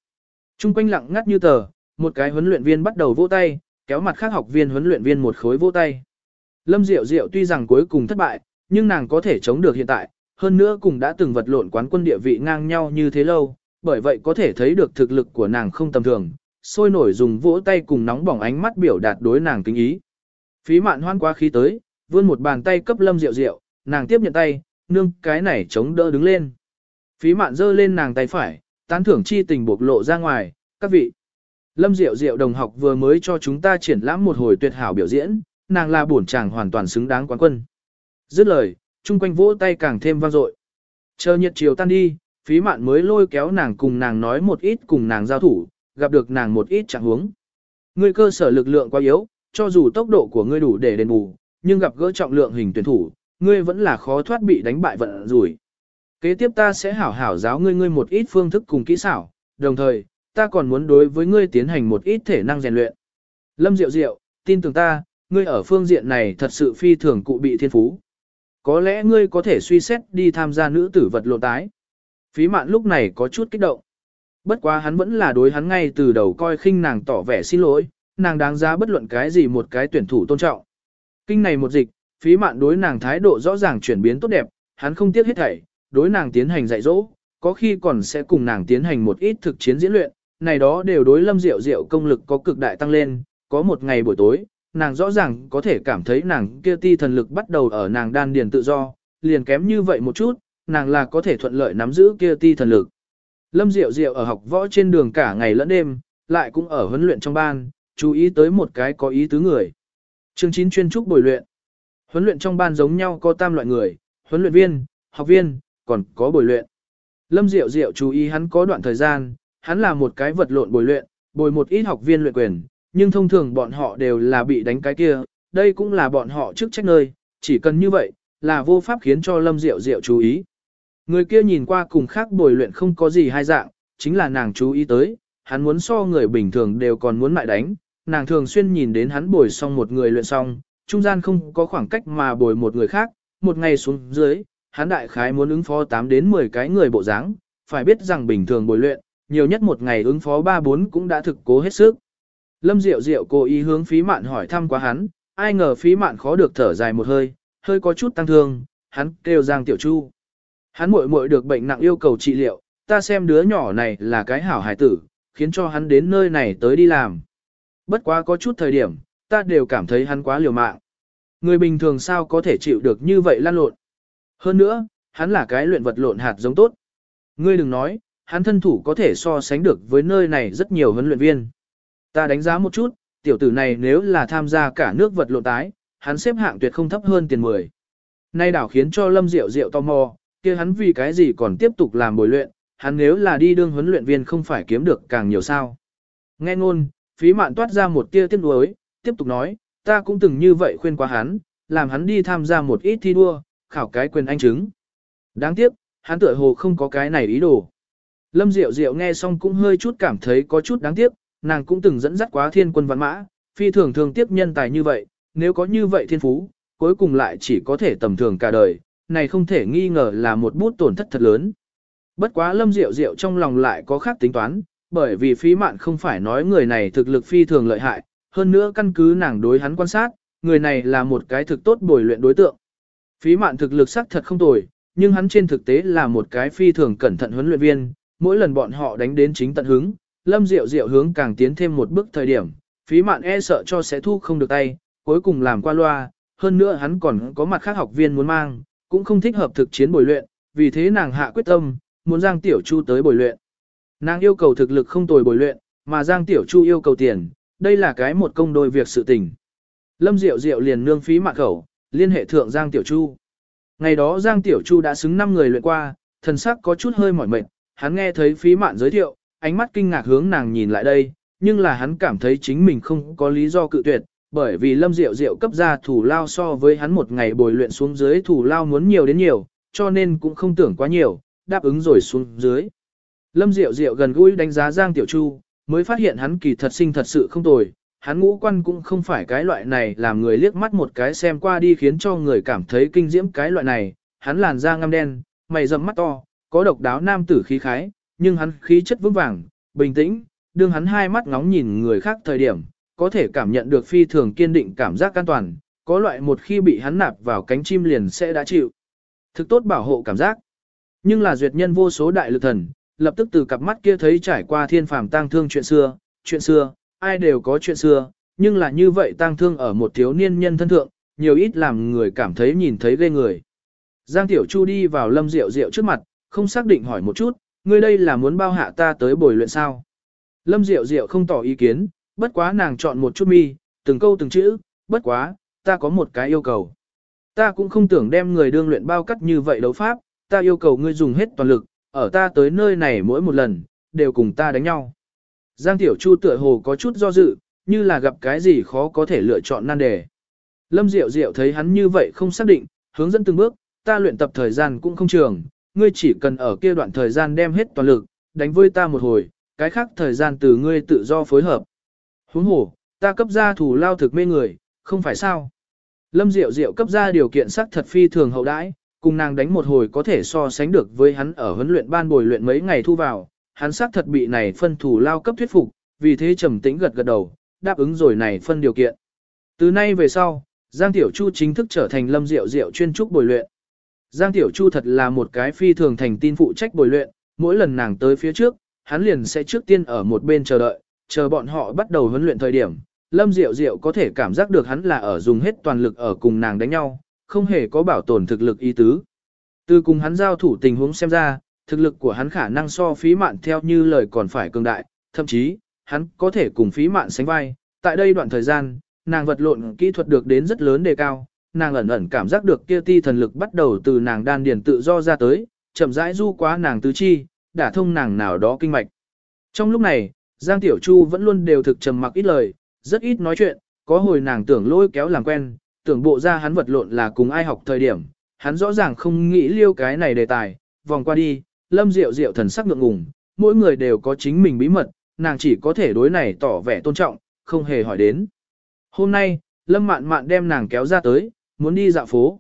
Trung quanh lặng ngắt như tờ, một cái huấn luyện viên bắt đầu vỗ tay, kéo mặt khác học viên huấn luyện viên một khối vỗ tay. Lâm Diệu Diệu tuy rằng cuối cùng thất bại, nhưng nàng có thể chống được hiện tại, hơn nữa cùng đã từng vật lộn quán quân địa vị ngang nhau như thế lâu, bởi vậy có thể thấy được thực lực của nàng không tầm thường, sôi nổi dùng vỗ tay cùng nóng bỏng ánh mắt biểu đạt đối nàng kính ý. Phí mạn hoan qua khí tới, vươn một bàn tay cấp Lâm Diệu Diệu, nàng tiếp nhận tay, nương cái này chống đỡ đứng lên. Phí mạn giơ lên nàng tay phải, tán thưởng chi tình bộc lộ ra ngoài, các vị. Lâm Diệu Diệu đồng học vừa mới cho chúng ta triển lãm một hồi tuyệt hảo biểu diễn, nàng là bổn chàng hoàn toàn xứng đáng quán quân. Dứt lời, chung quanh vỗ tay càng thêm vang dội. Chờ nhiệt chiều tan đi, phí mạn mới lôi kéo nàng cùng nàng nói một ít cùng nàng giao thủ, gặp được nàng một ít trạng huống. người cơ sở lực lượng quá yếu, cho dù tốc độ của ngươi đủ để đền bù, nhưng gặp gỡ trọng lượng hình tuyển thủ, ngươi vẫn là khó thoát bị đánh bại vận rủi. Kế tiếp ta sẽ hảo hảo giáo ngươi ngươi một ít phương thức cùng kỹ xảo, đồng thời, ta còn muốn đối với ngươi tiến hành một ít thể năng rèn luyện. Lâm Diệu Diệu, tin tưởng ta, ngươi ở phương diện này thật sự phi thường cụ bị thiên phú. Có lẽ ngươi có thể suy xét đi tham gia nữ tử vật lộn tái. Phí mạn lúc này có chút kích động. Bất quá hắn vẫn là đối hắn ngay từ đầu coi khinh nàng tỏ vẻ xin lỗi, nàng đáng giá bất luận cái gì một cái tuyển thủ tôn trọng. Kinh này một dịch, phí mạn đối nàng thái độ rõ ràng chuyển biến tốt đẹp, hắn không tiếc hết thảy, đối nàng tiến hành dạy dỗ, có khi còn sẽ cùng nàng tiến hành một ít thực chiến diễn luyện, này đó đều đối lâm diệu diệu công lực có cực đại tăng lên, có một ngày buổi tối, nàng rõ ràng có thể cảm thấy nàng kia ti thần lực bắt đầu ở nàng đan điền tự do, liền kém như vậy một chút, nàng là có thể thuận lợi nắm giữ kia ti thần lực. Lâm Diệu Diệu ở học võ trên đường cả ngày lẫn đêm, lại cũng ở huấn luyện trong ban, chú ý tới một cái có ý tứ người. Chương 9 chuyên trúc bồi luyện. Huấn luyện trong ban giống nhau có tam loại người, huấn luyện viên, học viên, còn có bồi luyện. Lâm Diệu Diệu chú ý hắn có đoạn thời gian, hắn là một cái vật lộn bồi luyện, bồi một ít học viên luyện quyền, nhưng thông thường bọn họ đều là bị đánh cái kia, đây cũng là bọn họ trước trách nơi, chỉ cần như vậy, là vô pháp khiến cho Lâm Diệu Diệu chú ý. Người kia nhìn qua cùng khác bồi luyện không có gì hai dạng, chính là nàng chú ý tới, hắn muốn so người bình thường đều còn muốn mại đánh, nàng thường xuyên nhìn đến hắn bồi xong một người luyện xong, trung gian không có khoảng cách mà bồi một người khác, một ngày xuống dưới, hắn đại khái muốn ứng phó 8 đến 10 cái người bộ dáng, phải biết rằng bình thường bồi luyện, nhiều nhất một ngày ứng phó 3-4 cũng đã thực cố hết sức. Lâm Diệu Diệu cố ý hướng phí mạn hỏi thăm qua hắn, ai ngờ phí mạn khó được thở dài một hơi, hơi có chút tăng thương, hắn kêu Giang Tiểu Chu. Hắn muội muội được bệnh nặng yêu cầu trị liệu, ta xem đứa nhỏ này là cái hảo hải tử, khiến cho hắn đến nơi này tới đi làm. Bất quá có chút thời điểm, ta đều cảm thấy hắn quá liều mạng. Người bình thường sao có thể chịu được như vậy lan lộn. Hơn nữa, hắn là cái luyện vật lộn hạt giống tốt. Ngươi đừng nói, hắn thân thủ có thể so sánh được với nơi này rất nhiều huấn luyện viên. Ta đánh giá một chút, tiểu tử này nếu là tham gia cả nước vật lộn tái, hắn xếp hạng tuyệt không thấp hơn tiền 10. Nay đảo khiến cho Lâm Diệu Diệu tò mò, kia hắn vì cái gì còn tiếp tục làm bồi luyện, hắn nếu là đi đương huấn luyện viên không phải kiếm được càng nhiều sao. Nghe ngôn, phí mạn toát ra một tia tiếc nuối, tiếp tục nói, ta cũng từng như vậy khuyên qua hắn, làm hắn đi tham gia một ít thi đua, khảo cái quyền anh chứng. Đáng tiếc, hắn tựa hồ không có cái này ý đồ. Lâm Diệu Diệu nghe xong cũng hơi chút cảm thấy có chút đáng tiếc, nàng cũng từng dẫn dắt quá thiên quân văn mã, phi thường thường tiếp nhân tài như vậy, nếu có như vậy thiên phú, cuối cùng lại chỉ có thể tầm thường cả đời, này không thể nghi ngờ là một bút tổn thất thật lớn. Bất quá Lâm Diệu Diệu trong lòng lại có khác tính toán, bởi vì phí mạn không phải nói người này thực lực phi thường lợi hại, hơn nữa căn cứ nàng đối hắn quan sát, người này là một cái thực tốt bồi luyện đối tượng. Phí mạn thực lực sắc thật không tồi, nhưng hắn trên thực tế là một cái phi thường cẩn thận huấn luyện viên, mỗi lần bọn họ đánh đến chính tận hứng, Lâm Diệu Diệu hướng càng tiến thêm một bước thời điểm, phí mạn e sợ cho sẽ thu không được tay, cuối cùng làm qua loa, hơn nữa hắn còn có mặt khác học viên muốn mang, cũng không thích hợp thực chiến bồi luyện, vì thế nàng hạ quyết tâm, muốn Giang Tiểu Chu tới bồi luyện. Nàng yêu cầu thực lực không tồi bồi luyện, mà Giang Tiểu Chu yêu cầu tiền, đây là cái một công đôi việc sự tình. Lâm Diệu Diệu liền nương phí mạng khẩu, liên hệ thượng Giang Tiểu Chu. Ngày đó Giang Tiểu Chu đã xứng 5 người luyện qua, thần sắc có chút hơi mỏi mệt, hắn nghe thấy phí mạn giới thiệu, ánh mắt kinh ngạc hướng nàng nhìn lại đây, nhưng là hắn cảm thấy chính mình không có lý do cự tuyệt, bởi vì Lâm Diệu Diệu cấp ra thủ lao so với hắn một ngày bồi luyện xuống dưới thủ lao muốn nhiều đến nhiều, cho nên cũng không tưởng quá nhiều, đáp ứng rồi xuống dưới. Lâm Diệu Diệu gần gũi đánh giá Giang Tiểu Chu, mới phát hiện hắn kỳ thật sinh thật sự không tồi, hắn ngũ quan cũng không phải cái loại này làm người liếc mắt một cái xem qua đi khiến cho người cảm thấy kinh diễm cái loại này, hắn làn da ngăm đen, mày rậm mắt to, có độc đáo nam tử khí khái, nhưng hắn khí chất vững vàng, bình tĩnh, đương hắn hai mắt ngóng nhìn người khác thời điểm, có thể cảm nhận được phi thường kiên định cảm giác an toàn, có loại một khi bị hắn nạp vào cánh chim liền sẽ đã chịu. Thực tốt bảo hộ cảm giác. Nhưng là duyệt nhân vô số đại lực thần, lập tức từ cặp mắt kia thấy trải qua thiên phàm tang thương chuyện xưa, chuyện xưa, ai đều có chuyện xưa, nhưng là như vậy tang thương ở một thiếu niên nhân thân thượng, nhiều ít làm người cảm thấy nhìn thấy ghê người. Giang Tiểu Chu đi vào Lâm Diệu Diệu trước mặt, không xác định hỏi một chút, ngươi đây là muốn bao hạ ta tới bồi luyện sao? Lâm Diệu Diệu không tỏ ý kiến, bất quá nàng chọn một chút mi, từng câu từng chữ, bất quá, ta có một cái yêu cầu. Ta cũng không tưởng đem người đương luyện bao cắt như vậy đấu pháp, ta yêu cầu ngươi dùng hết toàn lực, ở ta tới nơi này mỗi một lần, đều cùng ta đánh nhau. Giang Tiểu Chu tựa hồ có chút do dự, như là gặp cái gì khó có thể lựa chọn nan đề. Lâm Diệu Diệu thấy hắn như vậy không xác định, hướng dẫn từng bước, ta luyện tập thời gian cũng không trường, ngươi chỉ cần ở kia đoạn thời gian đem hết toàn lực, đánh với ta một hồi, cái khác thời gian từ ngươi tự do phối hợp. Huống hồ, ta cấp ra thủ lao thực mê người, không phải sao. Lâm Diệu Diệu cấp ra điều kiện sắc thật phi thường hậu đãi, cùng nàng đánh một hồi có thể so sánh được với hắn ở huấn luyện ban bồi luyện mấy ngày thu vào, hắn xác thật bị này phân thủ lao cấp thuyết phục, vì thế trầm tĩnh gật gật đầu, đáp ứng rồi này phân điều kiện. Từ nay về sau, Giang Tiểu Chu chính thức trở thành Lâm Diệu Diệu chuyên trúc bồi luyện. Giang Tiểu Chu thật là một cái phi thường thành tin phụ trách bồi luyện, mỗi lần nàng tới phía trước, hắn liền sẽ trước tiên ở một bên chờ đợi, chờ bọn họ bắt đầu huấn luyện thời điểm. Lâm Diệu Diệu có thể cảm giác được hắn là ở dùng hết toàn lực ở cùng nàng đánh nhau, không hề có bảo tồn thực lực ý tứ. Từ cùng hắn giao thủ tình huống xem ra, thực lực của hắn khả năng so phí mạn theo như lời còn phải cường đại, thậm chí, hắn có thể cùng phí mạn sánh vai. Tại đây đoạn thời gian, nàng vật lộn kỹ thuật được đến rất lớn đề cao, nàng ẩn ẩn cảm giác được kia ti thần lực bắt đầu từ nàng đan điền tự do ra tới, chậm rãi du quá nàng tứ chi, đả thông nàng nào đó kinh mạch. Trong lúc này, Giang Tiểu Chu vẫn luôn đều thực trầm mặc ít lời, rất ít nói chuyện, có hồi nàng tưởng lôi kéo làm quen, tưởng bộ ra hắn vật lộn là cùng ai học thời điểm, hắn rõ ràng không nghĩ liêu cái này đề tài, vòng qua đi, lâm diệu diệu thần sắc ngượng ngùng, mỗi người đều có chính mình bí mật, nàng chỉ có thể đối này tỏ vẻ tôn trọng, không hề hỏi đến. Hôm nay, lâm mạn mạn đem nàng kéo ra tới, muốn đi dạo phố.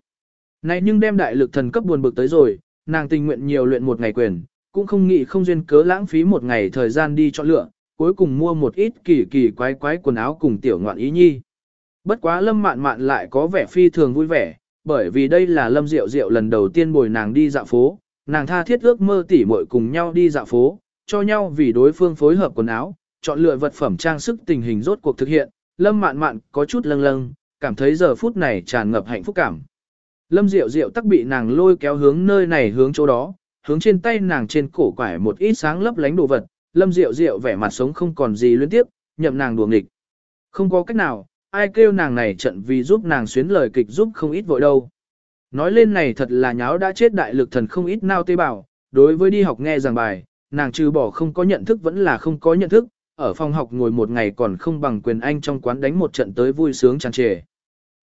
Này nhưng đem đại lực thần cấp buồn bực tới rồi, nàng tình nguyện nhiều luyện một ngày quyền, cũng không nghĩ không duyên cớ lãng phí một ngày thời gian đi chọn lựa, cuối cùng mua một ít kỳ kỳ quái quái quần áo cùng tiểu ngoạn ý nhi. Bất quá lâm mạn mạn lại có vẻ phi thường vui vẻ, bởi vì đây là lâm diệu diệu lần đầu tiên bồi nàng đi dạo phố, nàng tha thiết ước mơ tỉ muội cùng nhau đi dạo phố, cho nhau vì đối phương phối hợp quần áo, chọn lựa vật phẩm trang sức tình hình rốt cuộc thực hiện, lâm mạn mạn có chút lâng lâng, cảm thấy giờ phút này tràn ngập hạnh phúc cảm. Lâm diệu diệu tắc bị nàng lôi kéo hướng nơi này hướng chỗ đó, hướng trên tay nàng trên cổ quải một ít sáng lấp lánh đồ vật, lâm diệu diệu vẻ mặt sống không còn gì liên tiếp, nhậm nàng đùa nghịch. Không có cách nào, ai kêu nàng này trận vì giúp nàng xuyến lời kịch giúp không ít vội đâu. Nói lên này thật là nháo đã chết đại lực thần không ít nao tê bảo, đối với đi học nghe giảng bài, nàng trừ bỏ không có nhận thức vẫn là không có nhận thức, ở phòng học ngồi một ngày còn không bằng quyền anh trong quán đánh một trận tới vui sướng tràn trề.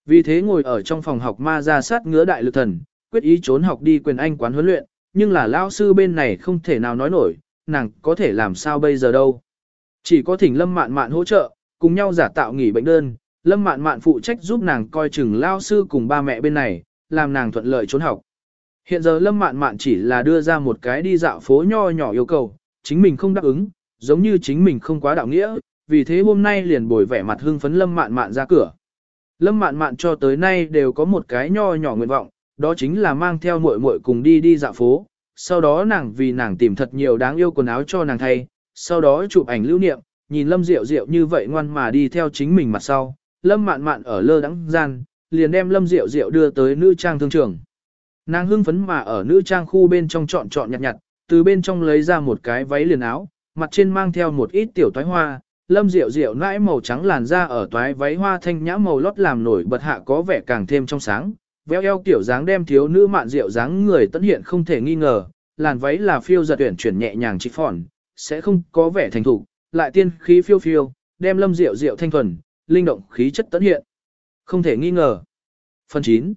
Vì thế ngồi ở trong phòng học ma ra sát ngứa đại lực thần, quyết ý trốn học đi quyền anh quán huấn luyện, nhưng là lao sư bên này không thể nào nói nổi, nàng có thể làm sao bây giờ đâu. Chỉ có thỉnh Lâm Mạn Mạn hỗ trợ, cùng nhau giả tạo nghỉ bệnh đơn, Lâm Mạn Mạn phụ trách giúp nàng coi chừng lao sư cùng ba mẹ bên này, làm nàng thuận lợi trốn học. Hiện giờ Lâm Mạn Mạn chỉ là đưa ra một cái đi dạo phố nho nhỏ yêu cầu, chính mình không đáp ứng, giống như chính mình không quá đạo nghĩa, vì thế hôm nay liền bồi vẻ mặt hưng phấn Lâm Mạn Mạn ra cửa. Lâm Mạn Mạn cho tới nay đều có một cái nho nhỏ nguyện vọng, đó chính là mang theo muội muội cùng đi đi dạo phố. Sau đó nàng vì nàng tìm thật nhiều đáng yêu quần áo cho nàng thay, sau đó chụp ảnh lưu niệm, nhìn Lâm Diệu Diệu như vậy ngoan mà đi theo chính mình mặt sau. Lâm Mạn Mạn ở lơ đắng gian, liền đem Lâm Diệu Diệu đưa tới nữ trang thương trường. Nàng hưng phấn mà ở nữ trang khu bên trong chọn chọn nhặt nhặt, từ bên trong lấy ra một cái váy liền áo, mặt trên mang theo một ít tiểu toái hoa, lâm rượu rượu nãi màu trắng làn da ở toái váy hoa thanh nhã màu lót làm nổi bật hạ có vẻ càng thêm trong sáng, véo eo tiểu dáng đem thiếu nữ mạn rượu dáng người tận hiện không thể nghi ngờ, làn váy là phiêu giật tuyển chuyển nhẹ nhàng trịch phòn, sẽ không có vẻ thành thục, lại tiên khí phiêu phiêu, đem lâm rượu rượu thanh thuần, linh động khí chất tấn hiện. Không thể nghi ngờ. Phần 9.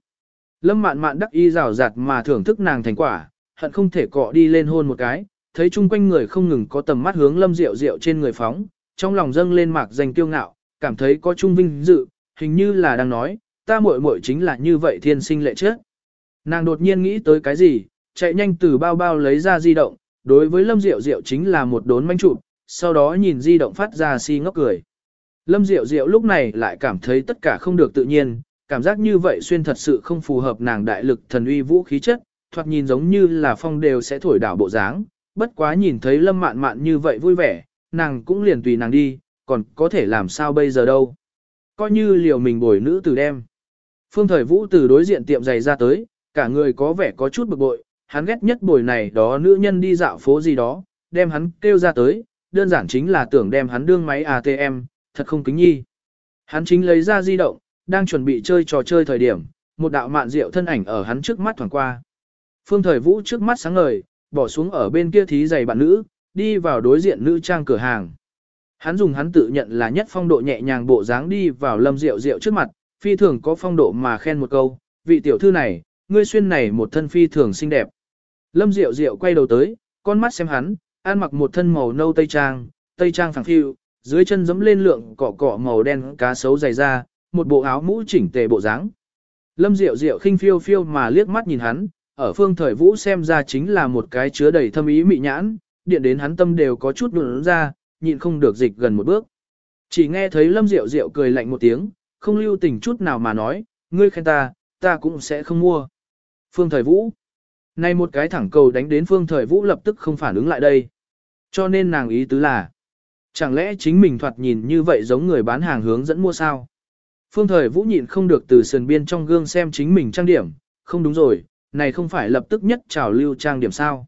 Lâm mạn mạn đắc y rào rạt mà thưởng thức nàng thành quả, hận không thể cọ đi lên hôn một cái, thấy chung quanh người không ngừng có tầm mắt hướng lâm rượu rượu trên người phóng, trong lòng dâng lên mạc danh tiêu ngạo, cảm thấy có trung vinh dự, hình như là đang nói, ta muội muội chính là như vậy thiên sinh lệ chết. Nàng đột nhiên nghĩ tới cái gì, chạy nhanh từ bao bao lấy ra di động, đối với Lâm Diệu Diệu chính là một đốn manh chụp, sau đó nhìn di động phát ra si ngốc cười. Lâm Diệu Diệu lúc này lại cảm thấy tất cả không được tự nhiên, cảm giác như vậy xuyên thật sự không phù hợp nàng đại lực thần uy vũ khí chất, thoạt nhìn giống như là phong đều sẽ thổi đảo bộ dáng, bất quá nhìn thấy Lâm Mạn Mạn như vậy vui vẻ, nàng cũng liền tùy nàng đi, còn có thể làm sao bây giờ đâu. Coi như liều mình bồi nữ từ đem. Phương thời vũ từ đối diện tiệm giày ra tới, cả người có vẻ có chút bực bội, hắn ghét nhất bồi này đó nữ nhân đi dạo phố gì đó, đem hắn kêu ra tới, đơn giản chính là tưởng đem hắn đương máy ATM, thật không kính nhi. Hắn chính lấy ra di động, đang chuẩn bị chơi trò chơi thời điểm, một đạo mạn rượu thân ảnh ở hắn trước mắt thoảng qua. Phương thời vũ trước mắt sáng ngời, bỏ xuống ở bên kia thí giày bạn nữ, đi vào đối diện nữ trang cửa hàng. Hắn dùng hắn tự nhận là nhất phong độ nhẹ nhàng bộ dáng đi vào lâm rượu rượu trước mặt, phi thường có phong độ mà khen một câu, vị tiểu thư này, ngươi xuyên này một thân phi thường xinh đẹp. Lâm rượu rượu quay đầu tới, con mắt xem hắn, ăn mặc một thân màu nâu tây trang, tây trang phẳng phiu, dưới chân giẫm lên lượng cọ cọ màu đen cá sấu dày ra, một bộ áo mũ chỉnh tề bộ dáng. Lâm Diệu Diệu khinh phiêu phiêu mà liếc mắt nhìn hắn, ở phương thời vũ xem ra chính là một cái chứa đầy thâm ý mị nhãn, điện đến hắn tâm đều có chút nụn ra, nhịn không được dịch gần một bước. Chỉ nghe thấy Lâm Diệu Diệu cười lạnh một tiếng, không lưu tình chút nào mà nói, ngươi khen ta, ta cũng sẽ không mua. Phương Thời Vũ. Này một cái thẳng cầu đánh đến Phương Thời Vũ lập tức không phản ứng lại đây. Cho nên nàng ý tứ là, chẳng lẽ chính mình thoạt nhìn như vậy giống người bán hàng hướng dẫn mua sao? Phương Thời Vũ nhịn không được từ sườn biên trong gương xem chính mình trang điểm, không đúng rồi, này không phải lập tức nhất trào lưu trang điểm sao?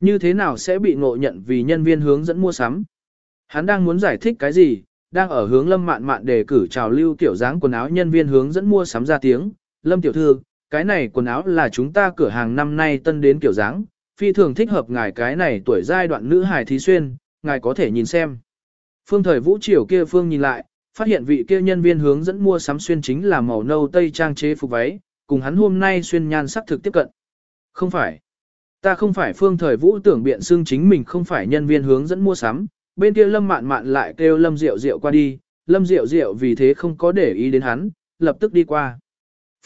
Như thế nào sẽ bị ngộ nhận vì nhân viên hướng dẫn mua sắm? Hắn đang muốn giải thích cái gì, đang ở hướng Lâm Mạn Mạn đề cử trào lưu tiểu dáng quần áo nhân viên hướng dẫn mua sắm ra tiếng. Lâm tiểu thư, cái này quần áo là chúng ta cửa hàng năm nay tân đến kiểu dáng, phi thường thích hợp ngài cái này tuổi giai đoạn nữ hài thí xuyên, ngài có thể nhìn xem. Phương thời vũ triều kia phương nhìn lại, phát hiện vị kia nhân viên hướng dẫn mua sắm xuyên chính là màu nâu tây trang chế phục váy, cùng hắn hôm nay xuyên nhan sắc thực tiếp cận. Không phải. Ta không phải phương thời vũ tưởng biện xương chính mình không phải nhân viên hướng dẫn mua sắm, bên kia lâm mạn mạn lại kêu lâm diệu diệu qua đi, lâm diệu diệu vì thế không có để ý đến hắn, lập tức đi qua.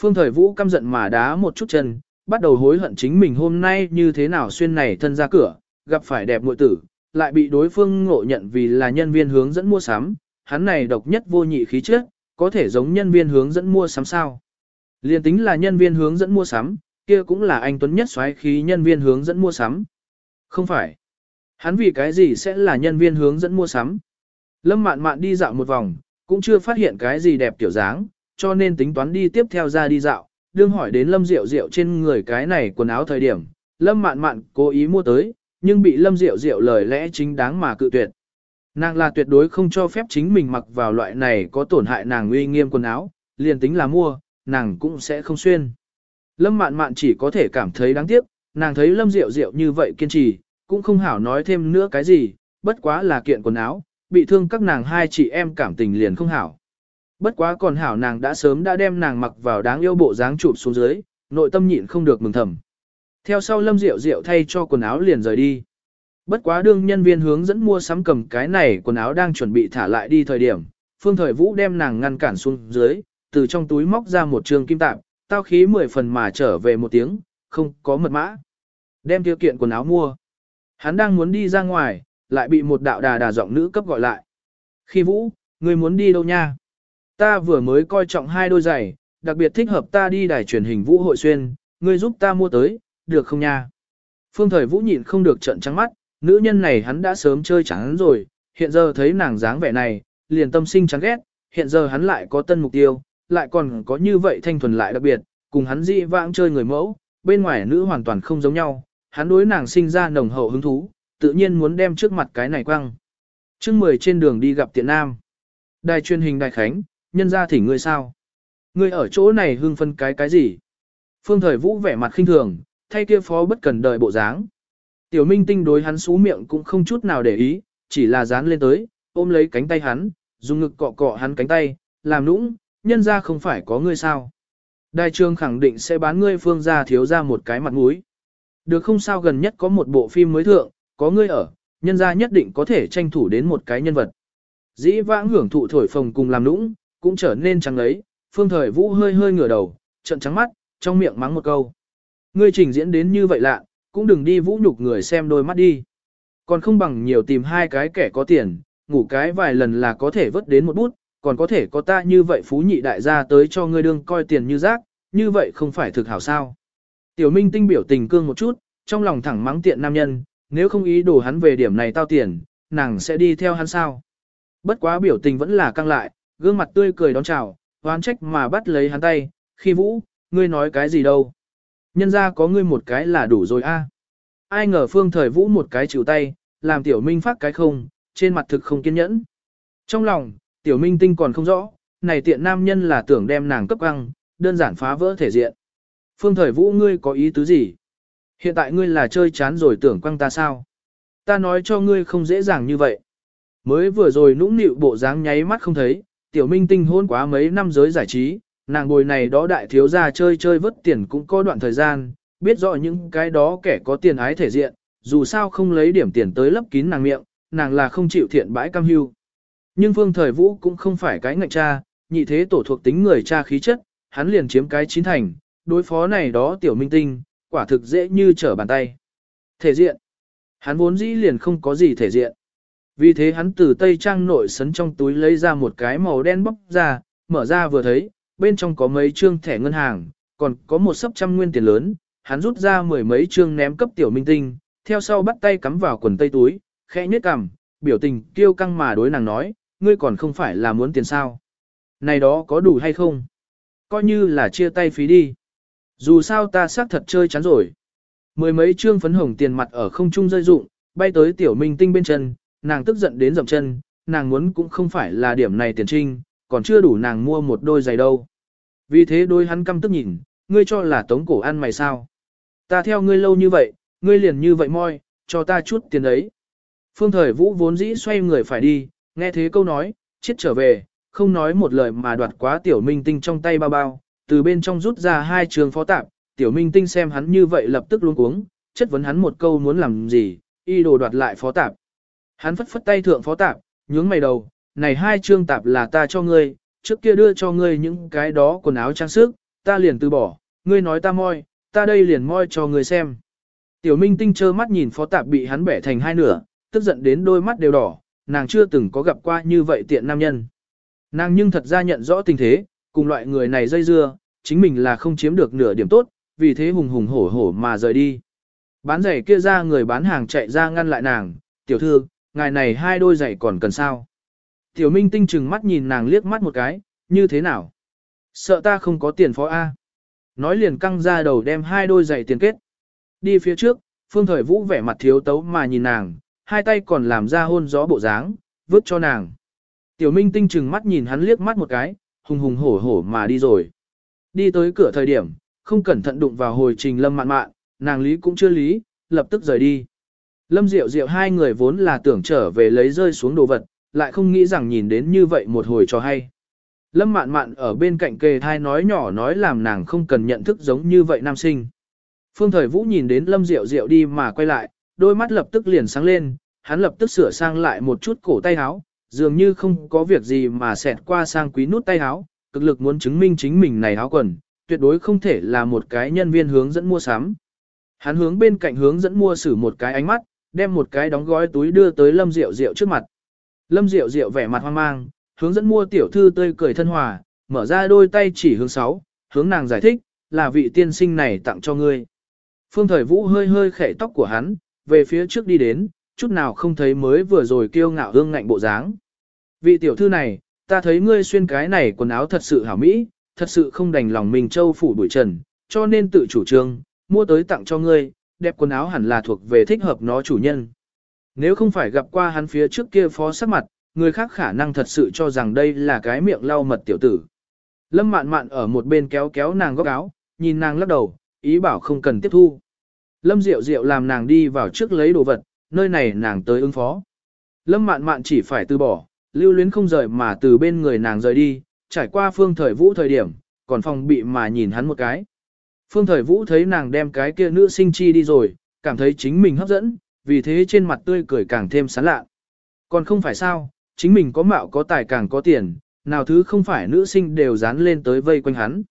Phương thời vũ căm giận mà đá một chút chân, bắt đầu hối hận chính mình hôm nay như thế nào xuyên này thân ra cửa, gặp phải đẹp muội tử, lại bị đối phương ngộ nhận vì là nhân viên hướng dẫn mua sắm, hắn này độc nhất vô nhị khí chất, có thể giống nhân viên hướng dẫn mua sắm sao. Liên tính là nhân viên hướng dẫn mua sắm, kia cũng là anh Tuấn nhất xoáy khí nhân viên hướng dẫn mua sắm. Không phải. Hắn vì cái gì sẽ là nhân viên hướng dẫn mua sắm. Lâm mạn mạn đi dạo một vòng, cũng chưa phát hiện cái gì đẹp tiểu dáng, cho nên tính toán đi tiếp theo ra đi dạo, đương hỏi đến Lâm Diệu Diệu trên người cái này quần áo thời điểm, Lâm mạn mạn cố ý mua tới, nhưng bị Lâm Diệu Diệu lời lẽ chính đáng mà cự tuyệt. Nàng là tuyệt đối không cho phép chính mình mặc vào loại này có tổn hại nàng uy nghiêm quần áo, liền tính là mua, nàng cũng sẽ không xuyên. Lâm mạn mạn chỉ có thể cảm thấy đáng tiếc, nàng thấy Lâm Diệu Diệu như vậy kiên trì, cũng không hảo nói thêm nữa cái gì, bất quá là kiện quần áo, bị thương các nàng hai chị em cảm tình liền không hảo. Bất quá còn hảo nàng đã sớm đã đem nàng mặc vào đáng yêu bộ dáng chụp xuống dưới, nội tâm nhịn không được mừng thầm. Theo sau Lâm Diệu Diệu thay cho quần áo liền rời đi. Bất quá đương nhân viên hướng dẫn mua sắm cầm cái này quần áo đang chuẩn bị thả lại đi thời điểm, Phương Thời Vũ đem nàng ngăn cản xuống dưới, từ trong túi móc ra một trường kim tạp, tao khí mười phần mà trở về một tiếng, không có mật mã. Đem tiêu kiện quần áo mua. Hắn đang muốn đi ra ngoài, lại bị một đạo đà đà giọng nữ cấp gọi lại. Khi Vũ, người muốn đi đâu nha? Ta vừa mới coi trọng hai đôi giày, đặc biệt thích hợp ta đi đài truyền hình Vũ hội xuyên, ngươi giúp ta mua tới, được không nha? Phương Thời Vũ nhịn không được trận trắng mắt, nữ nhân này hắn đã sớm chơi chán rồi, hiện giờ thấy nàng dáng vẻ này, liền tâm sinh chán ghét, hiện giờ hắn lại có tân mục tiêu, lại còn có như vậy thanh thuần lại đặc biệt, cùng hắn dị vãng chơi người mẫu, bên ngoài nữ hoàn toàn không giống nhau, hắn đối nàng sinh ra nồng hậu hứng thú, tự nhiên muốn đem trước mặt cái này quăng. chương 10 trên đường đi gặp tiện nam. Đài truyền hình Đại Khánh, nhân ra thỉnh ngươi sao? Ngươi ở chỗ này hưng phân cái cái gì? Phương thời vũ vẻ mặt khinh thường, thay kia phó bất cần đợi bộ dáng. Tiểu minh tinh đối hắn xú miệng cũng không chút nào để ý, chỉ là dán lên tới, ôm lấy cánh tay hắn, dùng ngực cọ cọ hắn cánh tay, làm nũng, nhân ra không phải có ngươi sao. Đại trường khẳng định sẽ bán ngươi phương ra thiếu ra một cái mặt mũi. Được không sao gần nhất có một bộ phim mới thượng, có ngươi ở, nhân ra nhất định có thể tranh thủ đến một cái nhân vật. Dĩ vãng hưởng thụ thổi phồng cùng làm nũng, cũng trở nên trắng ấy, phương thời vũ hơi hơi ngửa đầu, trận trắng mắt, trong miệng mắng một câu. Ngươi trình diễn đến như vậy lạ, cũng đừng đi vũ nhục người xem đôi mắt đi. Còn không bằng nhiều tìm hai cái kẻ có tiền, ngủ cái vài lần là có thể vớt đến một bút, còn có thể có ta như vậy phú nhị đại gia tới cho ngươi đương coi tiền như rác, như vậy không phải thực hảo sao. Tiểu Minh tinh biểu tình cương một chút, trong lòng thẳng mắng tiện nam nhân, nếu không ý đồ hắn về điểm này tao tiền, nàng sẽ đi theo hắn sao. Bất quá biểu tình vẫn là căng lại, gương mặt tươi cười đón chào, hoán trách mà bắt lấy hắn tay, khi vũ, ngươi nói cái gì đâu. Nhân ra có ngươi một cái là đủ rồi a. Ai ngờ phương thời vũ một cái chịu tay, làm tiểu minh phát cái không, trên mặt thực không kiên nhẫn. Trong lòng, tiểu minh tinh còn không rõ, này tiện nam nhân là tưởng đem nàng cấp căng, đơn giản phá vỡ thể diện. Phương thời vũ ngươi có ý tứ gì? Hiện tại ngươi là chơi chán rồi tưởng quăng ta sao? Ta nói cho ngươi không dễ dàng như vậy. Mới vừa rồi nũng nịu bộ dáng nháy mắt không thấy, tiểu minh tinh hôn quá mấy năm giới giải trí, nàng bồi này đó đại thiếu gia chơi chơi vất tiền cũng có đoạn thời gian, biết rõ những cái đó kẻ có tiền ái thể diện, dù sao không lấy điểm tiền tới lấp kín nàng miệng, nàng là không chịu thiện bãi cam hưu. Nhưng phương thời vũ cũng không phải cái ngạnh cha, nhị thế tổ thuộc tính người cha khí chất, hắn liền chiếm cái chín thành, đối phó này đó tiểu minh tinh, quả thực dễ như trở bàn tay. Thể diện. Hắn vốn dĩ liền không có gì thể diện. Vì thế hắn từ tây trang nội sấn trong túi lấy ra một cái màu đen bóc ra, mở ra vừa thấy, bên trong có mấy trương thẻ ngân hàng, còn có một sấp trăm nguyên tiền lớn, hắn rút ra mười mấy trương ném cấp tiểu minh tinh, theo sau bắt tay cắm vào quần tây túi, khẽ nhếch cằm, biểu tình kiêu căng mà đối nàng nói, ngươi còn không phải là muốn tiền sao. Này đó có đủ hay không? Coi như là chia tay phí đi. Dù sao ta xác thật chơi chán rồi. Mười mấy trương phấn hồng tiền mặt ở không trung rơi rụng, bay tới tiểu minh tinh bên chân, nàng tức giận đến dậm chân, nàng muốn cũng không phải là điểm này tiền trinh, còn chưa đủ nàng mua một đôi giày đâu. Vì thế đôi hắn căm tức nhìn, ngươi cho là tống cổ ăn mày sao. Ta theo ngươi lâu như vậy, ngươi liền như vậy moi, cho ta chút tiền đấy. Phương thời vũ vốn dĩ xoay người phải đi, nghe thế câu nói, chết trở về, không nói một lời mà đoạt quá tiểu minh tinh trong tay bao bao, từ bên trong rút ra hai trường phó tạp, tiểu minh tinh xem hắn như vậy lập tức luôn cuống, chất vấn hắn một câu muốn làm gì, y đồ đoạt lại phó tạp. Hắn phất phất tay thượng phó tạp, nhướng mày đầu, này hai trương tạp là ta cho ngươi, trước kia đưa cho ngươi những cái đó quần áo trang sức, ta liền từ bỏ, ngươi nói ta moi, ta đây liền moi cho ngươi xem. Tiểu Minh Tinh trơ mắt nhìn phó tạp bị hắn bẻ thành hai nửa, tức giận đến đôi mắt đều đỏ, nàng chưa từng có gặp qua như vậy tiện nam nhân. Nàng nhưng thật ra nhận rõ tình thế, cùng loại người này dây dưa, chính mình là không chiếm được nửa điểm tốt, vì thế hùng hùng hổ hổ mà rời đi. Bán giày kia ra người bán hàng chạy ra ngăn lại nàng, tiểu thư, ngài này hai đôi giày còn cần sao. Tiểu Minh tinh chừng mắt nhìn nàng liếc mắt một cái, như thế nào? Sợ ta không có tiền phó A. Nói liền căng ra đầu đem hai đôi giày tiền kết. Đi phía trước, Phương Thời Vũ vẻ mặt thiếu tấu mà nhìn nàng, hai tay còn làm ra hôn gió bộ dáng, vứt cho nàng. Tiểu Minh tinh chừng mắt nhìn hắn liếc mắt một cái, hùng hùng hổ hổ mà đi rồi. Đi tới cửa thời điểm, không cẩn thận đụng vào hồi trình lâm mạn mạn, nàng lý cũng chưa lý, lập tức rời đi. Lâm Diệu Diệu hai người vốn là tưởng trở về lấy rơi xuống đồ vật, lại không nghĩ rằng nhìn đến như vậy một hồi cho hay. Lâm mạn mạn ở bên cạnh kề thai nói nhỏ nói làm nàng không cần nhận thức giống như vậy nam sinh. Phương Thời Vũ nhìn đến Lâm Diệu Diệu đi mà quay lại, đôi mắt lập tức liền sáng lên, hắn lập tức sửa sang lại một chút cổ tay áo, dường như không có việc gì mà xẹt qua sang quý nút tay áo, cực lực muốn chứng minh chính mình này áo quần, tuyệt đối không thể là một cái nhân viên hướng dẫn mua sắm. Hắn hướng bên cạnh hướng dẫn mua sử một cái ánh mắt, đem một cái đóng gói túi đưa tới Lâm Diệu Diệu trước mặt. Lâm Diệu Diệu vẻ mặt hoang mang, hướng dẫn mua tiểu thư tươi cười thân hòa, mở ra đôi tay chỉ hướng sáu, hướng nàng giải thích, là vị tiên sinh này tặng cho ngươi. Phương Thời Vũ hơi hơi khẽ tóc của hắn, về phía trước đi đến, chút nào không thấy mới vừa rồi kiêu ngạo hương ngạnh bộ dáng. Vị tiểu thư này, ta thấy ngươi xuyên cái này quần áo thật sự hảo mỹ, thật sự không đành lòng mình châu phủ bụi trần, cho nên tự chủ trương, mua tới tặng cho ngươi, đẹp quần áo hẳn là thuộc về thích hợp nó chủ nhân. Nếu không phải gặp qua hắn phía trước kia phó sắc mặt, người khác khả năng thật sự cho rằng đây là cái miệng lau mật tiểu tử. Lâm mạn mạn ở một bên kéo kéo nàng góc áo, nhìn nàng lắc đầu, ý bảo không cần tiếp thu. Lâm Diệu Diệu làm nàng đi vào trước lấy đồ vật, nơi này nàng tới ứng phó. Lâm mạn mạn chỉ phải từ bỏ, lưu luyến không rời mà từ bên người nàng rời đi, trải qua phương thời vũ thời điểm, còn phòng bị mà nhìn hắn một cái. Phương thời vũ thấy nàng đem cái kia nữ sinh chi đi rồi, cảm thấy chính mình hấp dẫn, vì thế trên mặt tươi cười càng thêm sán lạ. Còn không phải sao, chính mình có mạo có tài càng có tiền, nào thứ không phải nữ sinh đều dán lên tới vây quanh hắn.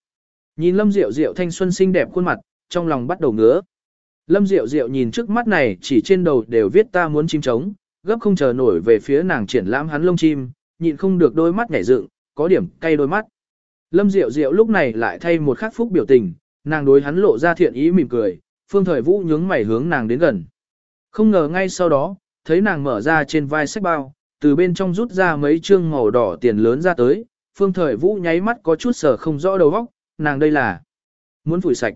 Nhìn Lâm Diệu Diệu thanh xuân xinh đẹp khuôn mặt, trong lòng bắt đầu ngứa. Lâm Diệu Diệu nhìn trước mắt này chỉ trên đầu đều viết ta muốn chim trống, gấp không chờ nổi về phía nàng triển lãm hắn lông chim, nhịn không được đôi mắt nhảy dựng, có điểm cay đôi mắt. Lâm Diệu Diệu lúc này lại thay một khắc phúc biểu tình, nàng đối hắn lộ ra thiện ý mỉm cười, Phương Thời Vũ nhướng mày hướng nàng đến gần. Không ngờ ngay sau đó, thấy nàng mở ra trên vai sách bao, từ bên trong rút ra mấy trương màu đỏ tiền lớn ra tới, Phương Thời Vũ nháy mắt có chút sở không rõ đầu óc, nàng đây là muốn phủi sạch.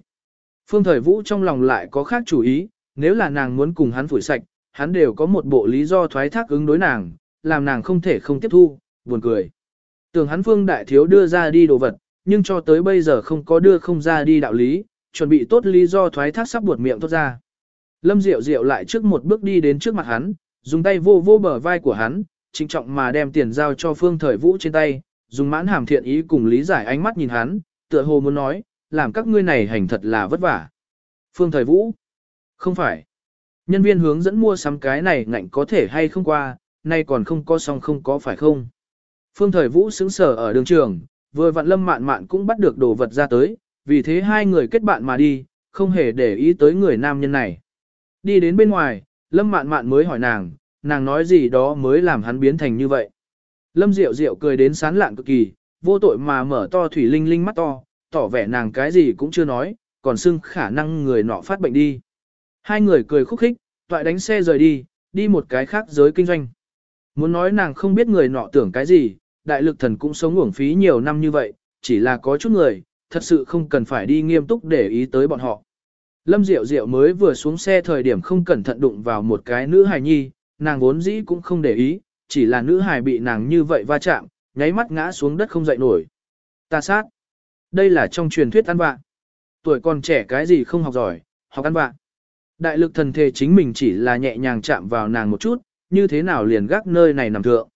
Phương Thời Vũ trong lòng lại có khác chủ ý, nếu là nàng muốn cùng hắn phủi sạch, hắn đều có một bộ lý do thoái thác ứng đối nàng, làm nàng không thể không tiếp thu, buồn cười. Tưởng hắn Phương Đại Thiếu đưa ra đi đồ vật, nhưng cho tới bây giờ không có đưa không ra đi đạo lý, chuẩn bị tốt lý do thoái thác sắp buột miệng tốt ra. Lâm Diệu Diệu lại trước một bước đi đến trước mặt hắn, dùng tay vô vô bờ vai của hắn, trịnh trọng mà đem tiền giao cho Phương Thời Vũ trên tay, dùng mãn hàm thiện ý cùng lý giải ánh mắt nhìn hắn, tựa hồ muốn nói, làm các ngươi này hành thật là vất vả. Phương Thời Vũ, không phải. Nhân viên hướng dẫn mua sắm cái này ngạnh có thể hay không qua, nay còn không có xong không có phải không. Phương Thời Vũ xứng sở ở đường trường, vừa vặn lâm mạn mạn cũng bắt được đồ vật ra tới, vì thế hai người kết bạn mà đi, không hề để ý tới người nam nhân này. Đi đến bên ngoài, lâm mạn mạn mới hỏi nàng, nàng nói gì đó mới làm hắn biến thành như vậy. Lâm Diệu Diệu cười đến sán lạn cực kỳ, vô tội mà mở to thủy linh linh mắt to, tỏ vẻ nàng cái gì cũng chưa nói, còn xưng khả năng người nọ phát bệnh đi. Hai người cười khúc khích, toại đánh xe rời đi, đi một cái khác giới kinh doanh. Muốn nói nàng không biết người nọ tưởng cái gì, đại lực thần cũng sống uổng phí nhiều năm như vậy, chỉ là có chút người, thật sự không cần phải đi nghiêm túc để ý tới bọn họ. Lâm Diệu Diệu mới vừa xuống xe thời điểm không cẩn thận đụng vào một cái nữ hài nhi, nàng vốn dĩ cũng không để ý, chỉ là nữ hài bị nàng như vậy va chạm, nháy mắt ngã xuống đất không dậy nổi. Ta sát. Đây là trong truyền thuyết ăn vạ. Tuổi còn trẻ cái gì không học giỏi, học ăn vạ. Đại lực thần thể chính mình chỉ là nhẹ nhàng chạm vào nàng một chút, như thế nào liền gác nơi này nằm thượng.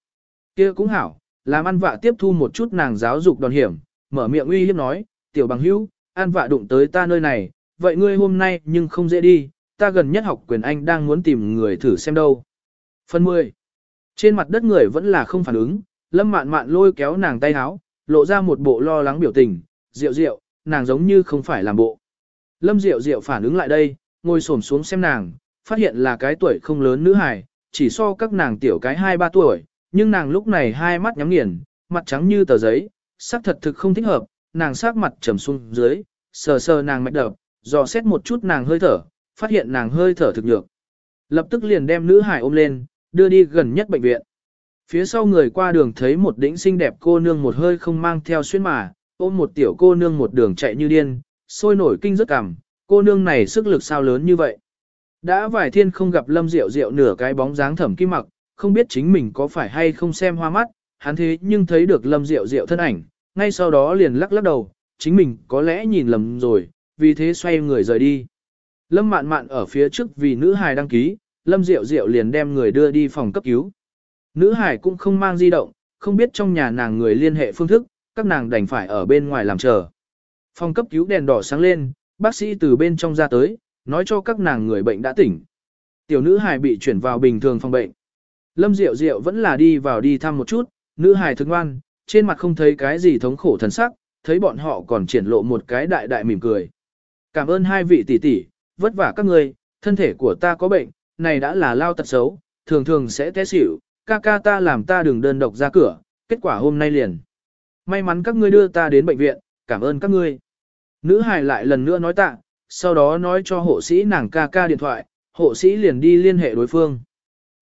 kia cũng hảo, làm ăn vạ tiếp thu một chút nàng giáo dục đòn hiểm, mở miệng uy hiếp nói, tiểu bằng hữu, ăn vạ đụng tới ta nơi này, vậy ngươi hôm nay nhưng không dễ đi, ta gần nhất học quyền Anh đang muốn tìm người thử xem đâu. Phần 10. Trên mặt đất người vẫn là không phản ứng, lâm mạn mạn lôi kéo nàng tay háo, lộ ra một bộ lo lắng biểu tình, rượu rượu, nàng giống như không phải làm bộ. Lâm rượu rượu phản ứng lại đây, ngồi xổm xuống xem nàng, phát hiện là cái tuổi không lớn nữ hài, chỉ so các nàng tiểu cái 2-3 tuổi, nhưng nàng lúc này hai mắt nhắm nghiền, mặt trắng như tờ giấy, sắc thật thực không thích hợp, nàng sắc mặt trầm xuống dưới, sờ sờ nàng mạch đập, dò xét một chút nàng hơi thở, phát hiện nàng hơi thở thực nhược. Lập tức liền đem nữ hải ôm lên, đưa đi gần nhất bệnh viện. Phía sau người qua đường thấy một đĩnh xinh đẹp cô nương một hơi không mang theo xuyên mà, ôm một tiểu cô nương một đường chạy như điên, sôi nổi kinh rất cảm, cô nương này sức lực sao lớn như vậy. Đã vài thiên không gặp lâm Diệu Diệu nửa cái bóng dáng thẩm kim mặc, không biết chính mình có phải hay không xem hoa mắt, hắn thế nhưng thấy được lâm Diệu Diệu thân ảnh, ngay sau đó liền lắc lắc đầu, chính mình có lẽ nhìn lầm rồi, vì thế xoay người rời đi. Lâm mạn mạn ở phía trước vì nữ hài đăng ký, lâm diệu diệu liền đem người đưa đi phòng cấp cứu. Nữ hải cũng không mang di động, không biết trong nhà nàng người liên hệ phương thức, các nàng đành phải ở bên ngoài làm chờ. Phòng cấp cứu đèn đỏ sáng lên, bác sĩ từ bên trong ra tới, nói cho các nàng người bệnh đã tỉnh. Tiểu nữ hải bị chuyển vào bình thường phòng bệnh. Lâm Diệu Diệu vẫn là đi vào đi thăm một chút, nữ hải thức ngoan, trên mặt không thấy cái gì thống khổ thần sắc, thấy bọn họ còn triển lộ một cái đại đại mỉm cười. Cảm ơn hai vị tỷ tỷ, vất vả các ngươi, thân thể của ta có bệnh, này đã là lao tật xấu, thường thường sẽ té xỉu, ca ca ta làm ta đừng đơn độc ra cửa, kết quả hôm nay liền. May mắn các ngươi đưa ta đến bệnh viện, cảm ơn các ngươi. Nữ hài lại lần nữa nói tạ, sau đó nói cho hộ sĩ nàng ca ca điện thoại, hộ sĩ liền đi liên hệ đối phương.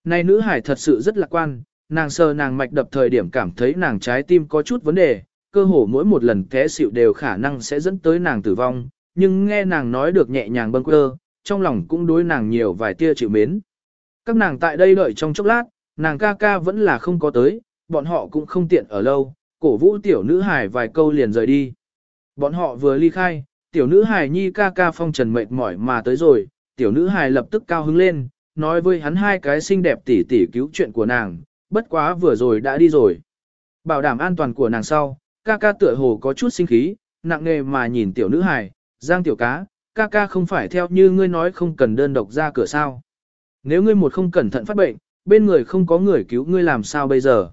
Này nữ hải thật sự rất lạc quan, nàng sờ nàng mạch đập thời điểm cảm thấy nàng trái tim có chút vấn đề, cơ hồ mỗi một lần té xịu đều khả năng sẽ dẫn tới nàng tử vong, nhưng nghe nàng nói được nhẹ nhàng bâng quơ, trong lòng cũng đối nàng nhiều vài tia chịu mến. Các nàng tại đây đợi trong chốc lát, nàng ca ca vẫn là không có tới, bọn họ cũng không tiện ở lâu, cổ vũ tiểu nữ hải vài câu liền rời đi. Bọn họ vừa ly khai, tiểu nữ hải nhi ca ca phong trần mệt mỏi mà tới rồi, tiểu nữ hải lập tức cao hứng lên, nói với hắn hai cái xinh đẹp tỉ tỉ cứu chuyện của nàng, bất quá vừa rồi đã đi rồi. Bảo đảm an toàn của nàng sau, ca ca tựa hồ có chút sinh khí, nặng nề mà nhìn tiểu nữ hải, giang tiểu cá, ca ca không phải theo như ngươi nói không cần đơn độc ra cửa sao. Nếu ngươi một không cẩn thận phát bệnh, bên người không có người cứu ngươi làm sao bây giờ.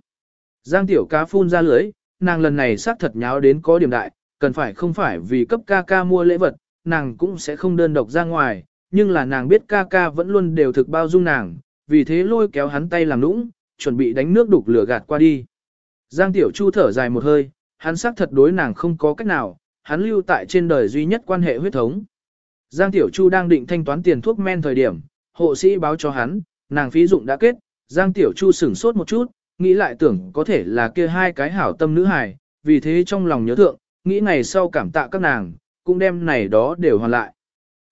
Giang tiểu cá phun ra lưới, nàng lần này xác thật nháo đến có điểm đại, cần phải không phải vì cấp ca ca mua lễ vật, nàng cũng sẽ không đơn độc ra ngoài, nhưng là nàng biết ca ca vẫn luôn đều thực bao dung nàng, vì thế lôi kéo hắn tay làm nũng, chuẩn bị đánh nước đục lửa gạt qua đi. Giang Tiểu Chu thở dài một hơi, hắn xác thật đối nàng không có cách nào, hắn lưu tại trên đời duy nhất quan hệ huyết thống. Giang Tiểu Chu đang định thanh toán tiền thuốc men thời điểm, hộ sĩ báo cho hắn, nàng phí dụng đã kết, Giang Tiểu Chu sửng sốt một chút, nghĩ lại tưởng có thể là kia hai cái hảo tâm nữ hài, vì thế trong lòng nhớ thượng, nghĩ ngày sau cảm tạ các nàng, cũng đem này đó đều hoàn lại.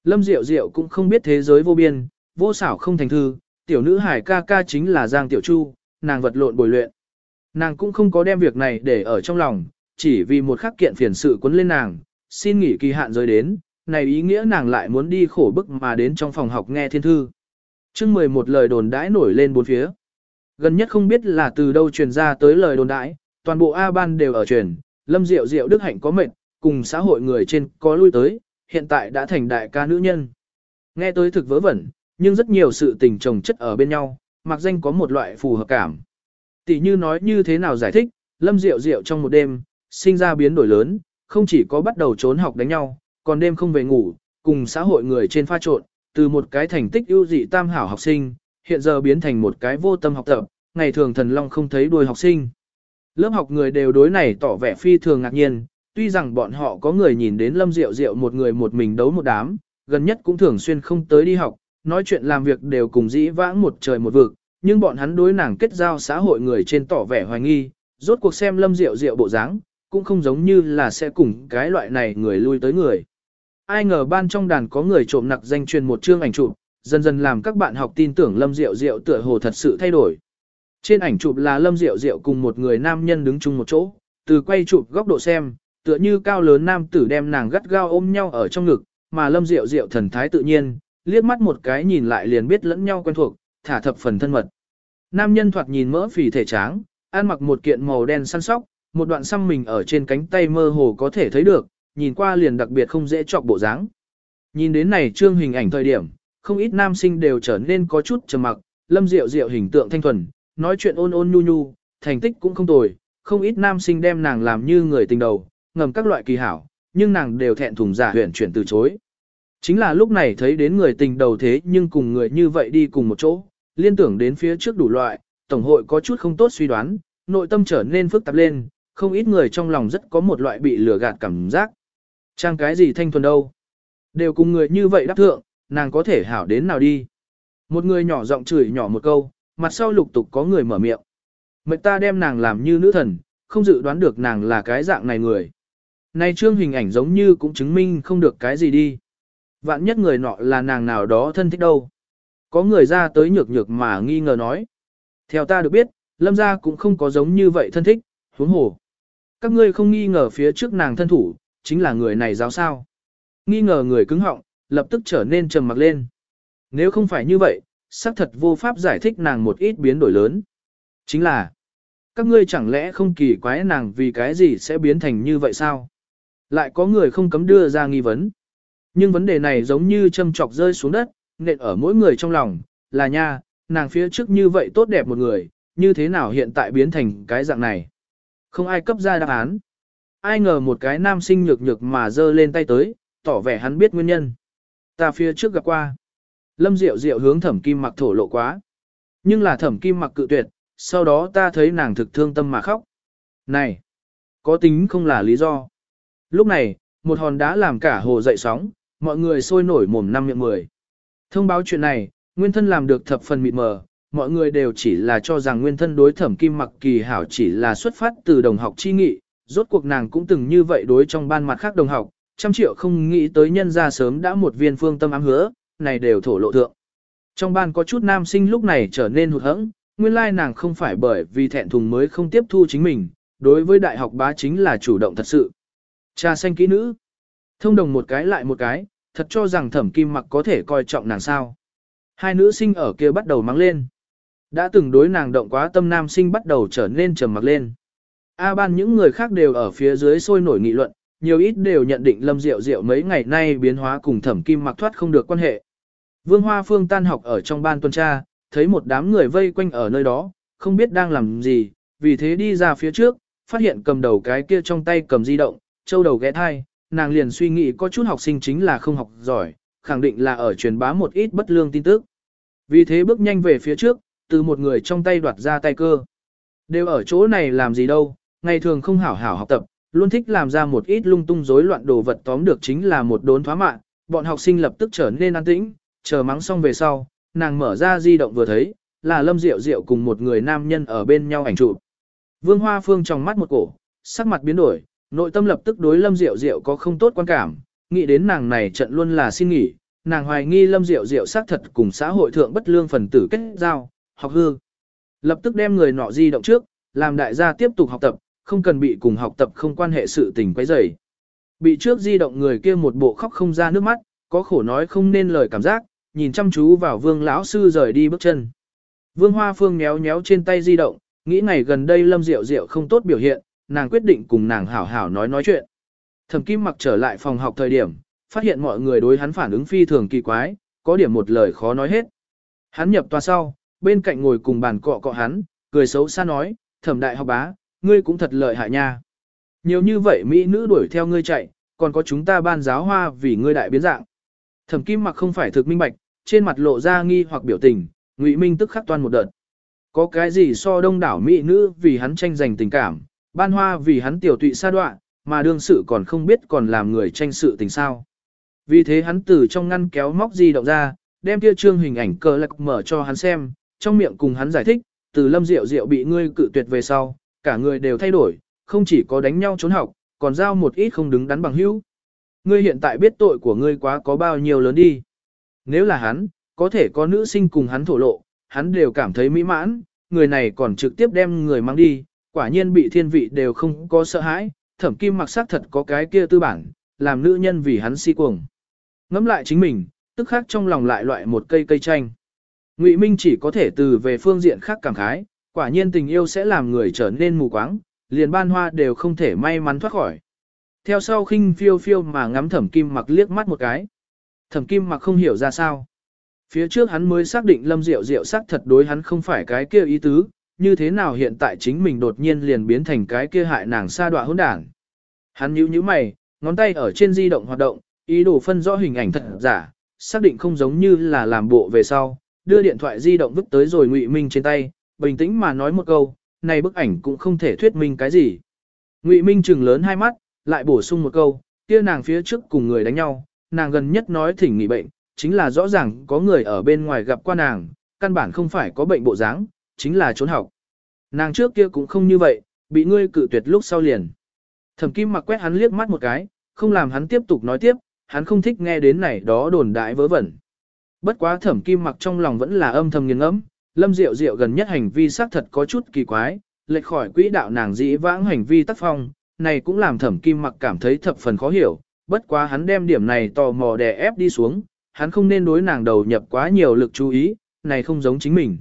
Lâm Diệu Diệu cũng không biết thế giới vô biên, vô xảo không thành thư, tiểu nữ hải ca ca chính là Giang Tiểu Chu, nàng vật lộn bồi luyện. Nàng cũng không có đem việc này để ở trong lòng, chỉ vì một khắc kiện phiền sự quấn lên nàng, xin nghỉ kỳ hạn rơi đến, này ý nghĩa nàng lại muốn đi khổ bức mà đến trong phòng học nghe thiên thư. chương 11 lời đồn đãi nổi lên bốn phía. Gần nhất không biết là từ đâu truyền ra tới lời đồn đãi, toàn bộ A-ban đều ở truyền, Lâm Diệu Diệu Đức Hạnh có mệnh, cùng xã hội người trên có lui tới, hiện tại đã thành đại ca nữ nhân. Nghe tới thực vớ vẩn, nhưng rất nhiều sự tình chồng chất ở bên nhau, mặc danh có một loại phù hợp cảm. Tỷ như nói như thế nào giải thích, Lâm Diệu Diệu trong một đêm, sinh ra biến đổi lớn, không chỉ có bắt đầu trốn học đánh nhau, còn đêm không về ngủ, cùng xã hội người trên pha trộn, từ một cái thành tích ưu dị tam hảo học sinh, hiện giờ biến thành một cái vô tâm học tập, ngày thường thần long không thấy đuôi học sinh. Lớp học người đều đối này tỏ vẻ phi thường ngạc nhiên, tuy rằng bọn họ có người nhìn đến Lâm Diệu Diệu một người một mình đấu một đám, gần nhất cũng thường xuyên không tới đi học, nói chuyện làm việc đều cùng dĩ vãng một trời một vực, nhưng bọn hắn đối nàng kết giao xã hội người trên tỏ vẻ hoài nghi, rốt cuộc xem Lâm Diệu Diệu bộ dáng, cũng không giống như là sẽ cùng cái loại này người lui tới người. Ai ngờ ban trong đàn có người trộm nặc danh truyền một chương ảnh chụp, dần dần làm các bạn học tin tưởng Lâm Diệu Diệu tựa hồ thật sự thay đổi. Trên ảnh chụp là Lâm Diệu Diệu cùng một người nam nhân đứng chung một chỗ, từ quay chụp góc độ xem, tựa như cao lớn nam tử đem nàng gắt gao ôm nhau ở trong ngực, mà Lâm Diệu Diệu thần thái tự nhiên, liếc mắt một cái nhìn lại liền biết lẫn nhau quen thuộc, thả thập phần thân mật. Nam nhân thoạt nhìn mỡ phì thể tráng, ăn mặc một kiện màu đen săn sóc, một đoạn xăm mình ở trên cánh tay mơ hồ có thể thấy được, nhìn qua liền đặc biệt không dễ chọc bộ dáng. Nhìn đến này trương hình ảnh thời điểm, không ít nam sinh đều trở nên có chút trầm mặc, Lâm Diệu Diệu hình tượng thanh thuần, nói chuyện ôn ôn nhu nhu, thành tích cũng không tồi, không ít nam sinh đem nàng làm như người tình đầu, ngầm các loại kỳ hảo, nhưng nàng đều thẹn thùng giả huyền chuyển từ chối. Chính là lúc này thấy đến người tình đầu thế nhưng cùng người như vậy đi cùng một chỗ, liên tưởng đến phía trước đủ loại, Tổng hội có chút không tốt suy đoán, nội tâm trở nên phức tạp lên, không ít người trong lòng rất có một loại bị lừa gạt cảm giác. Trang cái gì thanh thuần đâu? Đều cùng người như vậy đáp thượng, nàng có thể hảo đến nào đi? Một người nhỏ giọng chửi nhỏ một câu, mặt sau lục tục có người mở miệng. Mệnh ta đem nàng làm như nữ thần, không dự đoán được nàng là cái dạng này người. Nay trương hình ảnh giống như cũng chứng minh không được cái gì đi. Vạn nhất người nọ là nàng nào đó thân thích đâu. Có người ra tới nhược nhược mà nghi ngờ nói. Theo ta được biết, lâm gia cũng không có giống như vậy thân thích, huống hồ. Các ngươi không nghi ngờ phía trước nàng thân thủ, chính là người này giáo sao. Nghi ngờ người cứng họng, lập tức trở nên trầm mặc lên. Nếu không phải như vậy, xác thật vô pháp giải thích nàng một ít biến đổi lớn. Chính là, các ngươi chẳng lẽ không kỳ quái nàng vì cái gì sẽ biến thành như vậy sao? Lại có người không cấm đưa ra nghi vấn. Nhưng vấn đề này giống như châm chọc rơi xuống đất, nện ở mỗi người trong lòng, là nha, nàng phía trước như vậy tốt đẹp một người, như thế nào hiện tại biến thành cái dạng này. Không ai cấp ra đáp án. Ai ngờ một cái nam sinh nhược nhược mà giơ lên tay tới, tỏ vẻ hắn biết nguyên nhân. Ta phía trước gặp qua. Lâm Diệu Diệu hướng thẩm kim mặc thổ lộ quá. Nhưng là thẩm kim mặc cự tuyệt, sau đó ta thấy nàng thực thương tâm mà khóc. Này, có tính không là lý do. Lúc này, một hòn đá làm cả hồ dậy sóng, mọi người sôi nổi mồm năm miệng mười. Thông báo chuyện này, nguyên thân làm được thập phần mịt mờ, mọi người đều chỉ là cho rằng nguyên thân đối thẩm kim mặc kỳ hảo chỉ là xuất phát từ đồng học chi nghị, rốt cuộc nàng cũng từng như vậy đối trong ban mặt khác đồng học, trăm triệu không nghĩ tới nhân ra sớm đã một viên phương tâm ám hứa, này đều thổ lộ thượng. Trong ban có chút nam sinh lúc này trở nên hụt hẫng, nguyên lai nàng không phải bởi vì thẹn thùng mới không tiếp thu chính mình, đối với đại học bá chính là chủ động thật sự. Cha xanh kỹ nữ, thông đồng một cái lại một cái, thật cho rằng thẩm kim mặc có thể coi trọng nàng sao. Hai nữ sinh ở kia bắt đầu mắng lên. Đã từng đối nàng động quá tâm nam sinh bắt đầu trở nên trầm mặc lên. A ban những người khác đều ở phía dưới sôi nổi nghị luận, nhiều ít đều nhận định Lâm Diệu Diệu mấy ngày nay biến hóa cùng Thẩm Kim Mặc thoát không được quan hệ. Vương Hoa Phương tan học ở trong ban tuần tra, thấy một đám người vây quanh ở nơi đó, không biết đang làm gì, vì thế đi ra phía trước, phát hiện cầm đầu cái kia trong tay cầm di động, châu đầu ghé thai, nàng liền suy nghĩ có chút học sinh chính là không học giỏi, khẳng định là ở truyền bá một ít bất lương tin tức. Vì thế bước nhanh về phía trước, từ một người trong tay đoạt ra tay cơ. Đều ở chỗ này làm gì đâu, ngày thường không hảo hảo học tập, luôn thích làm ra một ít lung tung rối loạn đồ vật tóm được chính là một đốn thoá mạng, bọn học sinh lập tức trở nên an tĩnh, chờ mắng xong về sau, nàng mở ra di động vừa thấy, là Lâm Diệu Diệu cùng một người nam nhân ở bên nhau ảnh chụp. Vương Hoa Phương trong mắt một cổ, sắc mặt biến đổi, nội tâm lập tức đối Lâm Diệu Diệu có không tốt quan cảm, nghĩ đến nàng này trận luôn là xin nghỉ, nàng hoài nghi Lâm Diệu Diệu xác thật cùng xã hội thượng bất lương phần tử kết giao, học hư. Lập tức đem người nọ di động trước, làm đại gia tiếp tục học tập, không cần bị cùng học tập không quan hệ sự tình quấy rầy. Bị trước di động người kia một bộ khóc không ra nước mắt, có khổ nói không nên lời cảm giác, nhìn chăm chú vào vương lão sư rời đi bước chân. Vương Hoa Phương nhéo nhéo trên tay di động, nghĩ ngày gần đây Lâm Diệu Diệu không tốt biểu hiện, nàng quyết định cùng nàng hảo hảo nói nói chuyện. Thẩm Kim mặc trở lại phòng học thời điểm, phát hiện mọi người đối hắn phản ứng phi thường kỳ quái, có điểm một lời khó nói hết. Hắn nhập tòa sau, bên cạnh ngồi cùng bàn cọ cọ hắn, cười xấu xa nói, thẩm đại học bá, ngươi cũng thật lợi hại nha. Nhiều như vậy mỹ nữ đuổi theo ngươi chạy, còn có chúng ta ban giáo hoa vì ngươi đại biến dạng. Thẩm kim mặc không phải thực minh bạch, trên mặt lộ ra nghi hoặc biểu tình, ngụy minh tức khắc toan một đợt. Có cái gì so đông đảo mỹ nữ vì hắn tranh giành tình cảm, ban hoa vì hắn tiểu tụy sa đoạn, mà đương sự còn không biết còn làm người tranh sự tình sao. Vì thế hắn từ trong ngăn kéo móc di động ra, đem kia trương hình ảnh cờ lạc mở cho hắn xem, trong miệng cùng hắn giải thích, từ lâm diệu diệu bị ngươi cự tuyệt về sau, cả người đều thay đổi, không chỉ có đánh nhau trốn học, còn giao một ít không đứng đắn bằng hữu. Ngươi hiện tại biết tội của ngươi quá có bao nhiêu lớn đi. Nếu là hắn, có thể có nữ sinh cùng hắn thổ lộ, hắn đều cảm thấy mỹ mãn, người này còn trực tiếp đem người mang đi, quả nhiên bị thiên vị đều không có sợ hãi, thẩm kim mặc sắc thật có cái kia tư bản, làm nữ nhân vì hắn si cuồng. Ngắm lại chính mình, tức khác trong lòng lại loại một cây cây chanh. Ngụy Minh chỉ có thể từ về phương diện khác cảm khái, quả nhiên tình yêu sẽ làm người trở nên mù quáng, liền ban hoa đều không thể may mắn thoát khỏi. Theo sau khinh phiêu phiêu mà ngắm thẩm kim mặc liếc mắt một cái. Thẩm kim mặc không hiểu ra sao. Phía trước hắn mới xác định lâm diệu diệu sắc thật đối hắn không phải cái kia ý tứ, như thế nào hiện tại chính mình đột nhiên liền biến thành cái kia hại nàng sa đọa hỗn đảng. Hắn nhíu nhíu mày, ngón tay ở trên di động hoạt động, ý đồ phân rõ hình ảnh thật giả, xác định không giống như là làm bộ về sau, đưa điện thoại di động vứt tới rồi Ngụy Minh trên tay, bình tĩnh mà nói một câu, này bức ảnh cũng không thể thuyết minh cái gì. Ngụy Minh trừng lớn hai mắt, lại bổ sung một câu, kia nàng phía trước cùng người đánh nhau, nàng gần nhất nói thỉnh nghỉ bệnh, chính là rõ ràng có người ở bên ngoài gặp qua nàng, căn bản không phải có bệnh bộ dáng, chính là trốn học. Nàng trước kia cũng không như vậy, bị ngươi cự tuyệt lúc sau liền. Thẩm Kim mặc quét hắn liếc mắt một cái, không làm hắn tiếp tục nói tiếp, hắn không thích nghe đến này đó đồn đại vớ vẩn. Bất quá Thẩm Kim mặc trong lòng vẫn là âm thầm nghiêng ngẫm, Lâm Diệu Diệu gần nhất hành vi xác thật có chút kỳ quái, lệch khỏi quỹ đạo nàng dĩ vãng hành vi tác phong, này cũng làm Thẩm Kim mặc cảm thấy thập phần khó hiểu, bất quá hắn đem điểm này tò mò đè ép đi xuống, hắn không nên đối nàng đầu nhập quá nhiều lực chú ý, này không giống chính mình.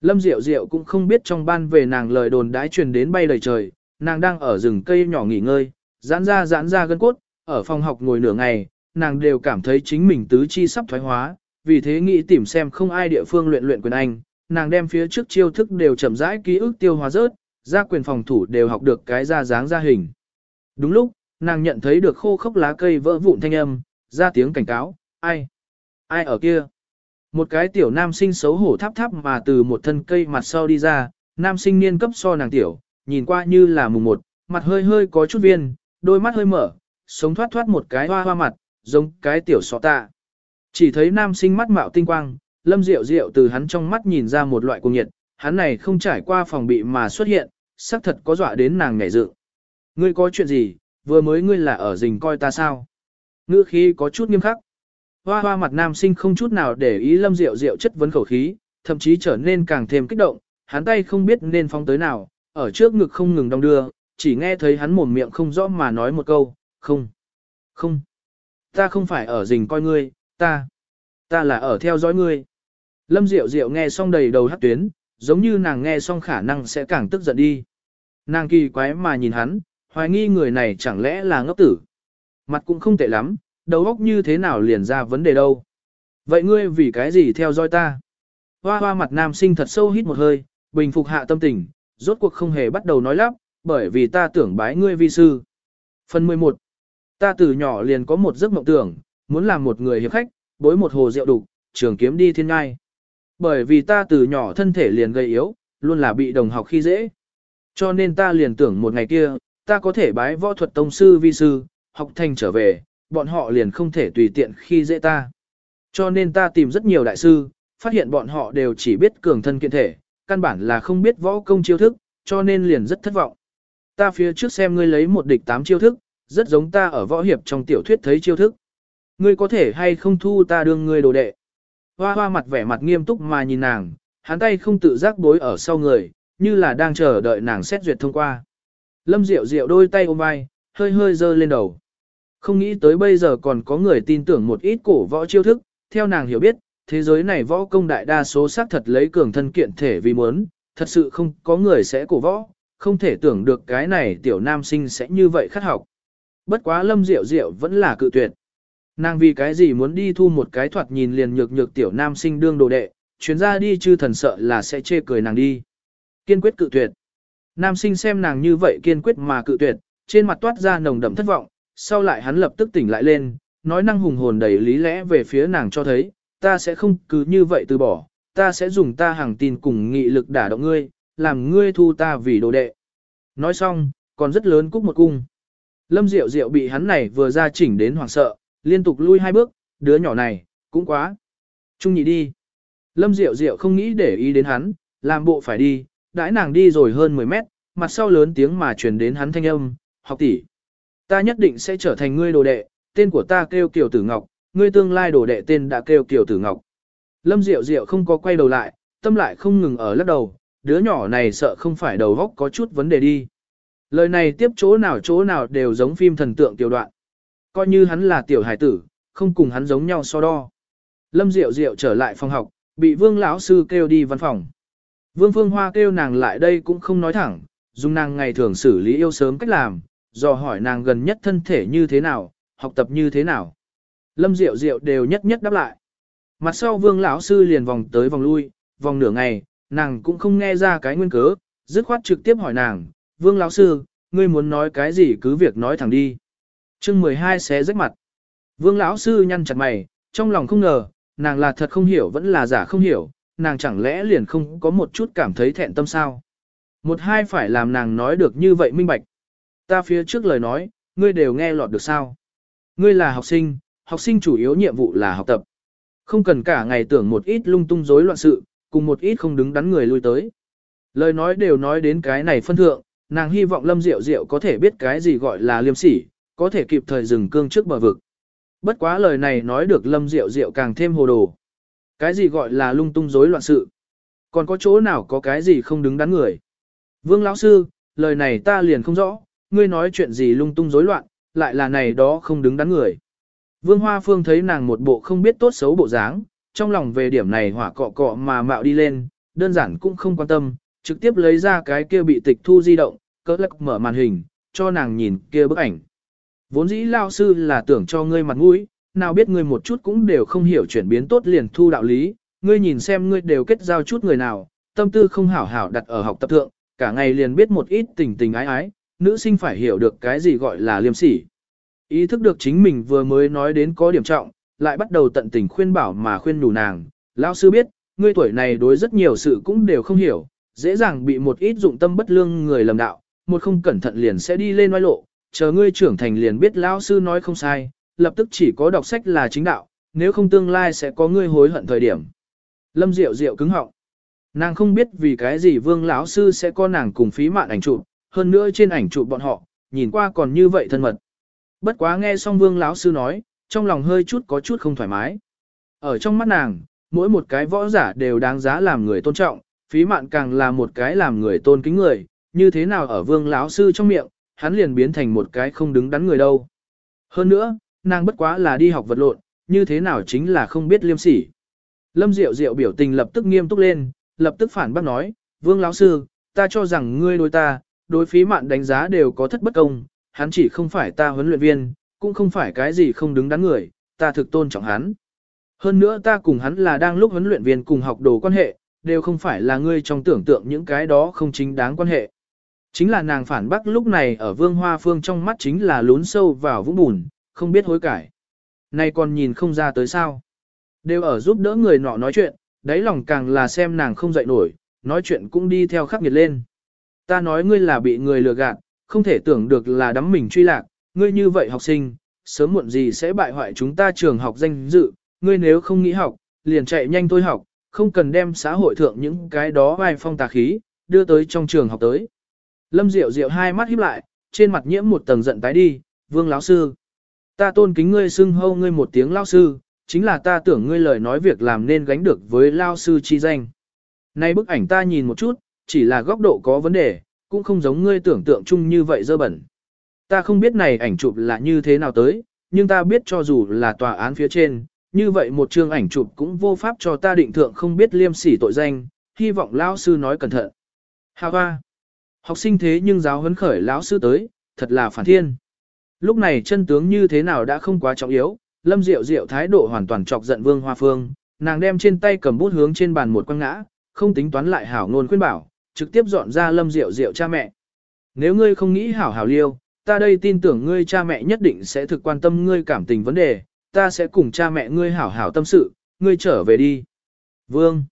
Lâm Diệu Diệu cũng không biết trong ban về nàng lời đồn đãi truyền đến bay lời trời, nàng đang ở rừng cây nhỏ nghỉ ngơi, giãn ra giãn ra gân cốt, ở phòng học ngồi nửa ngày, nàng đều cảm thấy chính mình tứ chi sắp thoái hóa, vì thế nghĩ tìm xem không ai địa phương luyện luyện quyền anh, nàng đem phía trước chiêu thức đều chậm rãi ký ức tiêu hóa rớt, ra quyền phòng thủ đều học được cái ra dáng ra hình. Đúng lúc, nàng nhận thấy được khô khốc lá cây vỡ vụn thanh âm, ra tiếng cảnh cáo, ai? Ai ở kia? Một cái tiểu nam sinh xấu hổ tháp tháp mà từ một thân cây mặt sau đi ra, nam sinh niên cấp so nàng tiểu, nhìn qua như là mùng một, mặt hơi hơi có chút viên, đôi mắt hơi mở, sống thoát thoát một cái hoa hoa mặt, giống cái tiểu sọ tạ. Chỉ thấy nam sinh mắt mạo tinh quang, lâm diệu diệu từ hắn trong mắt nhìn ra một loại cuồng nhiệt, hắn này không trải qua phòng bị mà xuất hiện, xác thật có dọa đến nàng nhảy dựng. Ngươi có chuyện gì, vừa mới ngươi là ở rình coi ta sao? Ngữ khí có chút nghiêm khắc. Hoa hoa mặt nam sinh không chút nào để ý lâm diệu diệu chất vấn khẩu khí, thậm chí trở nên càng thêm kích động, hắn tay không biết nên phóng tới nào, ở trước ngực không ngừng đong đưa, chỉ nghe thấy hắn mồm miệng không rõ mà nói một câu, không, không, ta không phải ở rình coi ngươi, ta, ta là ở theo dõi ngươi. Lâm Diệu Diệu nghe xong đầy đầu hát tuyến, giống như nàng nghe xong khả năng sẽ càng tức giận đi. Nàng kỳ quái mà nhìn hắn, hoài nghi người này chẳng lẽ là ngốc tử. Mặt cũng không tệ lắm, đầu óc như thế nào liền ra vấn đề đâu. Vậy ngươi vì cái gì theo dõi ta? Hoa hoa mặt nam sinh thật sâu hít một hơi, bình phục hạ tâm tình, rốt cuộc không hề bắt đầu nói lắp, bởi vì ta tưởng bái ngươi vi sư. Phần 11. Ta từ nhỏ liền có một giấc mộng tưởng, muốn làm một người hiệp khách, bối một hồ rượu đục, trường kiếm đi thiên ngai. Bởi vì ta từ nhỏ thân thể liền gây yếu, luôn là bị đồng học khi dễ. Cho nên ta liền tưởng một ngày kia, ta có thể bái võ thuật tông sư vi sư, học thành trở về, bọn họ liền không thể tùy tiện khi dễ ta. Cho nên ta tìm rất nhiều đại sư, phát hiện bọn họ đều chỉ biết cường thân kiện thể, căn bản là không biết võ công chiêu thức, cho nên liền rất thất vọng. Ta phía trước xem ngươi lấy một địch tám chiêu thức, rất giống ta ở võ hiệp trong tiểu thuyết thấy chiêu thức. Ngươi có thể hay không thu ta đương ngươi đồ đệ. Hoa hoa mặt vẻ mặt nghiêm túc mà nhìn nàng, hắn tay không tự giác bối ở sau người, như là đang chờ đợi nàng xét duyệt thông qua. Lâm Diệu Diệu đôi tay ôm vai, hơi hơi dơ lên đầu. Không nghĩ tới bây giờ còn có người tin tưởng một ít cổ võ chiêu thức, theo nàng hiểu biết, thế giới này võ công đại đa số xác thật lấy cường thân kiện thể vì muốn, thật sự không có người sẽ cổ võ, không thể tưởng được cái này tiểu nam sinh sẽ như vậy khát học. Bất quá lâm diệu diệu vẫn là cự tuyệt. Nàng vì cái gì muốn đi thu một cái thoạt nhìn liền nhược nhược tiểu nam sinh đương đồ đệ, chuyến ra đi chư thần sợ là sẽ chê cười nàng đi. Kiên quyết cự tuyệt. Nam sinh xem nàng như vậy kiên quyết mà cự tuyệt, trên mặt toát ra nồng đậm thất vọng, sau lại hắn lập tức tỉnh lại lên, nói năng hùng hồn đầy lý lẽ về phía nàng cho thấy, ta sẽ không cứ như vậy từ bỏ, ta sẽ dùng ta hàng tin cùng nghị lực đả động ngươi, làm ngươi thu ta vì đồ đệ. Nói xong, còn rất lớn cúc một cung. Lâm Diệu Diệu bị hắn này vừa ra chỉnh đến hoảng sợ, liên tục lui hai bước, đứa nhỏ này, cũng quá. Trung nhị đi. Lâm Diệu Diệu không nghĩ để ý đến hắn, làm bộ phải đi, đãi nàng đi rồi hơn 10 mét, mặt sau lớn tiếng mà truyền đến hắn thanh âm, học tỷ. Ta nhất định sẽ trở thành ngươi đồ đệ, tên của ta kêu Kiều Tử Ngọc, ngươi tương lai đồ đệ tên đã kêu Kiều Tử Ngọc. Lâm Diệu Diệu không có quay đầu lại, tâm lại không ngừng ở lắc đầu, đứa nhỏ này sợ không phải đầu góc có chút vấn đề đi. Lời này tiếp chỗ nào chỗ nào đều giống phim thần tượng tiểu đoạn. Coi như hắn là tiểu hải tử, không cùng hắn giống nhau so đo. Lâm Diệu Diệu trở lại phòng học, bị Vương lão sư kêu đi văn phòng. Vương Phương Hoa kêu nàng lại đây cũng không nói thẳng, dùng nàng ngày thường xử lý yêu sớm cách làm, dò hỏi nàng gần nhất thân thể như thế nào, học tập như thế nào. Lâm Diệu Diệu đều nhất nhất đáp lại. Mặt sau Vương lão sư liền vòng tới vòng lui, vòng nửa ngày, nàng cũng không nghe ra cái nguyên cớ, dứt khoát trực tiếp hỏi nàng, "Vương lão sư, ngươi muốn nói cái gì cứ việc nói thẳng đi." Chương 12 xé rách mặt. Vương lão sư nhăn chặt mày, trong lòng không ngờ, nàng là thật không hiểu vẫn là giả không hiểu, nàng chẳng lẽ liền không có một chút cảm thấy thẹn tâm sao? Một hai phải làm nàng nói được như vậy minh bạch. Ta phía trước lời nói, ngươi đều nghe lọt được sao? Ngươi là học sinh, học sinh chủ yếu nhiệm vụ là học tập. Không cần cả ngày tưởng một ít lung tung rối loạn sự, cùng một ít không đứng đắn người lui tới. Lời nói đều nói đến cái này phân thượng, nàng hy vọng Lâm Diệu Diệu có thể biết cái gì gọi là liêm sỉ, có thể kịp thời dừng cương trước bờ vực. Bất quá lời này nói được Lâm Diệu Diệu càng thêm hồ đồ. Cái gì gọi là lung tung rối loạn sự? Còn có chỗ nào có cái gì không đứng đắn người? Vương lão sư, lời này ta liền không rõ, ngươi nói chuyện gì lung tung rối loạn, lại là này đó không đứng đắn người. Vương Hoa Phương thấy nàng một bộ không biết tốt xấu bộ dáng, trong lòng về điểm này hỏa cọ cọ mà mạo đi lên, đơn giản cũng không quan tâm, trực tiếp lấy ra cái kia bị tịch thu di động, cỡ lắc mở màn hình, cho nàng nhìn kia bức ảnh. Vốn dĩ lao sư là tưởng cho ngươi mặt mũi, nào biết ngươi một chút cũng đều không hiểu chuyển biến tốt liền thu đạo lý, ngươi nhìn xem ngươi đều kết giao chút người nào, tâm tư không hảo hảo đặt ở học tập thượng, cả ngày liền biết một ít tình tình ái ái, nữ sinh phải hiểu được cái gì gọi là liêm sỉ. Ý thức được chính mình vừa mới nói đến có điểm trọng, lại bắt đầu tận tình khuyên bảo mà khuyên đủ nàng. Lão sư biết, ngươi tuổi này đối rất nhiều sự cũng đều không hiểu, dễ dàng bị một ít dụng tâm bất lương người lầm đạo, một không cẩn thận liền sẽ đi lên oai lộ, chờ ngươi trưởng thành liền biết lão sư nói không sai, lập tức chỉ có đọc sách là chính đạo, nếu không tương lai sẽ có ngươi hối hận thời điểm. Lâm Diệu Diệu cứng họng. Nàng không biết vì cái gì Vương lão sư sẽ có nàng cùng phí mạn ảnh chụp, hơn nữa trên ảnh chụp bọn họ, nhìn qua còn như vậy thân mật. Bất quá nghe xong Vương lão sư nói, trong lòng hơi chút có chút không thoải mái. Ở trong mắt nàng, mỗi một cái võ giả đều đáng giá làm người tôn trọng, phí mạn càng là một cái làm người tôn kính người, như thế nào ở Vương lão sư trong miệng, hắn liền biến thành một cái không đứng đắn người đâu. Hơn nữa, nàng bất quá là đi học vật lộn, như thế nào chính là không biết liêm sỉ. Lâm Diệu Diệu biểu tình lập tức nghiêm túc lên, lập tức phản bác nói, Vương lão sư, ta cho rằng ngươi đối ta, đối phí mạn đánh giá đều có thất bất công, hắn chỉ không phải ta huấn luyện viên, cũng không phải cái gì không đứng đắn người, ta thực tôn trọng hắn. Hơn nữa ta cùng hắn là đang lúc huấn luyện viên cùng học đồ quan hệ, đều không phải là ngươi trong tưởng tượng những cái đó không chính đáng quan hệ. Chính là nàng phản bác lúc này ở vương hoa phương trong mắt chính là lún sâu vào vũng bùn, không biết hối cải. nay còn nhìn không ra tới sao. Đều ở giúp đỡ người nọ nói chuyện, đáy lòng càng là xem nàng không dậy nổi, nói chuyện cũng đi theo khắc nghiệt lên. Ta nói ngươi là bị người lừa gạt, không thể tưởng được là đắm mình truy lạc, ngươi như vậy học sinh, sớm muộn gì sẽ bại hoại chúng ta trường học danh dự, ngươi nếu không nghĩ học, liền chạy nhanh tôi học, không cần đem xã hội thượng những cái đó vai phong tà khí, đưa tới trong trường học tới. Lâm Diệu Diệu hai mắt híp lại, trên mặt nhiễm một tầng giận tái đi, vương lão sư. Ta tôn kính ngươi xưng hô ngươi một tiếng lão sư, chính là ta tưởng ngươi lời nói việc làm nên gánh được với Lão sư chi danh. Nay bức ảnh ta nhìn một chút, chỉ là góc độ có vấn đề, cũng không giống ngươi tưởng tượng chung như vậy dơ bẩn. Ta không biết này ảnh chụp là như thế nào tới, nhưng ta biết cho dù là tòa án phía trên, như vậy một chương ảnh chụp cũng vô pháp cho ta định thượng không biết liêm sỉ tội danh, hy vọng lão sư nói cẩn thận. Hà hoa, học sinh thế nhưng giáo huấn khởi lão sư tới, thật là phản thiên. Lúc này chân tướng như thế nào đã không quá trọng yếu, Lâm Diệu Diệu thái độ hoàn toàn chọc giận Vương Hoa Phương, nàng đem trên tay cầm bút hướng trên bàn một quăng ngã, không tính toán lại hảo ngôn khuyên bảo, trực tiếp dọn ra Lâm Diệu Diệu cha mẹ. Nếu ngươi không nghĩ hảo hảo liêu, ta đây tin tưởng ngươi cha mẹ nhất định sẽ thực quan tâm ngươi cảm tình vấn đề, ta sẽ cùng cha mẹ ngươi hảo hảo tâm sự, ngươi trở về đi. Vương.